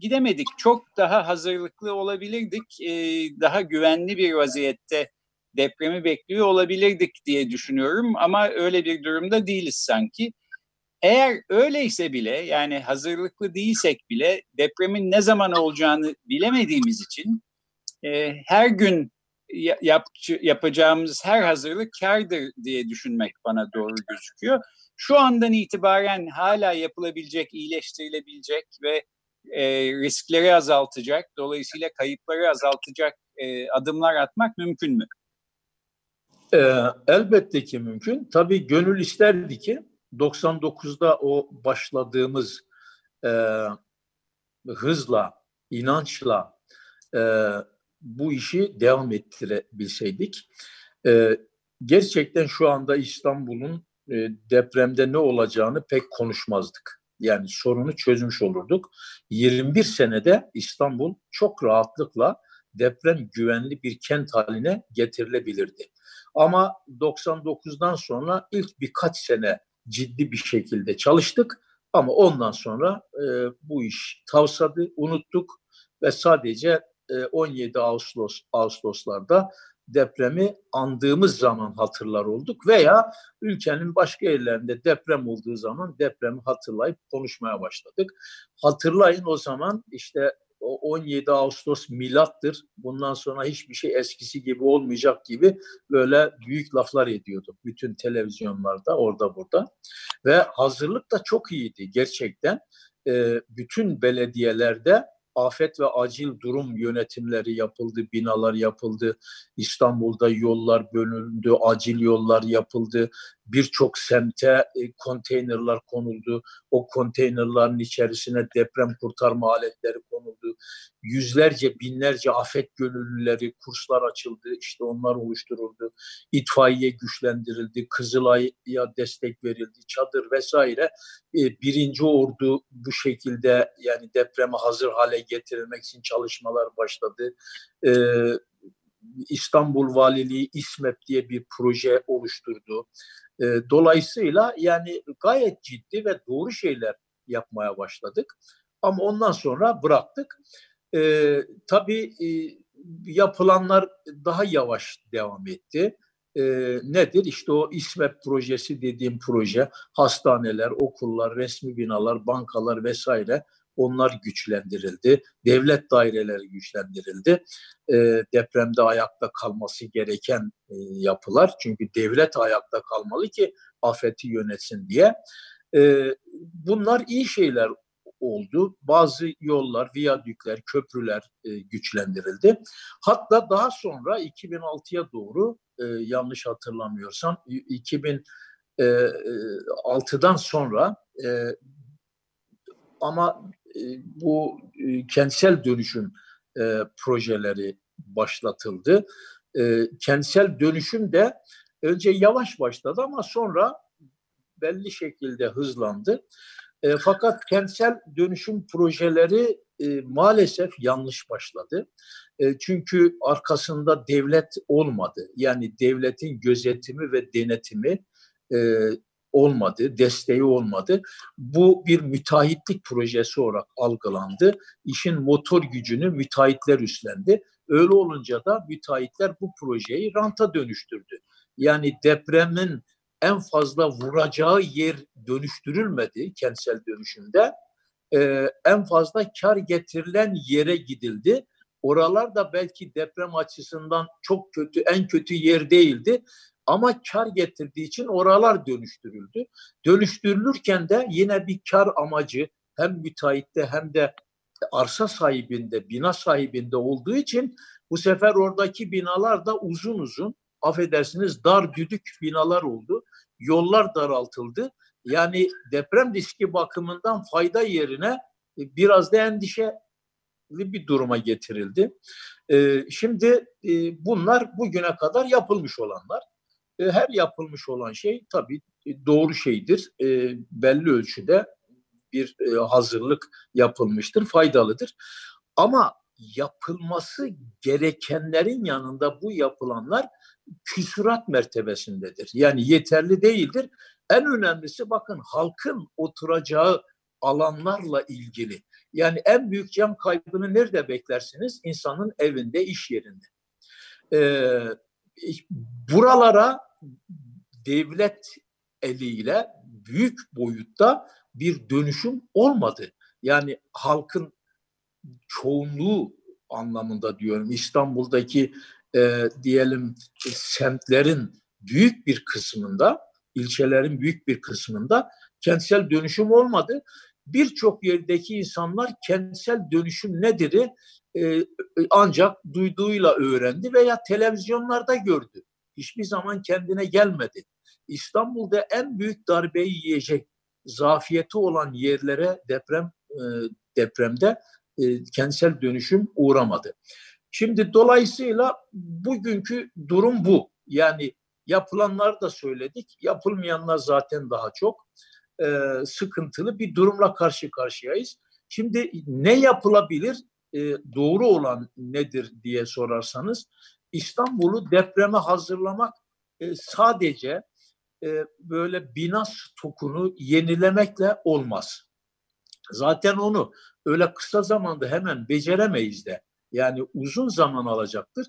S8: gidemedik. Çok daha hazırlıklı olabilirdik. E, daha güvenli bir vaziyette depremi bekliyor olabilirdik diye düşünüyorum. Ama öyle bir durumda değiliz sanki. Eğer öyleyse bile yani hazırlıklı değilsek bile depremin ne zaman olacağını bilemediğimiz için e, her gün yap, yapacağımız her hazırlık kardır diye düşünmek bana doğru gözüküyor. Şu andan itibaren hala yapılabilecek, iyileştirilebilecek ve e, riskleri azaltacak, dolayısıyla kayıpları azaltacak e, adımlar atmak mümkün mü?
S9: E, elbette ki mümkün. Tabii gönül isterdi ki 99'da o başladığımız e, hızla, inançla e, bu işi devam ettirebilseydik. E, gerçekten şu anda İstanbul'un e, depremde ne olacağını pek konuşmazdık. Yani sorunu çözmüş olurduk. 21 senede İstanbul çok rahatlıkla deprem güvenli bir kent haline getirilebilirdi. Ama 99'dan sonra ilk birkaç sene ciddi bir şekilde çalıştık ama ondan sonra e, bu iş tavsadı, unuttuk ve sadece e, 17 Ağustos Ağustoslarda depremi andığımız zaman hatırlar olduk veya ülkenin başka yerlerinde deprem olduğu zaman depremi hatırlayıp konuşmaya başladık. Hatırlayın o zaman işte 17 Ağustos milattır. Bundan sonra hiçbir şey eskisi gibi olmayacak gibi böyle büyük laflar ediyorduk bütün televizyonlarda orada burada. Ve hazırlık da çok iyiydi gerçekten. Bütün belediyelerde afet ve acil durum yönetimleri yapıldı, binalar yapıldı. İstanbul'da yollar bölündü, acil yollar yapıldı. Birçok semte e, konteynerler konuldu. O konteynerların içerisine deprem kurtarma aletleri konuldu. Yüzlerce, binlerce afet gönüllüleri, kurslar açıldı. İşte onlar oluşturuldu. İtfaiye güçlendirildi. Kızılay'a destek verildi. Çadır vesaire. E, birinci ordu bu şekilde yani depreme hazır hale getirilmek için çalışmalar başladı. E, İstanbul Valiliği İSMEP diye bir proje oluşturdu. E, dolayısıyla yani gayet ciddi ve doğru şeyler yapmaya başladık. Ama ondan sonra bıraktık. E, tabii yapılanlar daha yavaş devam etti. E, nedir? İşte o İSMEP projesi dediğim proje, hastaneler, okullar, resmi binalar, bankalar vesaire onlar güçlendirildi. Devlet daireleri güçlendirildi. E, depremde ayakta kalması gereken e, yapılar. Çünkü devlet ayakta kalmalı ki afeti yönetsin diye. E, bunlar iyi şeyler oldu. Bazı yollar, viyadükler, köprüler e, güçlendirildi. Hatta daha sonra 2006'ya doğru e, yanlış hatırlamıyorsam 2006'dan sonra e, ama e, bu e, kentsel dönüşüm e, projeleri başlatıldı. kentsel dönüşüm de önce yavaş başladı ama sonra belli şekilde hızlandı. fakat kentsel dönüşüm projeleri maalesef yanlış başladı. çünkü arkasında devlet olmadı. Yani devletin gözetimi ve denetimi olmadı, desteği olmadı. Bu bir müteahhitlik projesi olarak algılandı. İşin motor gücünü müteahhitler üstlendi. Öyle olunca da müteahhitler bu projeyi ranta dönüştürdü. Yani depremin en fazla vuracağı yer dönüştürülmedi kentsel dönüşümde. Ee, en fazla kar getirilen yere gidildi. Oralar da belki deprem açısından çok kötü, en kötü yer değildi. Ama kar getirdiği için oralar dönüştürüldü. Dönüştürülürken de yine bir kar amacı hem müteahhitte hem de arsa sahibinde, bina sahibinde olduğu için bu sefer oradaki binalar da uzun uzun, affedersiniz dar düdük binalar oldu. Yollar daraltıldı. Yani deprem riski bakımından fayda yerine e, biraz da endişe bir duruma getirildi. E, şimdi e, bunlar bugüne kadar yapılmış olanlar. E, her yapılmış olan şey tabii e, doğru şeydir. E, belli ölçüde bir hazırlık yapılmıştır, faydalıdır. Ama yapılması gerekenlerin yanında bu yapılanlar küsurat mertebesindedir. Yani yeterli değildir. En önemlisi bakın halkın oturacağı alanlarla ilgili. Yani en büyük can kaybını nerede beklersiniz? İnsanın evinde, iş yerinde. Ee, buralara devlet eliyle büyük boyutta bir dönüşüm olmadı. Yani halkın çoğunluğu anlamında diyorum İstanbul'daki e, diyelim semtlerin büyük bir kısmında, ilçelerin büyük bir kısmında kentsel dönüşüm olmadı. Birçok yerdeki insanlar kentsel dönüşüm nedir e, ancak duyduğuyla öğrendi veya televizyonlarda gördü hiçbir zaman kendine gelmedi. İstanbul'da en büyük darbeyi yiyecek zafiyeti olan yerlere deprem e, depremde e, kentsel dönüşüm uğramadı. Şimdi dolayısıyla bugünkü durum bu. Yani yapılanlar da söyledik, yapılmayanlar zaten daha çok e, sıkıntılı bir durumla karşı karşıyayız. Şimdi ne yapılabilir? E, doğru olan nedir diye sorarsanız İstanbul'u depreme hazırlamak e, sadece e, böyle bina stokunu yenilemekle olmaz. Zaten onu öyle kısa zamanda hemen beceremeyiz de. Yani uzun zaman alacaktır.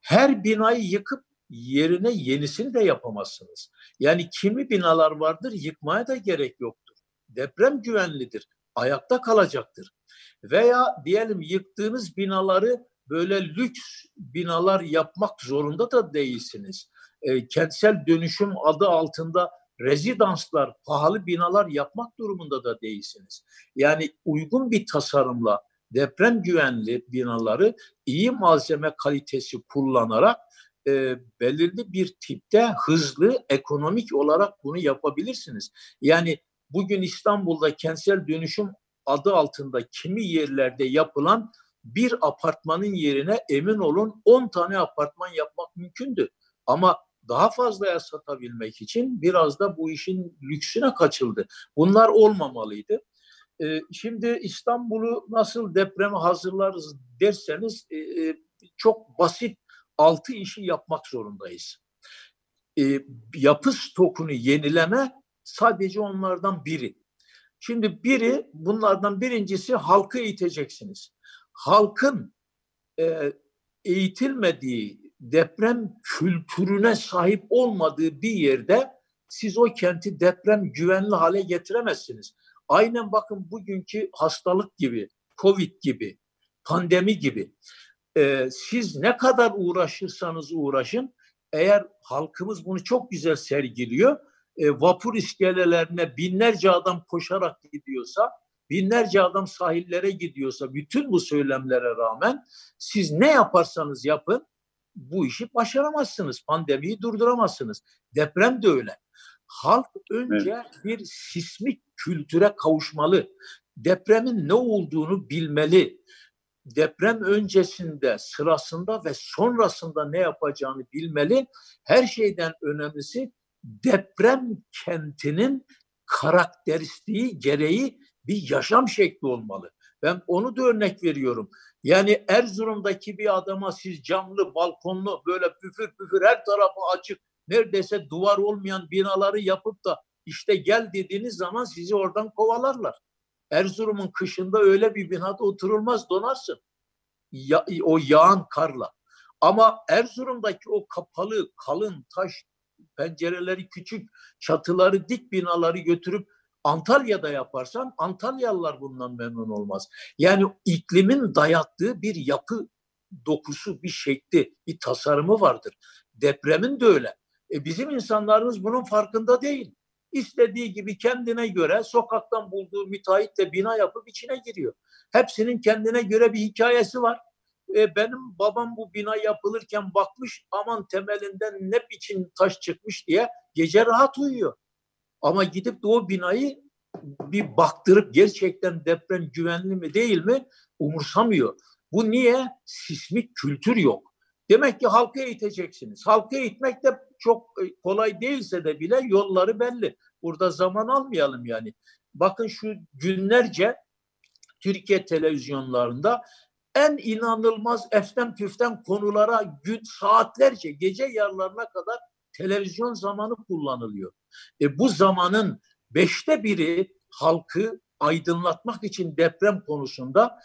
S9: Her binayı yıkıp yerine yenisini de yapamazsınız. Yani kimi binalar vardır yıkmaya da gerek yoktur. Deprem güvenlidir. Ayakta kalacaktır. Veya diyelim yıktığınız binaları böyle lüks binalar yapmak zorunda da değilsiniz. E, kentsel dönüşüm adı altında rezidanslar, pahalı binalar yapmak durumunda da değilsiniz. Yani uygun bir tasarımla deprem güvenli binaları iyi malzeme kalitesi kullanarak e, belirli bir tipte hızlı ekonomik olarak bunu yapabilirsiniz. Yani bugün İstanbul'da kentsel dönüşüm adı altında kimi yerlerde yapılan bir apartmanın yerine emin olun 10 tane apartman yapmak mümkündü. Ama daha fazlaya satabilmek için biraz da bu işin lüksüne kaçıldı. Bunlar olmamalıydı. Ee, şimdi İstanbul'u nasıl depreme hazırlarız derseniz e, e, çok basit altı işi yapmak zorundayız. E, yapı stokunu yenileme sadece onlardan biri. Şimdi biri bunlardan birincisi halkı eğiteceksiniz. Halkın e, eğitilmediği deprem kültürüne sahip olmadığı bir yerde siz o kenti deprem güvenli hale getiremezsiniz. Aynen bakın bugünkü hastalık gibi, Covid gibi, pandemi gibi. Ee, siz ne kadar uğraşırsanız uğraşın, eğer halkımız bunu çok güzel sergiliyor, e, vapur iskelelerine binlerce adam koşarak gidiyorsa, binlerce adam sahillere gidiyorsa, bütün bu söylemlere rağmen siz ne yaparsanız yapın, bu işi başaramazsınız. Pandemiyi durduramazsınız. Deprem de öyle. Halk önce evet. bir sismik kültüre kavuşmalı. Depremin ne olduğunu bilmeli. Deprem öncesinde, sırasında ve sonrasında ne yapacağını bilmeli. Her şeyden önemlisi deprem kentinin karakteristiği gereği bir yaşam şekli olmalı. Ben onu da örnek veriyorum. Yani Erzurum'daki bir adama siz camlı, balkonlu, böyle püfür püfür her tarafı açık, neredeyse duvar olmayan binaları yapıp da işte gel dediğiniz zaman sizi oradan kovalarlar. Erzurum'un kışında öyle bir binada oturulmaz donarsın. Ya, o yağan karla. Ama Erzurum'daki o kapalı, kalın taş pencereleri küçük, çatıları dik binaları götürüp Antalya'da yaparsan Antalyalılar bundan memnun olmaz. Yani iklimin dayattığı bir yapı dokusu, bir şekli, bir tasarımı vardır. Depremin de öyle. E bizim insanlarımız bunun farkında değil. İstediği gibi kendine göre sokaktan bulduğu müteahhitle bina yapıp içine giriyor. Hepsinin kendine göre bir hikayesi var. E benim babam bu bina yapılırken bakmış aman temelinden ne biçim taş çıkmış diye gece rahat uyuyor. Ama gidip de o binayı bir baktırıp gerçekten deprem güvenli mi değil mi umursamıyor. Bu niye? Sismik kültür yok. Demek ki halkı eğiteceksiniz. Halkı eğitmek de çok e, kolay değilse de bile yolları belli. Burada zaman almayalım yani. Bakın şu günlerce Türkiye televizyonlarında en inanılmaz eften püften konulara gün saatlerce gece yarlarına kadar televizyon zamanı kullanılıyor. E, bu zamanın beşte biri halkı aydınlatmak için deprem konusunda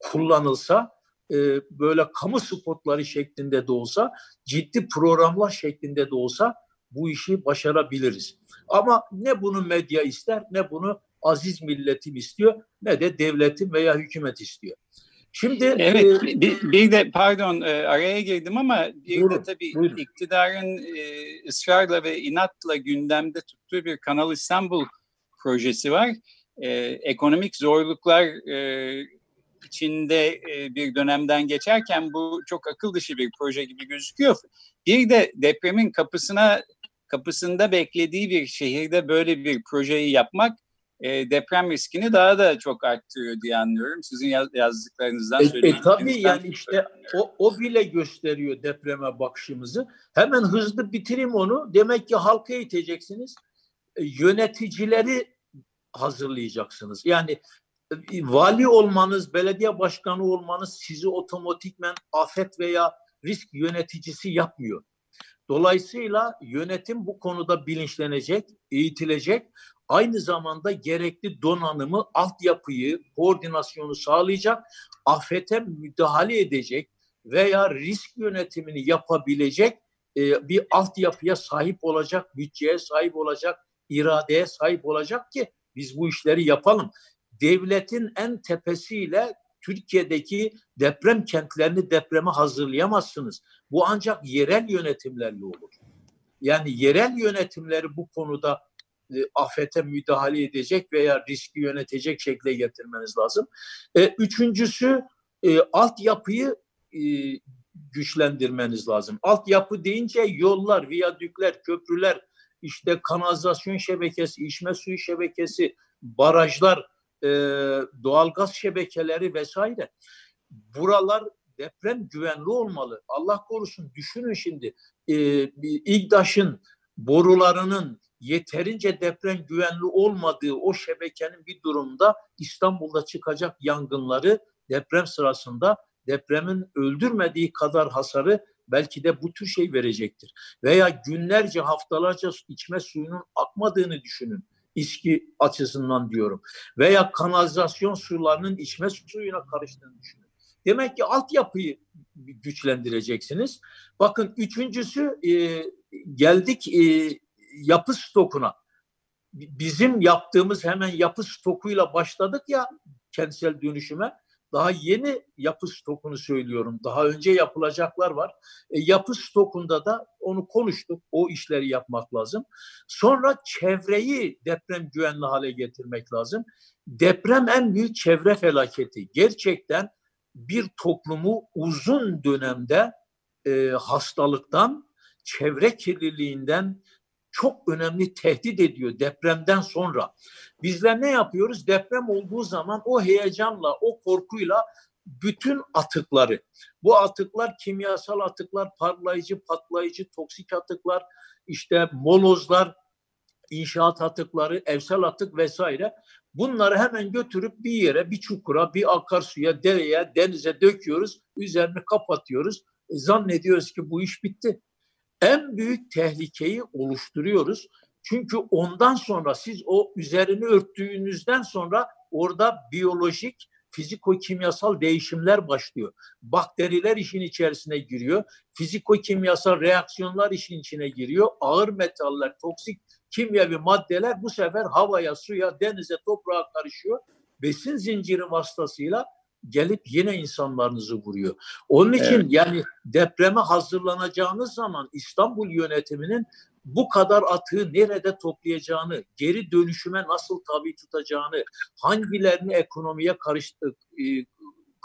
S9: kullanılsa e, böyle kamu spotları şeklinde de olsa ciddi programlar şeklinde de olsa bu işi başarabiliriz. Ama ne bunu medya ister ne bunu aziz milletim istiyor ne de devletim veya hükümet istiyor.
S8: Şimdi evet e, bir, bir de pardon araya girdim ama bir buyurun, de tabii buyurun. iktidarın e, ısrarla ve inatla gündemde tuttuğu bir Kanal İstanbul projesi var. E, ekonomik zorluklar e, içinde e, bir dönemden geçerken bu çok akıl dışı bir proje gibi gözüküyor. Bir de depremin kapısına kapısında beklediği bir şehirde böyle bir projeyi yapmak e, deprem riskini daha da çok arttırıyor diye anlıyorum. Sizin yaz, yazdıklarınızdan
S9: e, e, tabii yani işte o, o bile gösteriyor depreme bakışımızı. Hemen hızlı bitireyim onu. Demek ki halka eğiteceksiniz. E, yöneticileri hazırlayacaksınız. Yani e, vali olmanız, belediye başkanı olmanız sizi otomatikmen afet veya risk yöneticisi yapmıyor. Dolayısıyla yönetim bu konuda bilinçlenecek, eğitilecek aynı zamanda gerekli donanımı, altyapıyı, koordinasyonu sağlayacak, afete müdahale edecek veya risk yönetimini yapabilecek e, bir altyapıya sahip olacak, bütçeye sahip olacak, iradeye sahip olacak ki biz bu işleri yapalım. Devletin en tepesiyle Türkiye'deki deprem kentlerini depreme hazırlayamazsınız. Bu ancak yerel yönetimlerle olur. Yani yerel yönetimleri bu konuda e, afete müdahale edecek veya riski yönetecek şekle getirmeniz lazım. E, üçüncüsü e, altyapıyı e, güçlendirmeniz lazım. Altyapı deyince yollar, viyadükler, köprüler, işte kanalizasyon şebekesi, içme suyu şebekesi, barajlar, e, doğalgaz şebekeleri vesaire. Buralar deprem güvenli olmalı. Allah korusun düşünün şimdi e, İGDAŞ'ın borularının yeterince deprem güvenli olmadığı o şebekenin bir durumda İstanbul'da çıkacak yangınları deprem sırasında depremin öldürmediği kadar hasarı belki de bu tür şey verecektir. Veya günlerce haftalarca içme suyunun akmadığını düşünün. İçki açısından diyorum. Veya kanalizasyon sularının içme suyuna karıştığını düşünün. Demek ki altyapıyı güçlendireceksiniz. Bakın üçüncüsü e, geldik e, yapı stokuna. Bizim yaptığımız hemen yapı stokuyla başladık ya kentsel dönüşüme. Daha yeni yapı stokunu söylüyorum. Daha önce yapılacaklar var. E, yapı stokunda da onu konuştuk. O işleri yapmak lazım. Sonra çevreyi deprem güvenli hale getirmek lazım. Deprem en büyük çevre felaketi. Gerçekten bir toplumu uzun dönemde e, hastalıktan, çevre kirliliğinden, çok önemli tehdit ediyor depremden sonra. Bizler ne yapıyoruz? Deprem olduğu zaman o heyecanla, o korkuyla bütün atıkları, bu atıklar kimyasal atıklar, parlayıcı, patlayıcı, toksik atıklar, işte molozlar, inşaat atıkları, evsel atık vesaire bunları hemen götürüp bir yere, bir çukura, bir akarsuya, dereye, denize döküyoruz, üzerini kapatıyoruz. E, zannediyoruz ki bu iş bitti en büyük tehlikeyi oluşturuyoruz. Çünkü ondan sonra siz o üzerini örttüğünüzden sonra orada biyolojik, fiziko-kimyasal değişimler başlıyor. Bakteriler işin içerisine giriyor. Fiziko-kimyasal reaksiyonlar işin içine giriyor. Ağır metaller, toksik kimyevi maddeler bu sefer havaya, suya, denize, toprağa karışıyor. Besin zinciri vasıtasıyla gelip yine insanlarınızı vuruyor. Onun için evet. yani depreme hazırlanacağınız zaman İstanbul yönetiminin bu kadar atığı nerede toplayacağını, geri dönüşüme nasıl tabi tutacağını, hangilerini ekonomiye karıştı, e,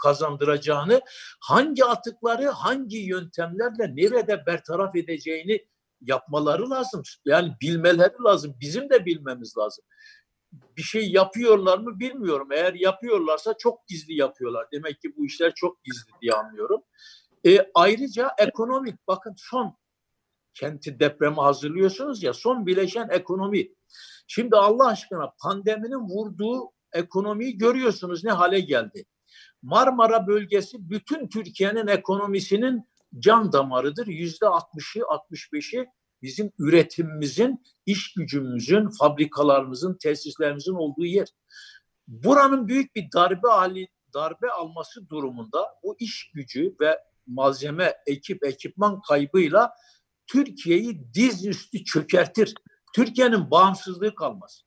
S9: kazandıracağını, hangi atıkları hangi yöntemlerle nerede bertaraf edeceğini yapmaları lazım. Yani bilmeleri lazım. Bizim de bilmemiz lazım bir şey yapıyorlar mı bilmiyorum. Eğer yapıyorlarsa çok gizli yapıyorlar. Demek ki bu işler çok gizli diye anlıyorum. E, ayrıca ekonomik bakın son kenti depremi hazırlıyorsunuz ya son bileşen ekonomi. Şimdi Allah aşkına pandeminin vurduğu ekonomiyi görüyorsunuz ne hale geldi. Marmara bölgesi bütün Türkiye'nin ekonomisinin can damarıdır. Yüzde 60'ı 65'i bizim üretimimizin, iş gücümüzün, fabrikalarımızın, tesislerimizin olduğu yer. Buranın büyük bir darbe hali, darbe alması durumunda bu iş gücü ve malzeme, ekip, ekipman kaybıyla Türkiye'yi dizüstü çökertir. Türkiye'nin bağımsızlığı kalmaz.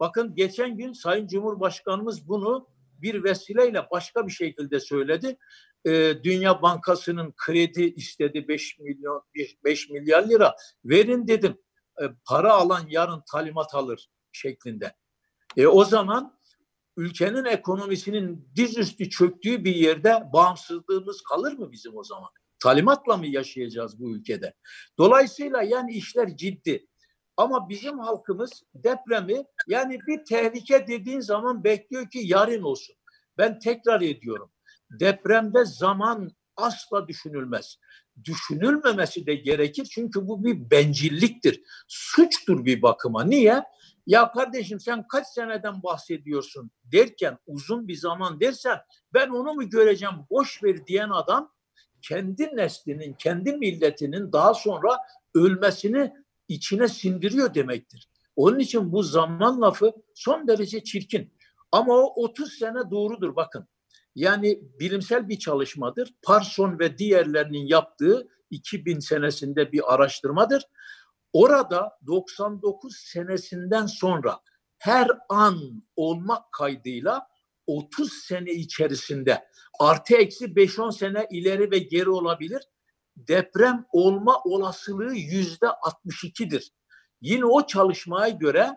S9: Bakın geçen gün Sayın Cumhurbaşkanımız bunu bir vesileyle başka bir şekilde söyledi e, Dünya Bankası'nın kredi istedi 5 milyon 5 milyar lira verin dedim. E, para alan yarın talimat alır şeklinde. E, o zaman ülkenin ekonomisinin dizüstü çöktüğü bir yerde bağımsızlığımız kalır mı bizim o zaman? Talimatla mı yaşayacağız bu ülkede? Dolayısıyla yani işler ciddi. Ama bizim halkımız depremi yani bir tehlike dediğin zaman bekliyor ki yarın olsun. Ben tekrar ediyorum depremde zaman asla düşünülmez. Düşünülmemesi de gerekir çünkü bu bir bencilliktir. Suçtur bir bakıma. Niye? Ya kardeşim sen kaç seneden bahsediyorsun derken uzun bir zaman dersen ben onu mu göreceğim boş ver diyen adam kendi neslinin, kendi milletinin daha sonra ölmesini içine sindiriyor demektir. Onun için bu zaman lafı son derece çirkin. Ama o 30 sene doğrudur bakın. Yani bilimsel bir çalışmadır. Parson ve diğerlerinin yaptığı 2000 senesinde bir araştırmadır. Orada 99 senesinden sonra her an olmak kaydıyla 30 sene içerisinde artı eksi 5-10 sene ileri ve geri olabilir. Deprem olma olasılığı yüzde 62'dir. Yine o çalışmaya göre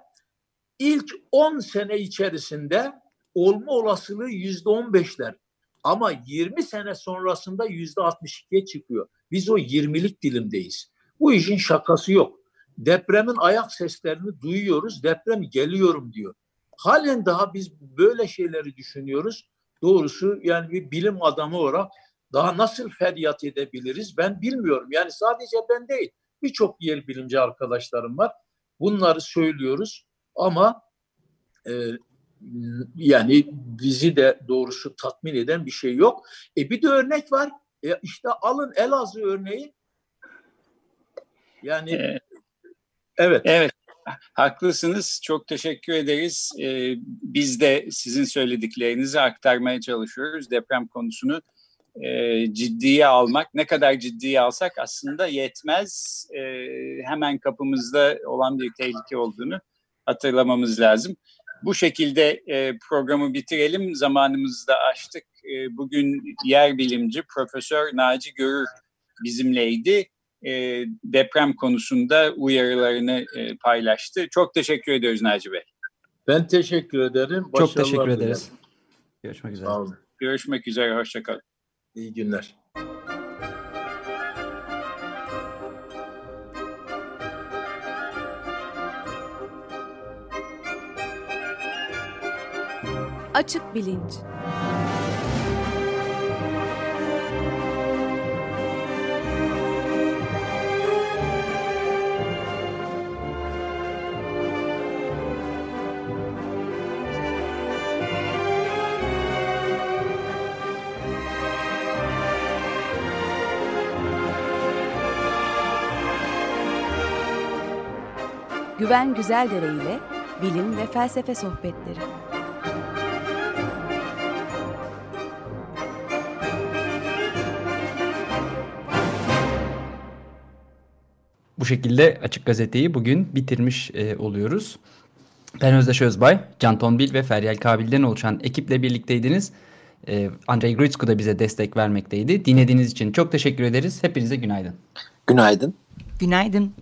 S9: ilk 10 sene içerisinde olma olasılığı yüzde on beşler. Ama 20 sene sonrasında yüzde 62'ye çıkıyor. Biz o 20'lik dilimdeyiz. Bu işin şakası yok. Depremin ayak seslerini duyuyoruz. Deprem geliyorum diyor. Halen daha biz böyle şeyleri düşünüyoruz. Doğrusu yani bir bilim adamı olarak daha nasıl feryat edebiliriz ben bilmiyorum. Yani sadece ben değil birçok yer bilimci arkadaşlarım var. Bunları söylüyoruz ama e, yani bizi de doğrusu tatmin eden bir şey yok. E bir de örnek var. E işte alın Elazığ örneği. Yani
S8: Ee,
S9: evet.
S8: Evet. Haklısınız. Çok teşekkür ederiz. Ee, biz de sizin söylediklerinizi aktarmaya çalışıyoruz. Deprem konusunu e, ciddiye almak. Ne kadar ciddiye alsak aslında yetmez. E, hemen kapımızda olan bir tehlike olduğunu hatırlamamız lazım. Bu şekilde e, programı bitirelim. Zamanımızı da aştık. E, bugün yer bilimci Profesör Naci Görür bizimleydi. E, deprem konusunda uyarılarını e, paylaştı. Çok teşekkür ediyoruz Naci Bey.
S9: Ben teşekkür ederim.
S2: Çok
S9: Başarılar
S2: teşekkür
S9: dilerim.
S2: ederiz. Görüşmek üzere.
S9: Sağ olun.
S8: Görüşmek üzere. Hoşçakalın.
S9: İyi günler.
S6: Açık bilinç. Güven Güzeldere ile bilim ve felsefe sohbetleri.
S2: Bu şekilde Açık Gazete'yi bugün bitirmiş e, oluyoruz. Ben Özdeş Özbay, Can Tombil ve Feryal Kabil'den oluşan ekiple birlikteydiniz. E, Andrei Gritsku da bize destek vermekteydi. Dinlediğiniz için çok teşekkür ederiz. Hepinize günaydın.
S3: Günaydın.
S10: Günaydın.